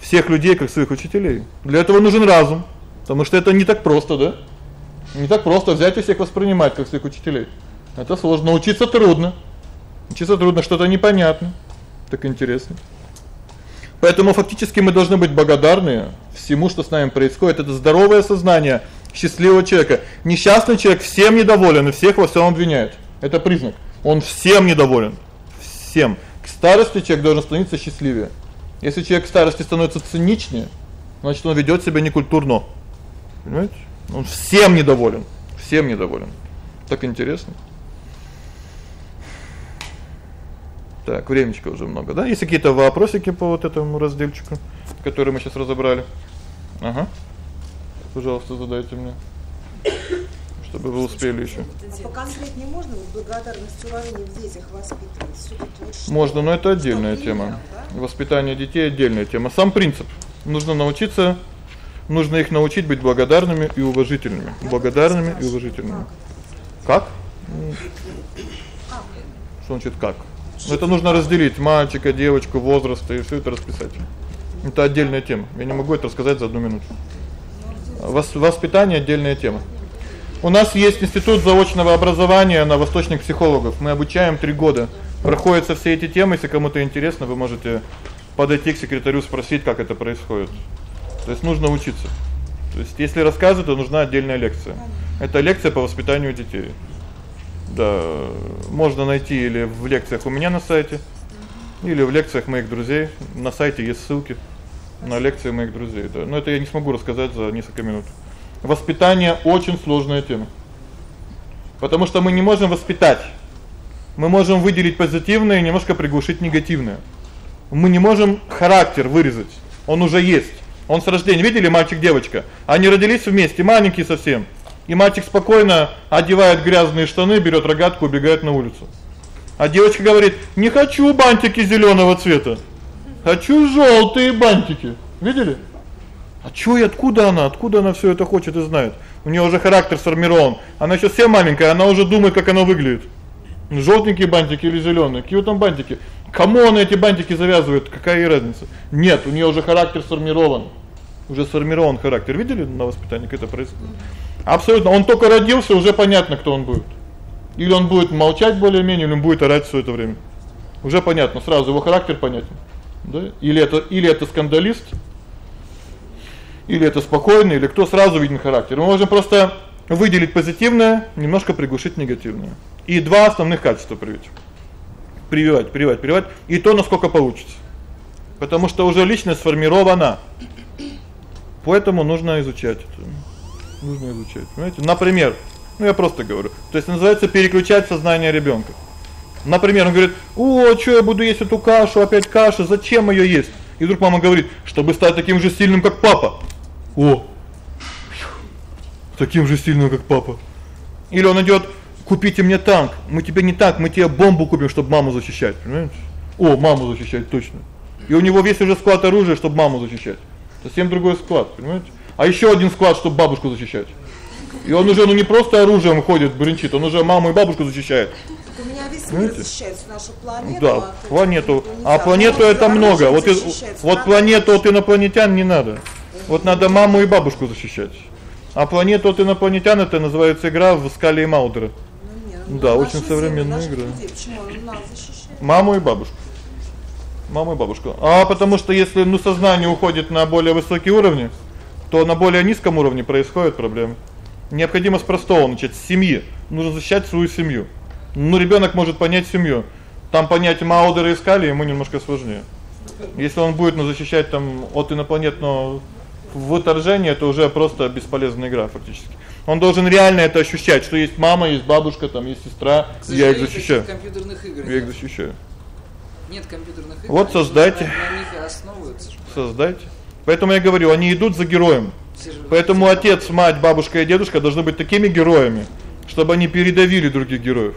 всех людей как своих учителей? Для этого нужен разум, потому что это не так просто, да? Не так просто взять и всех воспринимать как своих учителей. Это сложно, учиться трудно. Учиться трудно, что-то непонятно. Так интересно. Поэтому фактически мы должны быть благодарны всему, что с нами происходит. Это здоровое сознание счастливого человека. Несчастный человек всем недоволен и всех во всем обвиняет. Это признак. Он всем недоволен. Всем. К старости человек должен становиться счастливее. Если человек к старости становится циничнее, значит, он ведёт себя некультурно. Понимаете? Он всем недоволен. Всем недоволен. Так интересно. Так, времечко уже много, да? Есть какие-то вопросики по вот этому разделчику, который мы сейчас разобрали? Ага. Пожалуйста, задайте мне. Чтобы вы успели ещё. А поконкретнее можно вот благодарность уважение в детях воспитывать? Всё-таки? Можно, но это отдельная тема. Воспитание детей отдельная тема. Сам принцип. Нужно научиться нужно их научить быть благодарными и уважительными. Благодарными и уважительными. Как? Что значит как? Но это нужно разделить мальчика, девочку, возраст и всё это расписать. Это отдельная тема. Я не могу это рассказать за одну минуту. Вос воспитание отдельная тема. У нас есть институт заочного образования на восточных психологов. Мы обучаем 3 года. Проходятся все эти темы, если кому-то интересно, вы можете подойти к секретарю, спросить, как это происходит. То есть нужно учиться. То есть если рассказывать, то нужна отдельная лекция. Это лекция по воспитанию детей. Да, можно найти или в лекциях у меня на сайте, или в лекциях моих друзей. На сайте есть ссылки на лекции моих друзей, да. Но это я не смогу рассказать за несколько минут. Воспитание очень сложная тема. Потому что мы не можем воспитать. Мы можем выделить позитивное и немножко приглушить негативное. Мы не можем характер вырезать. Он уже есть. Он с рождения, видели, мальчик-девочка. Они родились вместе, маленькие совсем. И мальчик спокойно одевает грязные штаны, берет рогатку, убегает на улицу. А девочка говорит: "Не хочу бантики зеленого цвета. Хочу желтые бантики". Видели? А что и откуда она? Откуда она все это хочет и знает? У нее уже характер сформирован. Она сейчас вся маленькая, она уже думает, как она выглядит. Желтенькие бантики или зеленые? Какие там бантики? Кому она эти бантики завязывает? Какая ей разница? Нет, у нее уже характер сформирован. Уже сформирован характер. Видели на воспитании как это происходит? Абсолютно. Он только родился, уже понятно, кто он будет. Или он будет молчать более-менее, или он будет орать всё это время. Уже понятно, сразу его характер понятен. Да? Или это или это скандалист, или это спокойный, или кто сразу виден характер. Мы можем просто выделить позитивное, немножко приглушить негативное. И два основных качества привить. Прививать, прививать, прививать и то, насколько получится. Потому что уже личность сформирована. Поэтому нужно изучать это. Нужно изучать. Понимаете? Например, ну я просто говорю. То есть называется переключать сознание ребёнка. Например, он говорит: "О, что я буду есть эту кашу, опять каша, зачем её есть?" И вдруг мама говорит: "Чтобы стать таким же сильным, как папа". О. Таким же сильным, как папа. Или он идёт: "Купите мне танк. Мы тебе не танк, мы тебе бомбу купим, чтобы маму защищать", понимаете? О, маму защищать точно. И у него весь уже склад оружия, чтобы маму защищать. Совсем другой склад, понимаете? А ещё один склад, чтобы бабушку защищать. И он уже ну не просто оружием ходит, бренчит, он уже маму и бабушку защищает. У меня весь мир Знаете? защищает нашу планету. Да, от планету. А планету это много. Вот и- вот планету от инопланетян не надо. Вот надо маму и бабушку защищать. А планету от инопланетян это называется игра в скале и Маудера. Ну, Да, очень нас защищает? Маму и бабушку. Маму и бабушку. А потому что если ну сознание уходит на более высокие уровни, то на более низком уровне происходят проблемы. Необходимо с простого начать, с семьи. Нужно защищать свою семью. Ну ребёнок может понять семью. Там понять Маудера и Скали ему немножко сложнее. Если он будет ну защищать там от инопланетного вторжения, то уже просто бесполезная игра фактически. Он должен реально это ощущать, что есть мама, есть бабушка, там есть сестра, я их защищаю. компьютерных игр Я их защищаю. Нет компьютерных игр. Вот создайте. На, на них и основываются. Создайте. Поэтому я говорю, они идут за героем. Поэтому отец, мать, бабушка и дедушка должны быть такими героями, чтобы они передавили других героев.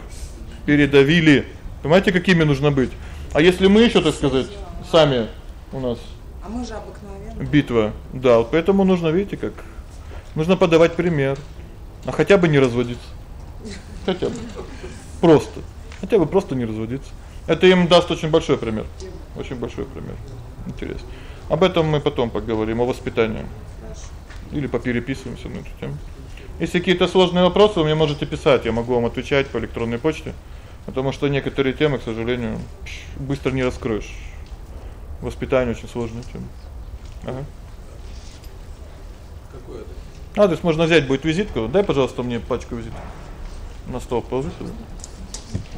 Передавили. Понимаете, какими нужно быть? А если мы ещё, так сказать, сами у нас А мы же обыкновенные. битва. Да, вот поэтому нужно, видите, как нужно подавать пример. А хотя бы не разводиться. Хотя бы. Просто. Хотя бы просто не разводиться. Это им даст очень большой пример. Очень большой пример. Интересно. Об этом мы потом поговорим, о воспитании. Или попереписываемся на эту тему. Если какие-то сложные вопросы, вы мне можете писать, я могу вам отвечать по электронной почте, потому что некоторые темы, к сожалению, быстро не раскроешь. Воспитание очень сложная тема. Ага. Адрес можно взять, будет визитка. Дай, пожалуйста, мне пачку визиток. На стол положи.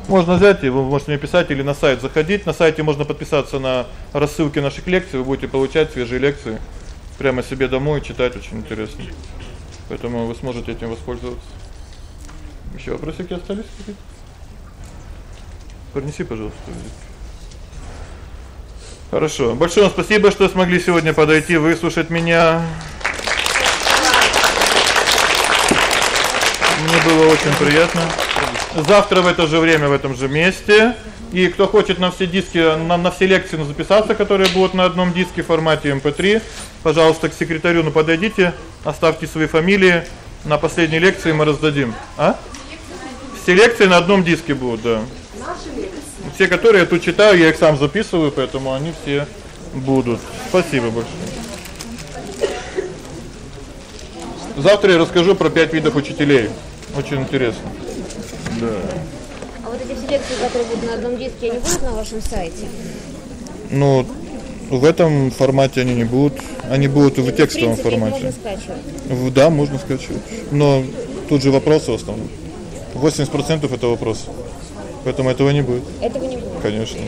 Можно взять, вы можете мне писать или на сайт заходить. На сайте можно подписаться на рассылки наших лекций, вы будете получать свежие лекции прямо себе домой читать, очень интересно. Поэтому вы сможете этим воспользоваться. Ещё вопросики остались какие-то? Принеси, пожалуйста, визитки. Хорошо. Большое вам спасибо, что смогли сегодня подойти, выслушать меня. Мне было очень приятно. Завтра в это же время в этом же месте. И кто хочет на все диски, на, на все лекции ну, записаться, которые будут на одном диске в формате MP3, пожалуйста, к секретарю ну подойдите, оставьте свои фамилии. На последней лекции мы раздадим. А? Все лекции на одном диске будут, да. Все, которые я тут читаю, я их сам записываю, поэтому они все будут. Спасибо большое. Завтра я расскажу про пять видов учителей. Очень интересно. Да. А вот эти все лекции, которые будут на одном диске, они будут на вашем сайте? Ну, в этом формате они не будут. Они будут в текстовом в принципе, формате. можно скачивать. В да, можно скачивать. Но тут же вопросы в основном. 80% это вопросы. Поэтому этого не будет. Этого не будет. Конечно.